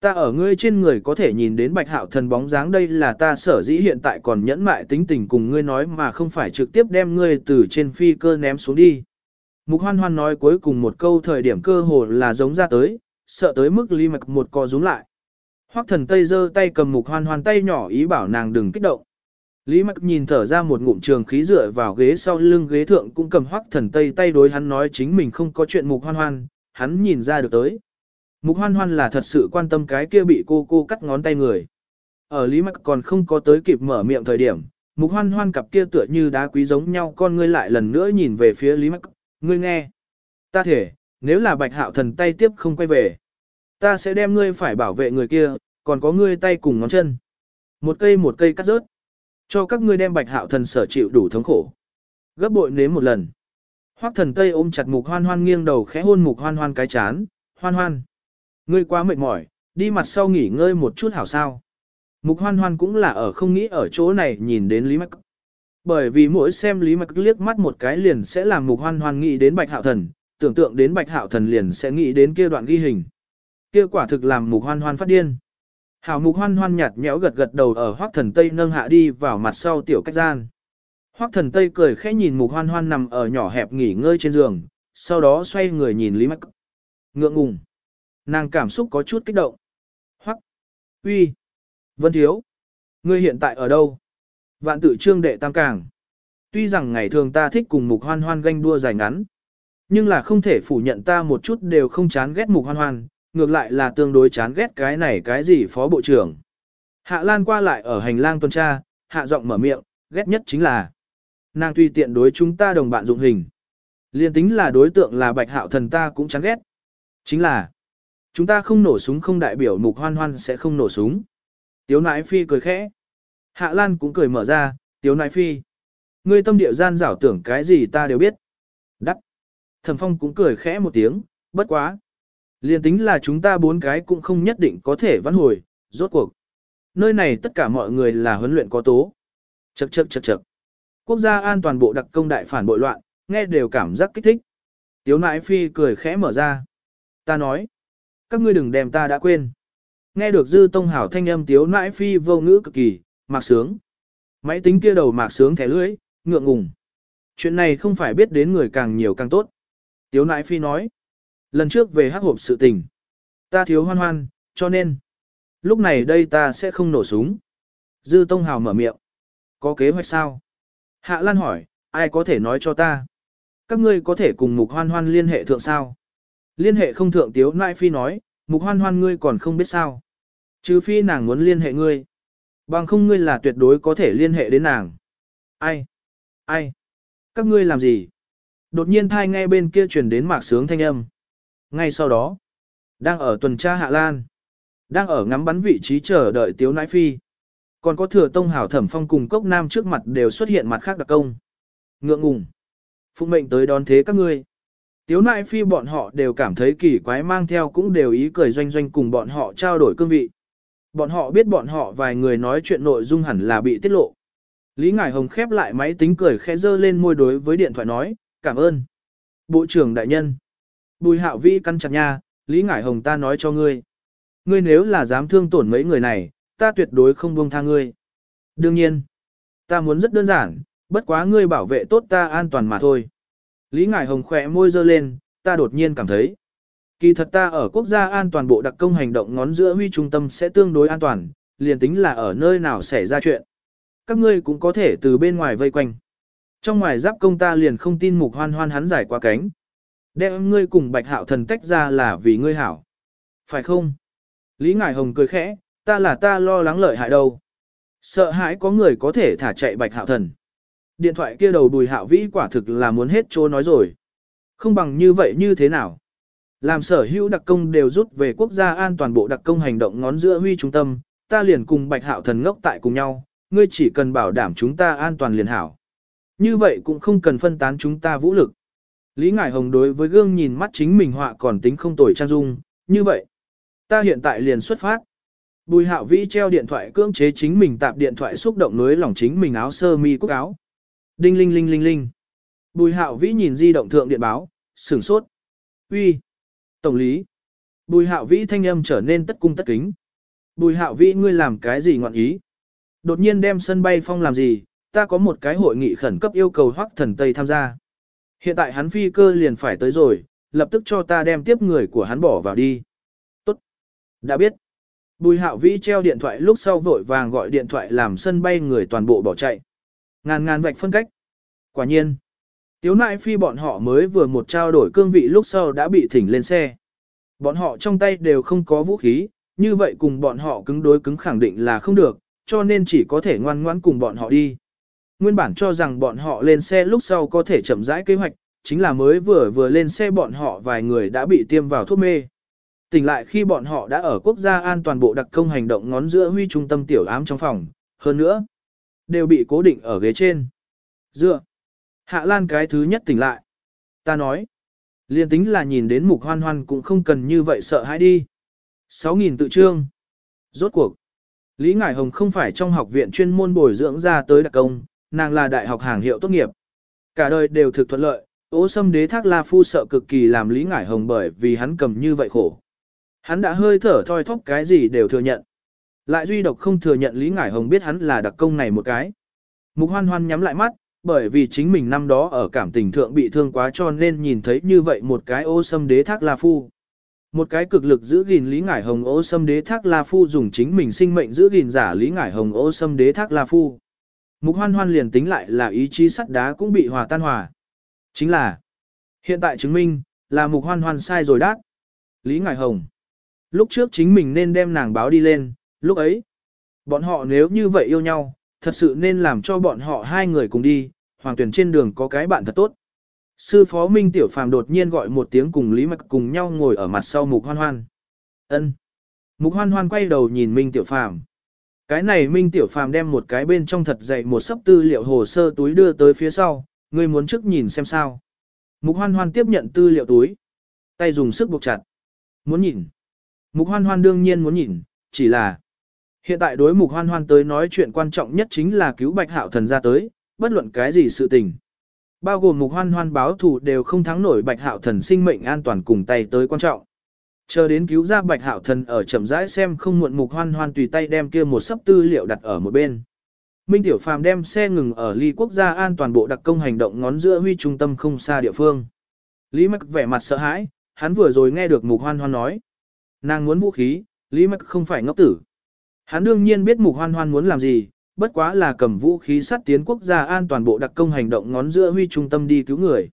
Ta ở ngươi trên người có thể nhìn đến bạch hạo thần bóng dáng đây là ta sở dĩ hiện tại còn nhẫn mại tính tình cùng ngươi nói mà không phải trực tiếp đem ngươi từ trên phi cơ ném xuống đi. Mục hoan hoan nói cuối cùng một câu thời điểm cơ hồ là giống ra tới, sợ tới mức ly mạch một co rúm lại. Hoắc thần tây giơ tay cầm mục hoan hoan tay nhỏ ý bảo nàng đừng kích động. Lý Mặc nhìn thở ra một ngụm trường khí dựa vào ghế sau lưng ghế thượng cũng cầm hoắc thần tây tay đối hắn nói chính mình không có chuyện mục hoan hoan, hắn nhìn ra được tới. Mục hoan hoan là thật sự quan tâm cái kia bị cô cô cắt ngón tay người. Ở Lý Mặc còn không có tới kịp mở miệng thời điểm, mục hoan hoan cặp kia tựa như đá quý giống nhau con ngươi lại lần nữa nhìn về phía Lý Mặc, ngươi nghe. Ta thể, nếu là bạch hạo thần tay tiếp không quay về. Ta sẽ đem ngươi phải bảo vệ người kia, còn có ngươi tay cùng ngón chân. Một cây một cây cắt rớt. Cho các ngươi đem bạch hạo thần sở chịu đủ thống khổ. Gấp bội nếm một lần. Hoắc thần tây ôm chặt mục hoan hoan nghiêng đầu khẽ hôn mục hoan hoan cái chán. Hoan hoan. Ngươi quá mệt mỏi, đi mặt sau nghỉ ngơi một chút hảo sao. Mục hoan hoan cũng là ở không nghĩ ở chỗ này nhìn đến Lý Mạch. Bởi vì mỗi xem Lý Mạch liếc mắt một cái liền sẽ làm mục hoan hoan nghĩ đến bạch hạo thần, tưởng tượng đến bạch hạo thần liền sẽ nghĩ đến kia đoạn ghi hình. Kia quả thực làm mục hoan hoan phát điên. Hảo mục hoan hoan nhạt nhẽo gật gật đầu ở hoác thần tây nâng hạ đi vào mặt sau tiểu cách gian. Hoác thần tây cười khẽ nhìn mục hoan hoan nằm ở nhỏ hẹp nghỉ ngơi trên giường, sau đó xoay người nhìn Lý Mạch. Ngượng ngùng. Nàng cảm xúc có chút kích động. Hoắc. uy, Vân Thiếu. Ngươi hiện tại ở đâu? Vạn tự trương đệ tam càng. Tuy rằng ngày thường ta thích cùng mục hoan hoan ganh đua dài ngắn. Nhưng là không thể phủ nhận ta một chút đều không chán ghét mục hoan hoan, ngược lại là tương đối chán ghét cái này cái gì phó bộ trưởng. Hạ Lan qua lại ở hành lang tuần tra, hạ giọng mở miệng, ghét nhất chính là nàng tùy tiện đối chúng ta đồng bạn dụng hình. Liên tính là đối tượng là bạch hạo thần ta cũng chán ghét. Chính là, chúng ta không nổ súng không đại biểu mục hoan hoan sẽ không nổ súng. Tiếu nãi phi cười khẽ. Hạ Lan cũng cười mở ra, tiếu nãi phi. Ngươi tâm địa gian rảo tưởng cái gì ta đều biết. Đắc. Thẩm phong cũng cười khẽ một tiếng, bất quá. Liên tính là chúng ta bốn cái cũng không nhất định có thể vãn hồi, rốt cuộc. Nơi này tất cả mọi người là huấn luyện có tố. Chậc chậc chậc chậc. Quốc gia an toàn bộ đặc công đại phản bội loạn, nghe đều cảm giác kích thích. Tiếu nãi phi cười khẽ mở ra. Ta nói. Các ngươi đừng đem ta đã quên. Nghe được dư tông hảo thanh âm tiếu nãi phi vô ngữ cực kỳ, mạc sướng. Máy tính kia đầu mạc sướng thẻ lưỡi, ngượng ngùng. Chuyện này không phải biết đến người càng nhiều càng tốt. Tiếu nãi phi nói. Lần trước về hắc hộp sự tình. Ta thiếu hoan hoan, cho nên. Lúc này đây ta sẽ không nổ súng. Dư Tông Hào mở miệng. Có kế hoạch sao? Hạ Lan hỏi, ai có thể nói cho ta? Các ngươi có thể cùng mục hoan hoan liên hệ thượng sao? Liên hệ không thượng tiếu nại phi nói, mục hoan hoan ngươi còn không biết sao. Chứ phi nàng muốn liên hệ ngươi. Bằng không ngươi là tuyệt đối có thể liên hệ đến nàng. Ai? Ai? Các ngươi làm gì? Đột nhiên thai nghe bên kia truyền đến mạc sướng thanh âm. Ngay sau đó, đang ở tuần tra Hạ Lan, đang ở ngắm bắn vị trí chờ đợi Tiếu Nãi Phi. Còn có thừa tông hảo thẩm phong cùng cốc nam trước mặt đều xuất hiện mặt khác đặc công. Ngượng ngùng. Phụng mệnh tới đón thế các ngươi. Tiếu Nãi phi bọn họ đều cảm thấy kỳ quái mang theo cũng đều ý cười doanh doanh cùng bọn họ trao đổi cương vị. Bọn họ biết bọn họ vài người nói chuyện nội dung hẳn là bị tiết lộ. Lý Ngải Hồng khép lại máy tính cười khẽ dơ lên môi đối với điện thoại nói, cảm ơn. Bộ trưởng đại nhân. Bùi hạo vi căn chặt nha, Lý Ngải Hồng ta nói cho ngươi. Ngươi nếu là dám thương tổn mấy người này, ta tuyệt đối không buông tha ngươi. Đương nhiên, ta muốn rất đơn giản, bất quá ngươi bảo vệ tốt ta an toàn mà thôi. Lý Ngải Hồng khỏe môi dơ lên, ta đột nhiên cảm thấy. Kỳ thật ta ở quốc gia an toàn bộ đặc công hành động ngón giữa huy trung tâm sẽ tương đối an toàn, liền tính là ở nơi nào xảy ra chuyện. Các ngươi cũng có thể từ bên ngoài vây quanh. Trong ngoài giáp công ta liền không tin mục hoan hoan hắn giải qua cánh. Đem ngươi cùng bạch hạo thần tách ra là vì ngươi hảo. Phải không? Lý Ngải Hồng cười khẽ, ta là ta lo lắng lợi hại đâu. Sợ hãi có người có thể thả chạy bạch hạo thần. Điện thoại kia đầu bùi hạo vĩ quả thực là muốn hết chỗ nói rồi. Không bằng như vậy như thế nào? Làm sở hữu đặc công đều rút về quốc gia an toàn bộ đặc công hành động ngón giữa huy trung tâm, ta liền cùng bạch hạo thần ngốc tại cùng nhau, ngươi chỉ cần bảo đảm chúng ta an toàn liền hảo. Như vậy cũng không cần phân tán chúng ta vũ lực. Lý Ngải Hồng đối với gương nhìn mắt chính mình họa còn tính không tồi trang dung, như vậy. Ta hiện tại liền xuất phát. Bùi hạo vĩ treo điện thoại cưỡng chế chính mình tạp điện thoại xúc động nối lòng chính mình áo sơ mi cúc áo. Đinh linh linh linh linh. Bùi hạo vĩ nhìn di động thượng điện báo, sửng sốt. Uy, Tổng lý. Bùi hạo vĩ thanh âm trở nên tất cung tất kính. Bùi hạo vĩ ngươi làm cái gì ngọn ý? Đột nhiên đem sân bay phong làm gì? Ta có một cái hội nghị khẩn cấp yêu cầu hoắc thần Tây tham gia. Hiện tại hắn phi cơ liền phải tới rồi, lập tức cho ta đem tiếp người của hắn bỏ vào đi. Tốt. Đã biết. Bùi hạo vĩ treo điện thoại lúc sau vội vàng gọi điện thoại làm sân bay người toàn bộ bỏ chạy. Ngàn ngàn vạch phân cách. Quả nhiên. Tiếu nại phi bọn họ mới vừa một trao đổi cương vị lúc sau đã bị thỉnh lên xe. Bọn họ trong tay đều không có vũ khí, như vậy cùng bọn họ cứng đối cứng khẳng định là không được, cho nên chỉ có thể ngoan ngoãn cùng bọn họ đi. Nguyên bản cho rằng bọn họ lên xe lúc sau có thể chậm rãi kế hoạch, chính là mới vừa vừa lên xe bọn họ vài người đã bị tiêm vào thuốc mê. Tỉnh lại khi bọn họ đã ở quốc gia an toàn bộ đặc công hành động ngón giữa huy trung tâm tiểu ám trong phòng, hơn nữa, đều bị cố định ở ghế trên. Dựa, Hạ Lan cái thứ nhất tỉnh lại. Ta nói, liên tính là nhìn đến mục hoan hoan cũng không cần như vậy sợ hãi đi. 6.000 tự trương. Rốt cuộc. Lý Ngải Hồng không phải trong học viện chuyên môn bồi dưỡng ra tới đặc công, nàng là đại học hàng hiệu tốt nghiệp. Cả đời đều thực thuận lợi, ố xâm đế thác la phu sợ cực kỳ làm Lý Ngải Hồng bởi vì hắn cầm như vậy khổ. Hắn đã hơi thở thoi thóp cái gì đều thừa nhận. Lại duy độc không thừa nhận Lý Ngải Hồng biết hắn là đặc công này một cái. Mục hoan hoan nhắm lại mắt, bởi vì chính mình năm đó ở cảm tình thượng bị thương quá cho nên nhìn thấy như vậy một cái ô xâm đế thác la phu. Một cái cực lực giữ gìn Lý Ngải Hồng ô xâm đế thác la phu dùng chính mình sinh mệnh giữ gìn giả Lý Ngải Hồng ô xâm đế thác la phu. Mục hoan hoan liền tính lại là ý chí sắt đá cũng bị hòa tan hòa. Chính là, hiện tại chứng minh, là mục hoan hoan sai rồi đát. Lý Ngải Hồng. Lúc trước chính mình nên đem nàng báo đi lên, lúc ấy. Bọn họ nếu như vậy yêu nhau, thật sự nên làm cho bọn họ hai người cùng đi, hoàng tuyển trên đường có cái bạn thật tốt. Sư phó Minh Tiểu Phàm đột nhiên gọi một tiếng cùng Lý Mạch cùng nhau ngồi ở mặt sau Mục Hoan Hoan. Ân. Mục Hoan Hoan quay đầu nhìn Minh Tiểu Phàm. Cái này Minh Tiểu Phàm đem một cái bên trong thật dày một sấp tư liệu hồ sơ túi đưa tới phía sau, ngươi muốn trước nhìn xem sao. Mục Hoan Hoan tiếp nhận tư liệu túi, tay dùng sức buộc chặt. Muốn nhìn. Mục Hoan Hoan đương nhiên muốn nhìn, chỉ là hiện tại đối Mục Hoan Hoan tới nói chuyện quan trọng nhất chính là cứu Bạch Hạo Thần ra tới, bất luận cái gì sự tình. Bao gồm Mục Hoan Hoan báo thù đều không thắng nổi Bạch Hạo Thần sinh mệnh an toàn cùng tay tới quan trọng. Chờ đến cứu ra Bạch Hạo Thần ở chậm rãi xem không muộn Mục Hoan Hoan tùy tay đem kia một sấp tư liệu đặt ở một bên. Minh Tiểu Phàm đem xe ngừng ở ly quốc gia an toàn bộ đặc công hành động ngón giữa huy trung tâm không xa địa phương. Lý Mạch vẻ mặt sợ hãi, hắn vừa rồi nghe được Mục Hoan Hoan nói. Nàng muốn vũ khí, Lý Mạch không phải ngốc tử. Hắn đương nhiên biết Mục Hoan Hoan muốn làm gì, bất quá là cầm vũ khí sát tiến quốc gia an toàn bộ đặc công hành động ngón giữa huy trung tâm đi cứu người.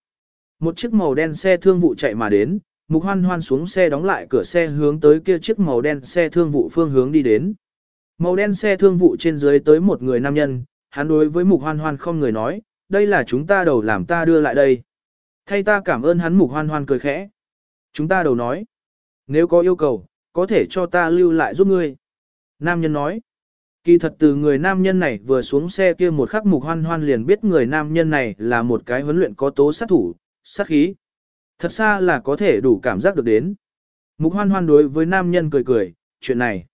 Một chiếc màu đen xe thương vụ chạy mà đến, Mục Hoan Hoan xuống xe đóng lại cửa xe hướng tới kia chiếc màu đen xe thương vụ phương hướng đi đến. Màu đen xe thương vụ trên dưới tới một người nam nhân, hắn đối với Mục Hoan Hoan không người nói, đây là chúng ta đầu làm ta đưa lại đây. Thay ta cảm ơn hắn Mục Hoan Hoan cười khẽ. Chúng ta đầu nói, nếu có yêu cầu, có thể cho ta lưu lại giúp ngươi. Nam nhân nói, kỳ thật từ người nam nhân này vừa xuống xe kia một khắc Mục Hoan Hoan liền biết người nam nhân này là một cái huấn luyện có tố sát thủ, sát khí. Thật xa là có thể đủ cảm giác được đến. Mục Hoan Hoan đối với nam nhân cười cười, chuyện này.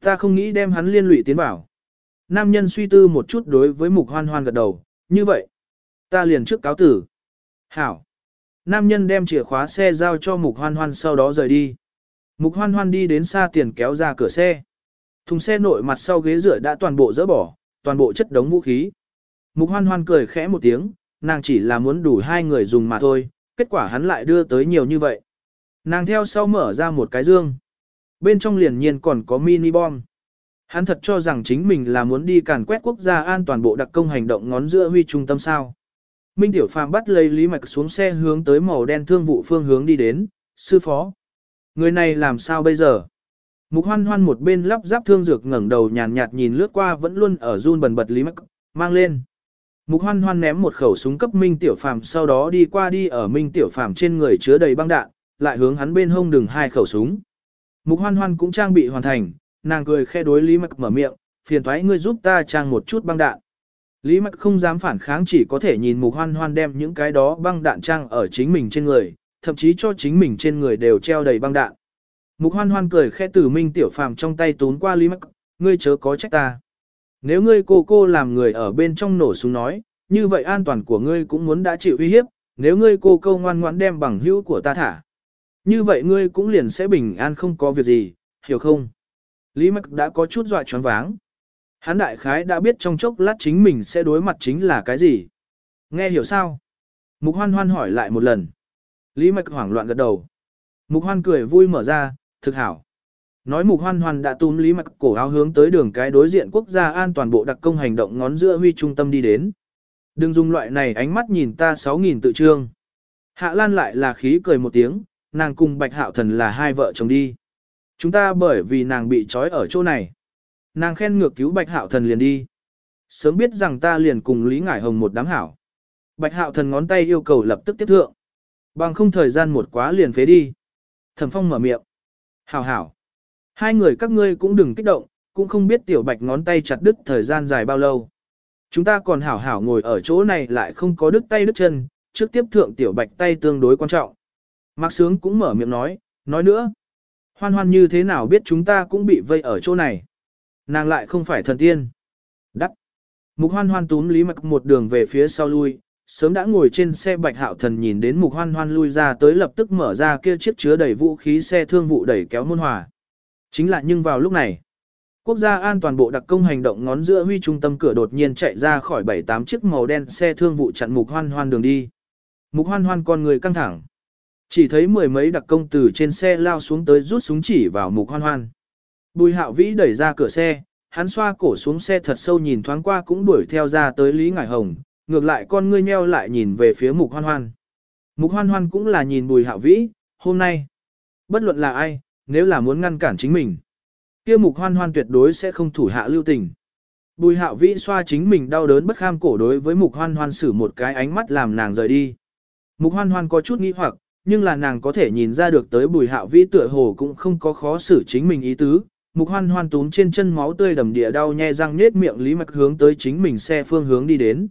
Ta không nghĩ đem hắn liên lụy tiến bảo. Nam nhân suy tư một chút đối với mục hoan hoan gật đầu, như vậy. Ta liền trước cáo tử. Hảo. Nam nhân đem chìa khóa xe giao cho mục hoan hoan sau đó rời đi. Mục hoan hoan đi đến xa tiền kéo ra cửa xe. Thùng xe nội mặt sau ghế rửa đã toàn bộ dỡ bỏ, toàn bộ chất đống vũ khí. Mục hoan hoan cười khẽ một tiếng, nàng chỉ là muốn đủ hai người dùng mà thôi, kết quả hắn lại đưa tới nhiều như vậy. Nàng theo sau mở ra một cái dương bên trong liền nhiên còn có mini bom. Hắn thật cho rằng chính mình là muốn đi càn quét quốc gia an toàn bộ đặc công hành động ngón giữa huy trung tâm sao. Minh Tiểu Phàm bắt lấy Lý Mạch xuống xe hướng tới màu đen thương vụ phương hướng đi đến, sư phó. Người này làm sao bây giờ? Mục hoan hoan một bên lắp ráp thương dược ngẩng đầu nhàn nhạt nhìn lướt qua vẫn luôn ở run bần bật Lý Mạch, mang lên. Mục hoan hoan ném một khẩu súng cấp Minh Tiểu Phàm sau đó đi qua đi ở Minh Tiểu Phàm trên người chứa đầy băng đạn, lại hướng hắn bên hông đừng hai khẩu súng. Mục hoan hoan cũng trang bị hoàn thành, nàng cười khe đối Lý Mặc mở miệng, phiền thoái ngươi giúp ta trang một chút băng đạn. Lý Mặc không dám phản kháng chỉ có thể nhìn mục hoan hoan đem những cái đó băng đạn trang ở chính mình trên người, thậm chí cho chính mình trên người đều treo đầy băng đạn. Mục hoan hoan cười khẽ từ Minh Tiểu Phàm trong tay tốn qua Lý Mặc: ngươi chớ có trách ta. Nếu ngươi cô cô làm người ở bên trong nổ súng nói, như vậy an toàn của ngươi cũng muốn đã chịu uy hiếp, nếu ngươi cô câu ngoan ngoãn đem bằng hữu của ta thả. Như vậy ngươi cũng liền sẽ bình an không có việc gì, hiểu không? Lý Mạch đã có chút dọa choáng váng. Hắn đại khái đã biết trong chốc lát chính mình sẽ đối mặt chính là cái gì. Nghe hiểu sao? Mục hoan hoan hỏi lại một lần. Lý Mạch hoảng loạn gật đầu. Mục hoan cười vui mở ra, thực hảo. Nói mục hoan hoan đã túm Lý mặc cổ áo hướng tới đường cái đối diện quốc gia an toàn bộ đặc công hành động ngón giữa huy trung tâm đi đến. Đừng dùng loại này ánh mắt nhìn ta 6.000 tự trương. Hạ Lan lại là khí cười một tiếng, nàng cùng Bạch Hạo Thần là hai vợ chồng đi. Chúng ta bởi vì nàng bị trói ở chỗ này. Nàng khen ngược cứu Bạch Hạo Thần liền đi. Sớm biết rằng ta liền cùng Lý Ngải Hồng một đám hảo. Bạch Hạo Thần ngón tay yêu cầu lập tức tiếp thượng. Bằng không thời gian một quá liền phế đi. Thẩm Phong mở miệng. Hảo hảo. Hai người các ngươi cũng đừng kích động, cũng không biết tiểu Bạch ngón tay chặt đứt thời gian dài bao lâu. Chúng ta còn hảo hảo ngồi ở chỗ này lại không có đứt tay đứt chân, trước tiếp thượng tiểu Bạch tay tương đối quan trọng. Mạc Sướng cũng mở miệng nói, nói nữa. Hoan hoan như thế nào biết chúng ta cũng bị vây ở chỗ này. Nàng lại không phải thần tiên. Đắc. Mục hoan hoan túm Lý Mạch một đường về phía sau lui, sớm đã ngồi trên xe bạch hạo thần nhìn đến mục hoan hoan lui ra tới lập tức mở ra kia chiếc chứa đầy vũ khí xe thương vụ đẩy kéo môn hòa. Chính là nhưng vào lúc này, quốc gia an toàn bộ đặc công hành động ngón giữa huy trung tâm cửa đột nhiên chạy ra khỏi bảy tám chiếc màu đen xe thương vụ chặn mục hoan hoan đường đi. Mục hoan hoan con người căng thẳng. Chỉ thấy mười mấy đặc công từ trên xe lao xuống tới rút súng chỉ vào mục hoan hoan. Bùi hạo vĩ đẩy ra cửa xe, hắn xoa cổ xuống xe thật sâu nhìn thoáng qua cũng đuổi theo ra tới Lý Ngải Hồng, ngược lại con ngươi nheo lại nhìn về phía mục hoan hoan. Mục hoan hoan cũng là nhìn bùi hạo vĩ, hôm nay, bất luận là ai, nếu là muốn ngăn cản chính mình, kia mục hoan hoan tuyệt đối sẽ không thủ hạ lưu tình. Bùi hạo vĩ xoa chính mình đau đớn bất kham cổ đối với mục hoan hoan xử một cái ánh mắt làm nàng rời đi. Mục hoan hoan có chút nghi hoặc, nhưng là nàng có thể nhìn ra được tới bùi hạo vĩ tựa hồ cũng không có khó xử chính mình ý tứ. Mục hoan hoan túm trên chân máu tươi đầm địa đau nhe răng nết miệng lý mạch hướng tới chính mình xe phương hướng đi đến.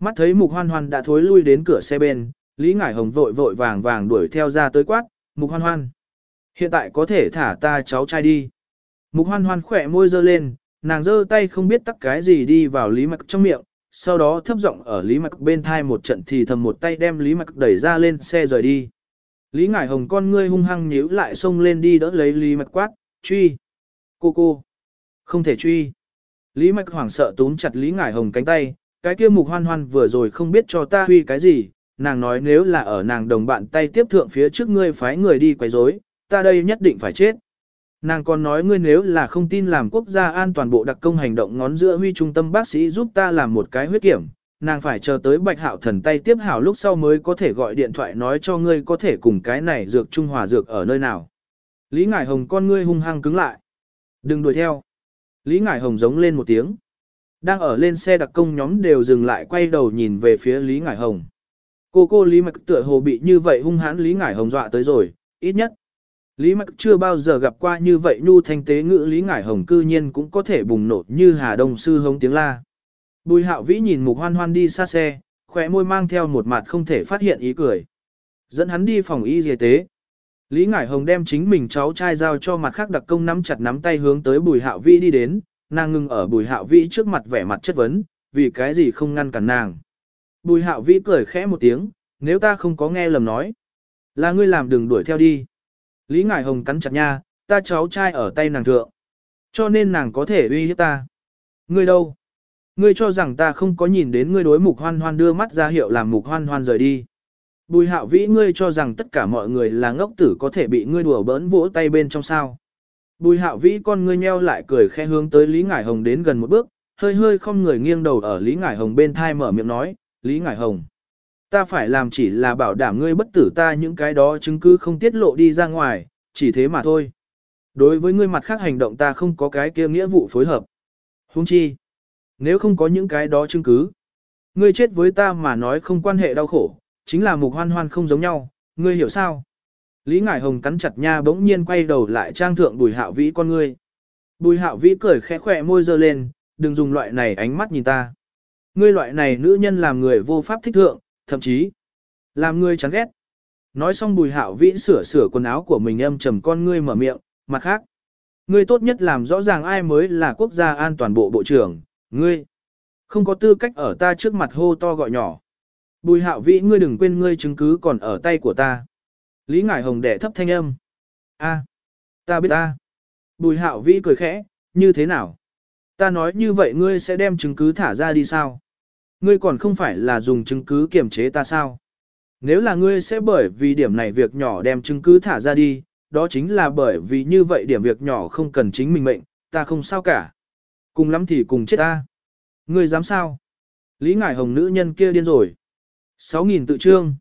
Mắt thấy mục hoan hoan đã thối lui đến cửa xe bên, Lý Ngải Hồng vội vội vàng vàng đuổi theo ra tới quát, mục hoan hoan. Hiện tại có thể thả ta cháu trai đi. Mục hoan hoan khỏe môi dơ lên, nàng giơ tay không biết tắt cái gì đi vào Lý Mạch trong miệng, sau đó thấp giọng ở Lý Mạch bên thai một trận thì thầm một tay đem Lý Mạch đẩy ra lên xe rời đi. Lý Ngải Hồng con ngươi hung hăng nhíu lại xông lên đi đỡ lấy Lý Mạch quát, truy. Cô cô. Không thể truy. Lý Mạch hoảng sợ túm chặt Lý Ngải Hồng cánh tay, cái kia mục hoan hoan vừa rồi không biết cho ta huy cái gì, nàng nói nếu là ở nàng đồng bạn tay tiếp thượng phía trước ngươi phái người đi quấy rối, ta đây nhất định phải chết. Nàng còn nói ngươi nếu là không tin làm quốc gia an toàn bộ đặc công hành động ngón giữa huy trung tâm bác sĩ giúp ta làm một cái huyết kiểm, nàng phải chờ tới bạch hạo thần tay tiếp hảo lúc sau mới có thể gọi điện thoại nói cho ngươi có thể cùng cái này dược trung hòa dược ở nơi nào. Lý Ngải Hồng con ngươi hung hăng cứng lại. Đừng đuổi theo. Lý Ngải Hồng giống lên một tiếng. Đang ở lên xe đặc công nhóm đều dừng lại quay đầu nhìn về phía Lý Ngải Hồng. Cô cô Lý Mạch tựa hồ bị như vậy hung hãn Lý Ngải Hồng dọa tới rồi, ít nhất. Lý Mạch chưa bao giờ gặp qua như vậy nhu thanh tế ngữ Lý Ngải Hồng cư nhiên cũng có thể bùng nổ như Hà Đông Sư hống tiếng la. Bùi hạo vĩ nhìn mục hoan hoan đi xa xe, khỏe môi mang theo một mặt không thể phát hiện ý cười. Dẫn hắn đi phòng y y tế. Lý Ngải Hồng đem chính mình cháu trai giao cho mặt khác đặc công nắm chặt nắm tay hướng tới bùi hạo vĩ đi đến, nàng ngừng ở bùi hạo vĩ trước mặt vẻ mặt chất vấn, vì cái gì không ngăn cản nàng. Bùi hạo vĩ cười khẽ một tiếng, nếu ta không có nghe lầm nói. Là ngươi làm đừng đuổi theo đi. Lý Ngải Hồng cắn chặt nha, ta cháu trai ở tay nàng thượng. Cho nên nàng có thể uy hiếp ta. Ngươi đâu? Ngươi cho rằng ta không có nhìn đến ngươi đối mục hoan hoan đưa mắt ra hiệu làm mục hoan hoan rời đi. Bùi hạo vĩ ngươi cho rằng tất cả mọi người là ngốc tử có thể bị ngươi đùa bỡn vỗ tay bên trong sao. Bùi hạo vĩ con ngươi nheo lại cười khẽ hướng tới Lý Ngải Hồng đến gần một bước, hơi hơi không người nghiêng đầu ở Lý Ngải Hồng bên thai mở miệng nói, Lý Ngải Hồng. Ta phải làm chỉ là bảo đảm ngươi bất tử ta những cái đó chứng cứ không tiết lộ đi ra ngoài, chỉ thế mà thôi. Đối với ngươi mặt khác hành động ta không có cái kia nghĩa vụ phối hợp. Huống chi, nếu không có những cái đó chứng cứ, ngươi chết với ta mà nói không quan hệ đau khổ, chính là mục hoan hoan không giống nhau, ngươi hiểu sao? Lý Ngải Hồng cắn chặt nha bỗng nhiên quay đầu lại trang thượng bùi hạo vĩ con ngươi. Bùi hạo vĩ cười khẽ khỏe môi dơ lên, đừng dùng loại này ánh mắt nhìn ta. Ngươi loại này nữ nhân làm người vô pháp thích thượng, thậm chí làm ngươi chán ghét. Nói xong bùi hạo vĩ sửa sửa quần áo của mình âm trầm con ngươi mở miệng, mặt khác. Ngươi tốt nhất làm rõ ràng ai mới là quốc gia an toàn bộ bộ trưởng, ngươi. Không có tư cách ở ta trước mặt hô to gọi nhỏ. Bùi hạo vĩ ngươi đừng quên ngươi chứng cứ còn ở tay của ta. Lý Ngải Hồng đệ thấp thanh âm. a ta biết ta. Bùi hạo vĩ cười khẽ, như thế nào? Ta nói như vậy ngươi sẽ đem chứng cứ thả ra đi sao? Ngươi còn không phải là dùng chứng cứ kiềm chế ta sao? Nếu là ngươi sẽ bởi vì điểm này việc nhỏ đem chứng cứ thả ra đi, đó chính là bởi vì như vậy điểm việc nhỏ không cần chính mình mệnh, ta không sao cả. Cùng lắm thì cùng chết ta. Ngươi dám sao? Lý Ngải Hồng nữ nhân kia điên rồi. 6.000 tự trương.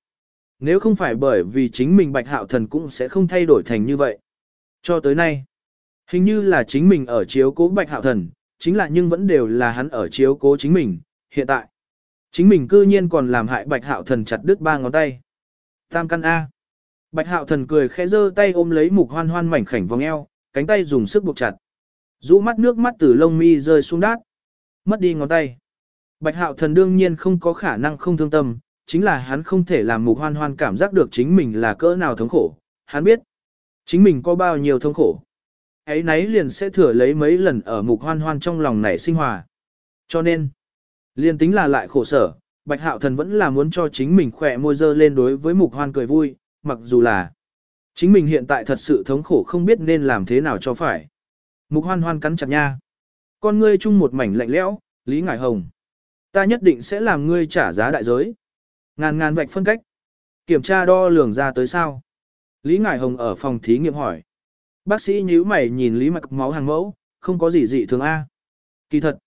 Nếu không phải bởi vì chính mình bạch hạo thần cũng sẽ không thay đổi thành như vậy. Cho tới nay, hình như là chính mình ở chiếu cố bạch hạo thần, chính là nhưng vẫn đều là hắn ở chiếu cố chính mình, hiện tại. Chính mình cư nhiên còn làm hại bạch hạo thần chặt đứt ba ngón tay. Tam căn A. Bạch hạo thần cười khẽ giơ tay ôm lấy mục hoan hoan mảnh khảnh vòng eo, cánh tay dùng sức buộc chặt. Rũ mắt nước mắt từ lông mi rơi xuống đát. Mất đi ngón tay. Bạch hạo thần đương nhiên không có khả năng không thương tâm, chính là hắn không thể làm mục hoan hoan cảm giác được chính mình là cỡ nào thống khổ. Hắn biết, chính mình có bao nhiêu thống khổ. Ấy nấy liền sẽ thừa lấy mấy lần ở mục hoan hoan trong lòng nảy sinh hòa. Cho nên, liên tính là lại khổ sở, bạch hạo thần vẫn là muốn cho chính mình khỏe môi dơ lên đối với mục hoan cười vui, mặc dù là chính mình hiện tại thật sự thống khổ không biết nên làm thế nào cho phải. Mục hoan hoan cắn chặt nha. Con ngươi chung một mảnh lạnh lẽo, Lý Ngải Hồng. Ta nhất định sẽ làm ngươi trả giá đại giới. Ngàn ngàn vạch phân cách. Kiểm tra đo lường ra tới sao? Lý Ngải Hồng ở phòng thí nghiệm hỏi. Bác sĩ nhíu mày nhìn Lý Mạch máu hàng mẫu, không có gì dị thường A. Kỳ thật.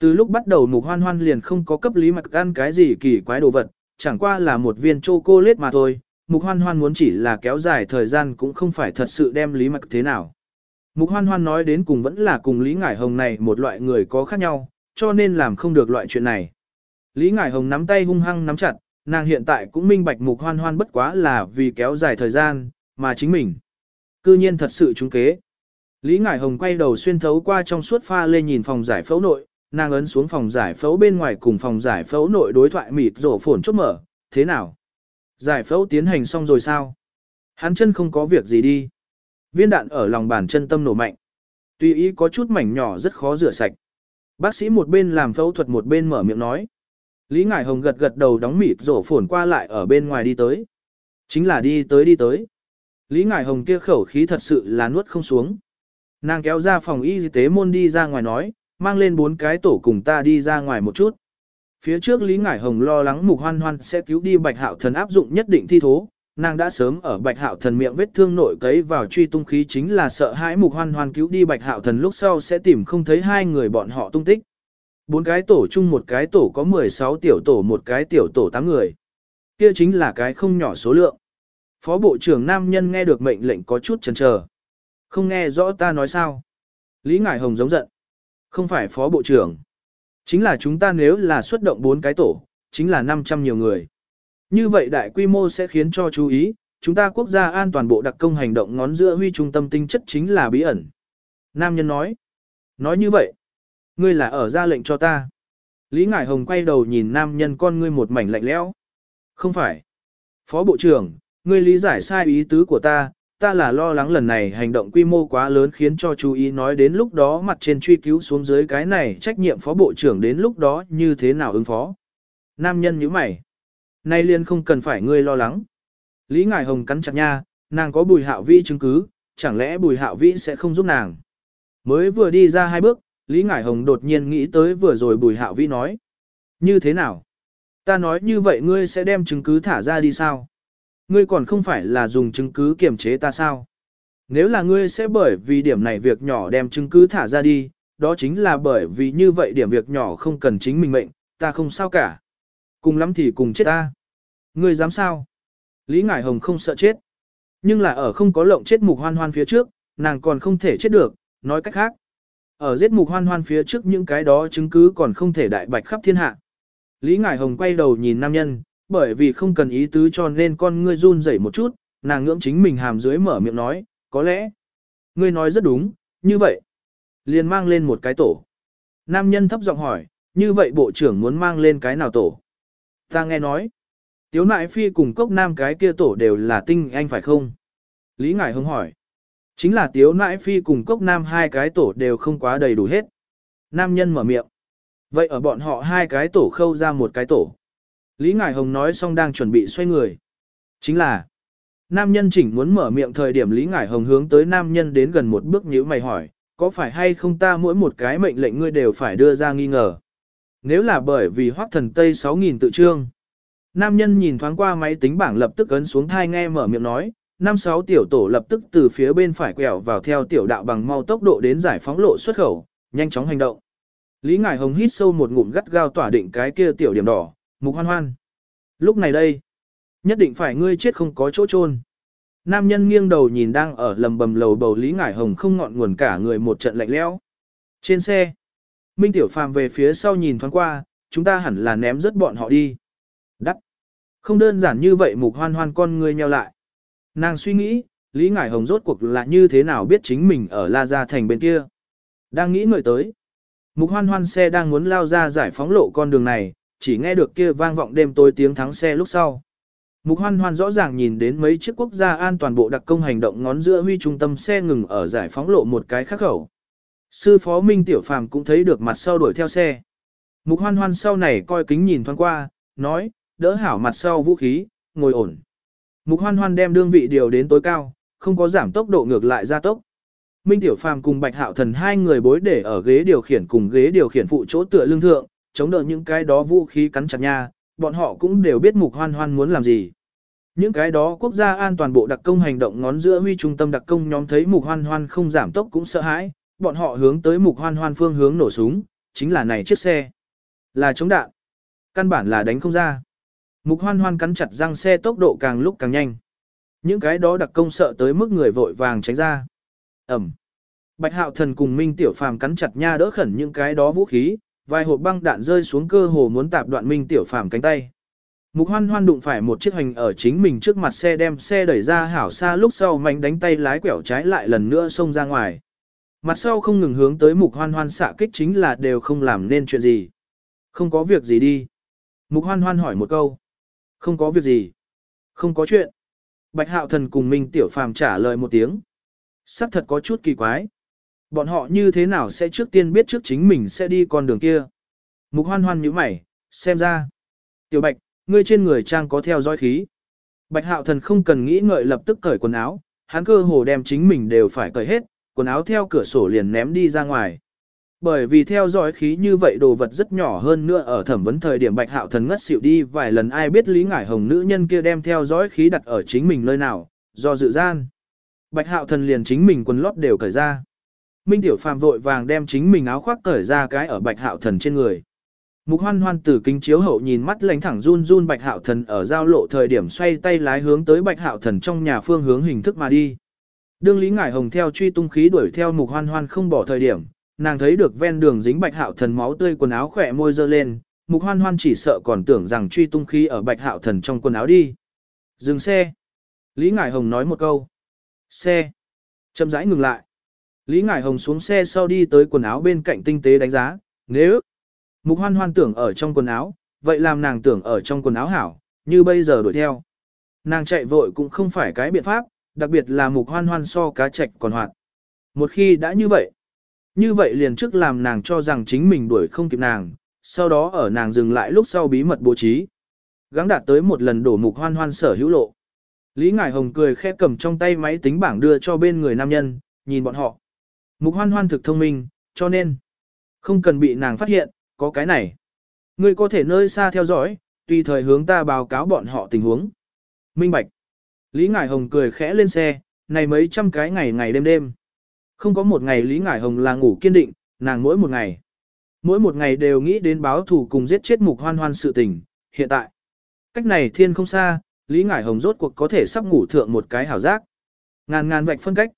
Từ lúc bắt đầu mục hoan hoan liền không có cấp Lý mặc ăn cái gì kỳ quái đồ vật, chẳng qua là một viên chocolate mà thôi. Mục hoan hoan muốn chỉ là kéo dài thời gian cũng không phải thật sự đem Lý mặc thế nào. Mục hoan hoan nói đến cùng vẫn là cùng Lý Ngải Hồng này một loại người có khác nhau, cho nên làm không được loại chuyện này. Lý Ngải Hồng nắm tay hung hăng nắm chặt, nàng hiện tại cũng minh bạch mục hoan hoan bất quá là vì kéo dài thời gian, mà chính mình. Cư nhiên thật sự trúng kế. Lý Ngải Hồng quay đầu xuyên thấu qua trong suốt pha lên nhìn phòng giải phẫu nội, nàng ấn xuống phòng giải phẫu bên ngoài cùng phòng giải phẫu nội đối thoại mịt rổ phồn chốt mở, thế nào? Giải phẫu tiến hành xong rồi sao? Hắn chân không có việc gì đi. Viên đạn ở lòng bàn chân tâm nổ mạnh. Tuy ý có chút mảnh nhỏ rất khó rửa sạch. Bác sĩ một bên làm phẫu thuật một bên mở miệng nói. Lý Ngải Hồng gật gật đầu đóng mịt rổ phồn qua lại ở bên ngoài đi tới. Chính là đi tới đi tới. Lý Ngải Hồng kia khẩu khí thật sự là nuốt không xuống. Nàng kéo ra phòng y tế môn đi ra ngoài nói, mang lên bốn cái tổ cùng ta đi ra ngoài một chút. Phía trước Lý Ngải Hồng lo lắng mục hoan hoan sẽ cứu đi bạch hạo thần áp dụng nhất định thi thố, nàng đã sớm ở bạch hạo thần miệng vết thương nội cấy vào truy tung khí chính là sợ hãi mục hoan hoan cứu đi bạch hạo thần lúc sau sẽ tìm không thấy hai người bọn họ tung tích. Bốn cái tổ chung một cái tổ có 16 tiểu tổ một cái tiểu tổ 8 người. Kia chính là cái không nhỏ số lượng. Phó Bộ trưởng Nam Nhân nghe được mệnh lệnh có chút chần chờ. Không nghe rõ ta nói sao. Lý Ngải Hồng giống giận. Không phải Phó Bộ trưởng. Chính là chúng ta nếu là xuất động bốn cái tổ, chính là 500 nhiều người. Như vậy đại quy mô sẽ khiến cho chú ý, chúng ta quốc gia an toàn bộ đặc công hành động ngón giữa huy trung tâm tinh chất chính là bí ẩn. Nam nhân nói. Nói như vậy. Ngươi là ở ra lệnh cho ta. Lý Ngải Hồng quay đầu nhìn nam nhân con ngươi một mảnh lạnh lẽo. Không phải. Phó Bộ trưởng, ngươi lý giải sai ý tứ của ta, ta là lo lắng lần này hành động quy mô quá lớn khiến cho chú ý nói đến lúc đó mặt trên truy cứu xuống dưới cái này trách nhiệm Phó Bộ trưởng đến lúc đó như thế nào ứng phó. Nam nhân như mày. Nay liên không cần phải ngươi lo lắng. Lý Ngải Hồng cắn chặt nha, nàng có bùi hạo vĩ chứng cứ, chẳng lẽ bùi hạo vĩ sẽ không giúp nàng. Mới vừa đi ra hai bước, Lý Ngải Hồng đột nhiên nghĩ tới vừa rồi Bùi Hạo Vĩ nói. Như thế nào? Ta nói như vậy ngươi sẽ đem chứng cứ thả ra đi sao? Ngươi còn không phải là dùng chứng cứ kiểm chế ta sao? Nếu là ngươi sẽ bởi vì điểm này việc nhỏ đem chứng cứ thả ra đi, đó chính là bởi vì như vậy điểm việc nhỏ không cần chính mình mệnh, ta không sao cả. Cùng lắm thì cùng chết ta. Ngươi dám sao? Lý Ngải Hồng không sợ chết. Nhưng là ở không có lộng chết mục hoan hoan phía trước, nàng còn không thể chết được, nói cách khác. Ở giết mục hoan hoan phía trước những cái đó chứng cứ còn không thể đại bạch khắp thiên hạ. Lý Ngải Hồng quay đầu nhìn nam nhân, bởi vì không cần ý tứ cho nên con ngươi run rẩy một chút, nàng ngưỡng chính mình hàm dưới mở miệng nói, có lẽ, ngươi nói rất đúng, như vậy. Liền mang lên một cái tổ. Nam nhân thấp giọng hỏi, như vậy bộ trưởng muốn mang lên cái nào tổ? Ta nghe nói, tiếu nại phi cùng cốc nam cái kia tổ đều là tinh anh phải không? Lý Ngải Hưng hỏi. Chính là tiếu nại phi cùng cốc nam hai cái tổ đều không quá đầy đủ hết. Nam nhân mở miệng. Vậy ở bọn họ hai cái tổ khâu ra một cái tổ. Lý Ngải Hồng nói xong đang chuẩn bị xoay người. Chính là, nam nhân chỉnh muốn mở miệng thời điểm Lý Ngải Hồng hướng tới nam nhân đến gần một bước nhíu mày hỏi, có phải hay không ta mỗi một cái mệnh lệnh ngươi đều phải đưa ra nghi ngờ. Nếu là bởi vì hoác thần Tây 6.000 tự trương. Nam nhân nhìn thoáng qua máy tính bảng lập tức ấn xuống thai nghe mở miệng nói, năm sáu tiểu tổ lập tức từ phía bên phải quẹo vào theo tiểu đạo bằng mau tốc độ đến giải phóng lộ xuất khẩu, nhanh chóng hành động. Lý Ngải Hồng hít sâu một ngụm gắt gao tỏa định cái kia tiểu điểm đỏ, mục hoan hoan. Lúc này đây, nhất định phải ngươi chết không có chỗ chôn. Nam nhân nghiêng đầu nhìn đang ở lầm bầm lầu bầu Lý Ngải Hồng không ngọn nguồn cả người một trận lạnh lẽo. Trên xe, Minh Tiểu Phàm về phía sau nhìn thoáng qua, chúng ta hẳn là ném rất bọn họ đi. Đắc. Không đơn giản như vậy mục hoan hoan con ngươi nheo lại. Nàng suy nghĩ, Lý Ngải Hồng rốt cuộc là như thế nào biết chính mình ở La Gia Thành bên kia. Đang nghĩ ngợi tới. Mục hoan hoan xe đang muốn lao ra giải phóng lộ con đường này, chỉ nghe được kia vang vọng đêm tối tiếng thắng xe lúc sau. Mục hoan hoan rõ ràng nhìn đến mấy chiếc quốc gia an toàn bộ đặc công hành động ngón giữa huy trung tâm xe ngừng ở giải phóng lộ một cái khắc khẩu. Sư phó Minh Tiểu Phàm cũng thấy được mặt sau đuổi theo xe. Mục hoan hoan sau này coi kính nhìn thoáng qua, nói, đỡ hảo mặt sau vũ khí, ngồi ổn. Mục hoan hoan đem đương vị điều đến tối cao, không có giảm tốc độ ngược lại gia tốc. Minh Tiểu Phàm cùng Bạch Hạo Thần hai người bối để ở ghế điều khiển cùng ghế điều khiển phụ chỗ tựa lưng thượng, chống đỡ những cái đó vũ khí cắn chặt nha, bọn họ cũng đều biết Mục Hoan Hoan muốn làm gì. Những cái đó quốc gia an toàn bộ đặc công hành động ngón giữa huy trung tâm đặc công nhóm thấy Mục Hoan Hoan không giảm tốc cũng sợ hãi, bọn họ hướng tới Mục Hoan Hoan phương hướng nổ súng, chính là này chiếc xe. Là chống đạn. Căn bản là đánh không ra. Mục hoan hoan cắn chặt răng xe tốc độ càng lúc càng nhanh. Những cái đó đặc công sợ tới mức người vội vàng tránh ra. Ẩm. Bạch hạo thần cùng Minh Tiểu Phàm cắn chặt nha đỡ khẩn những cái đó vũ khí, vài hộp băng đạn rơi xuống cơ hồ muốn tạp đoạn Minh Tiểu Phàm cánh tay. Mục hoan hoan đụng phải một chiếc hành ở chính mình trước mặt xe đem xe đẩy ra hảo xa lúc sau mạnh đánh tay lái quẹo trái lại lần nữa xông ra ngoài. Mặt sau không ngừng hướng tới mục hoan hoan xạ kích chính là đều không làm nên chuyện gì. Không có việc gì đi. Mục hoan hoan hỏi một câu. Không có việc gì. Không có chuyện. Bạch hạo thần cùng Minh Tiểu Phàm trả lời một tiếng. Sắc thật có chút kỳ quái. Bọn họ như thế nào sẽ trước tiên biết trước chính mình sẽ đi con đường kia. Mục hoan hoan như mày, xem ra. Tiểu Bạch, ngươi trên người trang có theo dõi khí. Bạch hạo thần không cần nghĩ ngợi lập tức cởi quần áo, hắn cơ hồ đem chính mình đều phải cởi hết, quần áo theo cửa sổ liền ném đi ra ngoài. Bởi vì theo dõi khí như vậy đồ vật rất nhỏ hơn nữa ở thẩm vấn thời điểm bạch hạo thần ngất xỉu đi vài lần ai biết lý ngải hồng nữ nhân kia đem theo dõi khí đặt ở chính mình nơi nào, do dự gian. Bạch hạo thần liền chính mình quần lót đều cởi ra. Minh tiểu phàm vội vàng đem chính mình áo khoác cởi ra cái ở bạch hạo thần trên người. Mục hoan hoan từ kính chiếu hậu nhìn mắt lánh thẳng run run bạch hạo thần ở giao lộ thời điểm xoay tay lái hướng tới bạch hạo thần trong nhà phương hướng hình thức mà đi. Đương Lý Ngải Hồng theo truy tung khí đuổi theo mục hoan hoan không bỏ thời điểm, nàng thấy được ven đường dính bạch hạo thần máu tươi quần áo khỏe môi dơ lên, mục hoan hoan chỉ sợ còn tưởng rằng truy tung khí ở bạch hạo thần trong quần áo đi. Dừng xe. Lý Ngải Hồng nói một câu. Xe. Chậm rãi ngừng lại. Lý Ngải Hồng xuống xe sau đi tới quần áo bên cạnh tinh tế đánh giá, nếu mục hoan hoan tưởng ở trong quần áo, vậy làm nàng tưởng ở trong quần áo hảo, như bây giờ đuổi theo. Nàng chạy vội cũng không phải cái biện pháp, đặc biệt là mục hoan hoan so cá chạch còn hoạt. Một khi đã như vậy, như vậy liền trước làm nàng cho rằng chính mình đuổi không kịp nàng, sau đó ở nàng dừng lại lúc sau bí mật bố trí. Gắng đạt tới một lần đổ mục hoan hoan sở hữu lộ. Lý Ngải Hồng cười khẽ cầm trong tay máy tính bảng đưa cho bên người nam nhân, nhìn bọn họ. Mục hoan hoan thực thông minh, cho nên không cần bị nàng phát hiện, có cái này. Ngươi có thể nơi xa theo dõi, tùy thời hướng ta báo cáo bọn họ tình huống. Minh Bạch. Lý Ngải Hồng cười khẽ lên xe, này mấy trăm cái ngày ngày đêm đêm. Không có một ngày Lý Ngải Hồng là ngủ kiên định, nàng mỗi một ngày. Mỗi một ngày đều nghĩ đến báo thù cùng giết chết mục hoan hoan sự tình, hiện tại. Cách này thiên không xa, Lý Ngải Hồng rốt cuộc có thể sắp ngủ thượng một cái hảo giác. Ngàn ngàn vạch phân cách.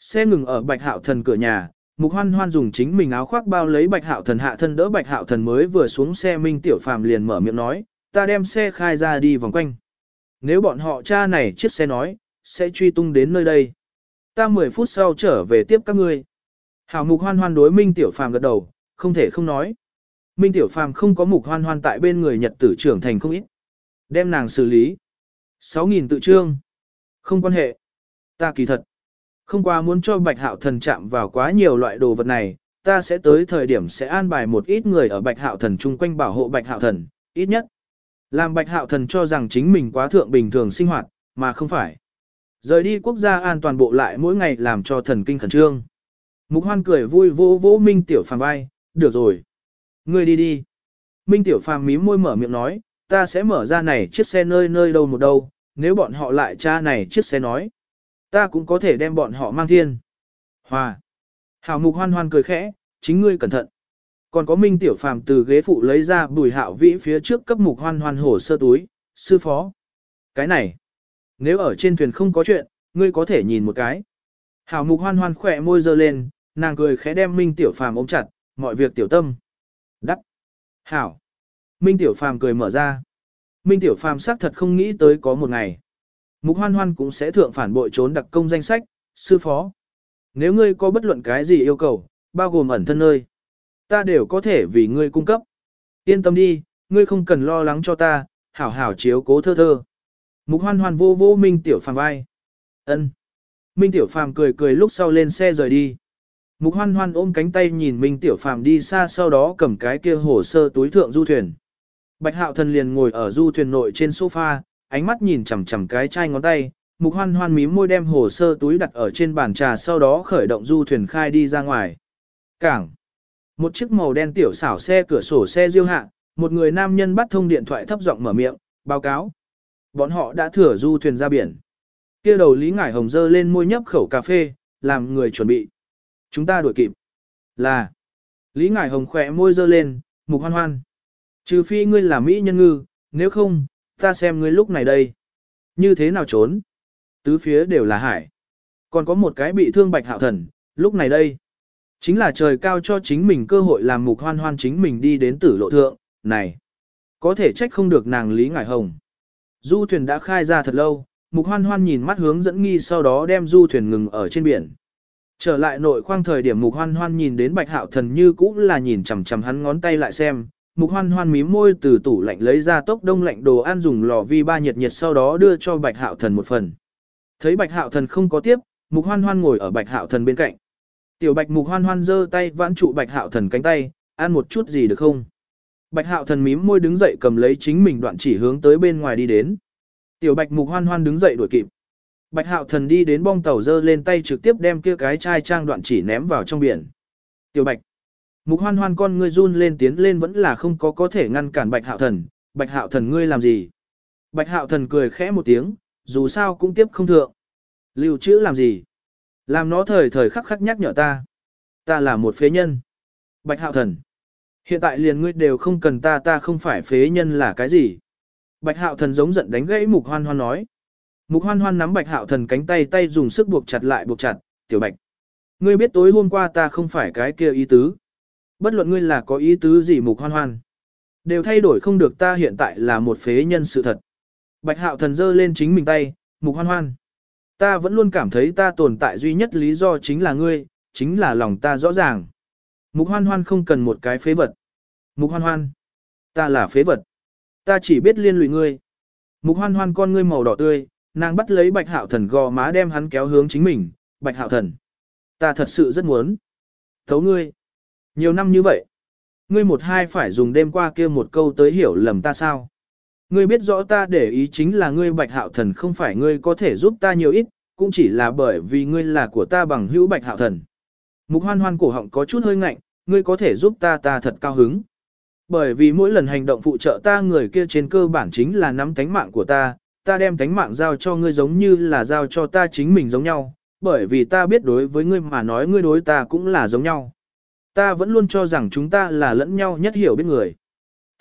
Xe ngừng ở Bạch Hạo Thần cửa nhà, Mục Hoan Hoan dùng chính mình áo khoác bao lấy Bạch Hạo Thần hạ thân đỡ Bạch Hạo Thần mới vừa xuống xe Minh Tiểu Phàm liền mở miệng nói, ta đem xe khai ra đi vòng quanh. Nếu bọn họ cha này chiếc xe nói, sẽ truy tung đến nơi đây. Ta 10 phút sau trở về tiếp các ngươi. Hảo Mục Hoan Hoan đối Minh Tiểu Phàm gật đầu, không thể không nói. Minh Tiểu Phàm không có Mục Hoan Hoan tại bên người Nhật tử trưởng thành không ít. Đem nàng xử lý. 6.000 tự trương. Không quan hệ. Ta kỳ thật. Không qua muốn cho Bạch Hạo Thần chạm vào quá nhiều loại đồ vật này, ta sẽ tới thời điểm sẽ an bài một ít người ở Bạch Hạo Thần chung quanh bảo hộ Bạch Hạo Thần, ít nhất. Làm Bạch Hạo Thần cho rằng chính mình quá thượng bình thường sinh hoạt, mà không phải. Rời đi quốc gia an toàn bộ lại mỗi ngày làm cho thần kinh khẩn trương. Mục Hoan cười vui vỗ vỗ Minh Tiểu Phàm vai, được rồi. Ngươi đi đi. Minh Tiểu Phàm mím môi mở miệng nói, ta sẽ mở ra này chiếc xe nơi nơi đâu một đâu, nếu bọn họ lại tra này chiếc xe nói. Ta cũng có thể đem bọn họ mang thiên. Hòa. Hảo mục hoan hoan cười khẽ, chính ngươi cẩn thận. Còn có Minh Tiểu Phàm từ ghế phụ lấy ra bùi hạo vĩ phía trước cấp mục hoan hoan hổ sơ túi, sư phó. Cái này. Nếu ở trên thuyền không có chuyện, ngươi có thể nhìn một cái. Hảo mục hoan hoan khỏe môi dơ lên, nàng cười khẽ đem Minh Tiểu Phàm ôm chặt, mọi việc tiểu tâm. Đắc. Hảo. Minh Tiểu Phàm cười mở ra. Minh Tiểu Phàm xác thật không nghĩ tới có một ngày. Mục hoan hoan cũng sẽ thượng phản bội trốn đặc công danh sách, sư phó. Nếu ngươi có bất luận cái gì yêu cầu, bao gồm ẩn thân nơi, ta đều có thể vì ngươi cung cấp. Yên tâm đi, ngươi không cần lo lắng cho ta, hảo hảo chiếu cố thơ thơ. Mục hoan hoan vô vô Minh Tiểu Phàm vai. ân. Minh Tiểu Phàm cười cười lúc sau lên xe rời đi. Mục hoan hoan ôm cánh tay nhìn Minh Tiểu Phàm đi xa sau đó cầm cái kia hồ sơ túi thượng du thuyền. Bạch Hạo Thần liền ngồi ở du thuyền nội trên sofa, ánh mắt nhìn chằm chằm cái chai ngón tay, Mục Hoan Hoan mím môi đem hồ sơ túi đặt ở trên bàn trà sau đó khởi động du thuyền khai đi ra ngoài. Cảng. Một chiếc màu đen tiểu xảo xe cửa sổ xe diêu hạ, một người nam nhân bắt thông điện thoại thấp giọng mở miệng, báo cáo. Bọn họ đã thửa du thuyền ra biển. Kia đầu Lý Ngải Hồng dơ lên môi nhấp khẩu cà phê, làm người chuẩn bị. Chúng ta đuổi kịp. Là. Lý Ngải Hồng khỏe môi dơ lên, mục hoan hoan. Trừ phi ngươi là Mỹ nhân ngư, nếu không, ta xem ngươi lúc này đây. Như thế nào trốn? Tứ phía đều là hải. Còn có một cái bị thương bạch hạo thần, lúc này đây. Chính là trời cao cho chính mình cơ hội làm mục hoan hoan chính mình đi đến tử lộ thượng, này. Có thể trách không được nàng Lý Ngải Hồng. Du thuyền đã khai ra thật lâu, mục hoan hoan nhìn mắt hướng dẫn nghi sau đó đem du thuyền ngừng ở trên biển. Trở lại nội khoang thời điểm mục hoan hoan nhìn đến bạch hạo thần như cũ là nhìn chằm chằm hắn ngón tay lại xem, Mục hoan hoan mím môi từ tủ lạnh lấy ra tốc đông lạnh đồ ăn dùng lò vi ba nhiệt nhiệt sau đó đưa cho bạch hạo thần một phần. Thấy bạch hạo thần không có tiếp, mục hoan hoan ngồi ở bạch hạo thần bên cạnh. Tiểu bạch mục hoan hoan giơ tay vãn trụ bạch hạo thần cánh tay, ăn một chút gì được không? Bạch hạo thần mím môi đứng dậy cầm lấy chính mình đoạn chỉ hướng tới bên ngoài đi đến. Tiểu bạch mục hoan hoan đứng dậy đuổi kịp. Bạch hạo thần đi đến bong tàu giơ lên tay trực tiếp đem kia cái chai trang đoạn chỉ ném vào trong biển. Tiểu bạch. Mục hoan hoan con ngươi run lên tiến lên vẫn là không có có thể ngăn cản bạch hạo thần, bạch hạo thần ngươi làm gì? Bạch hạo thần cười khẽ một tiếng, dù sao cũng tiếp không thượng. Lưu trữ làm gì? Làm nó thời thời khắc khắc nhắc nhở ta. Ta là một phế nhân. Bạch hạo thần. Hiện tại liền ngươi đều không cần ta ta không phải phế nhân là cái gì? Bạch hạo thần giống giận đánh gãy mục hoan hoan nói. Mục hoan hoan nắm bạch hạo thần cánh tay tay dùng sức buộc chặt lại buộc chặt, tiểu bạch. Ngươi biết tối hôm qua ta không phải cái kia ý tứ. Bất luận ngươi là có ý tứ gì mục hoan hoan. Đều thay đổi không được ta hiện tại là một phế nhân sự thật. Bạch hạo thần giơ lên chính mình tay, mục hoan hoan. Ta vẫn luôn cảm thấy ta tồn tại duy nhất lý do chính là ngươi, chính là lòng ta rõ ràng. Mục hoan hoan không cần một cái phế vật. Mục hoan hoan. Ta là phế vật. Ta chỉ biết liên lụy ngươi. Mục hoan hoan con ngươi màu đỏ tươi, nàng bắt lấy bạch hạo thần gò má đem hắn kéo hướng chính mình. Bạch hạo thần. Ta thật sự rất muốn. Thấu ngươi. Nhiều năm như vậy, ngươi một hai phải dùng đêm qua kia một câu tới hiểu lầm ta sao? Ngươi biết rõ ta để ý chính là ngươi bạch hạo thần không phải ngươi có thể giúp ta nhiều ít, cũng chỉ là bởi vì ngươi là của ta bằng hữu bạch hạo thần. Mục hoan hoan cổ họng có chút hơi ngạnh, ngươi có thể giúp ta ta thật cao hứng. Bởi vì mỗi lần hành động phụ trợ ta người kia trên cơ bản chính là nắm tánh mạng của ta, ta đem tánh mạng giao cho ngươi giống như là giao cho ta chính mình giống nhau, bởi vì ta biết đối với ngươi mà nói ngươi đối ta cũng là giống nhau. Ta vẫn luôn cho rằng chúng ta là lẫn nhau nhất hiểu biết người.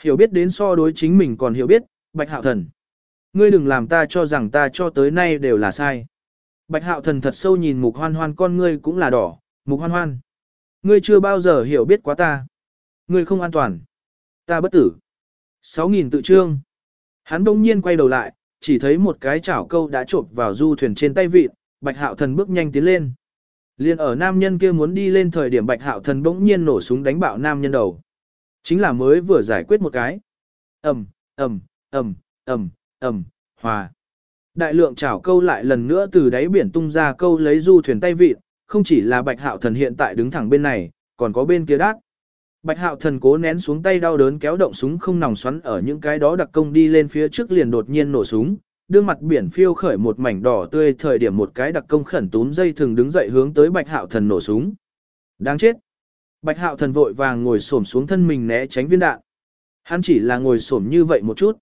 Hiểu biết đến so đối chính mình còn hiểu biết, bạch hạo thần. Ngươi đừng làm ta cho rằng ta cho tới nay đều là sai. Bạch hạo thần thật sâu nhìn mục hoan hoan con ngươi cũng là đỏ, mục hoan hoan. Ngươi chưa bao giờ hiểu biết quá ta. Ngươi không an toàn. Ta bất tử. Sáu nghìn tự trương. Hắn đông nhiên quay đầu lại, chỉ thấy một cái chảo câu đã trộn vào du thuyền trên tay vịt, bạch hạo thần bước nhanh tiến lên. Liên ở nam nhân kia muốn đi lên thời điểm bạch hạo thần bỗng nhiên nổ súng đánh bạo nam nhân đầu. Chính là mới vừa giải quyết một cái. ầm ầm ầm ầm ầm hòa. Đại lượng chảo câu lại lần nữa từ đáy biển tung ra câu lấy du thuyền tay vịt, không chỉ là bạch hạo thần hiện tại đứng thẳng bên này, còn có bên kia đát. Bạch hạo thần cố nén xuống tay đau đớn kéo động súng không nòng xoắn ở những cái đó đặc công đi lên phía trước liền đột nhiên nổ súng, đương mặt biển phiêu khởi một mảnh đỏ tươi thời điểm một cái đặc công khẩn túm dây thường đứng dậy hướng tới bạch hạo thần nổ súng. Đáng chết! Bạch hạo thần vội vàng ngồi xổm xuống thân mình né tránh viên đạn. Hắn chỉ là ngồi xổm như vậy một chút.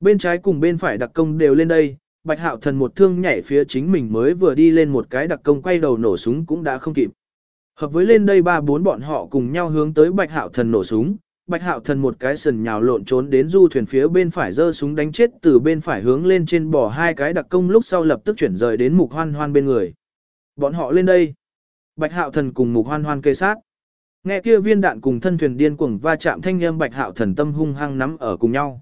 Bên trái cùng bên phải đặc công đều lên đây, bạch hạo thần một thương nhảy phía chính mình mới vừa đi lên một cái đặc công quay đầu nổ súng cũng đã không kịp. Hợp với lên đây ba bốn bọn họ cùng nhau hướng tới bạch hạo thần nổ súng, bạch hạo thần một cái sần nhào lộn trốn đến du thuyền phía bên phải giơ súng đánh chết từ bên phải hướng lên trên bỏ hai cái đặc công lúc sau lập tức chuyển rời đến mục hoan hoan bên người. Bọn họ lên đây. Bạch hạo thần cùng mục hoan hoan kê sát. Nghe kia viên đạn cùng thân thuyền điên cuồng va chạm thanh âm, bạch hạo thần tâm hung hăng nắm ở cùng nhau.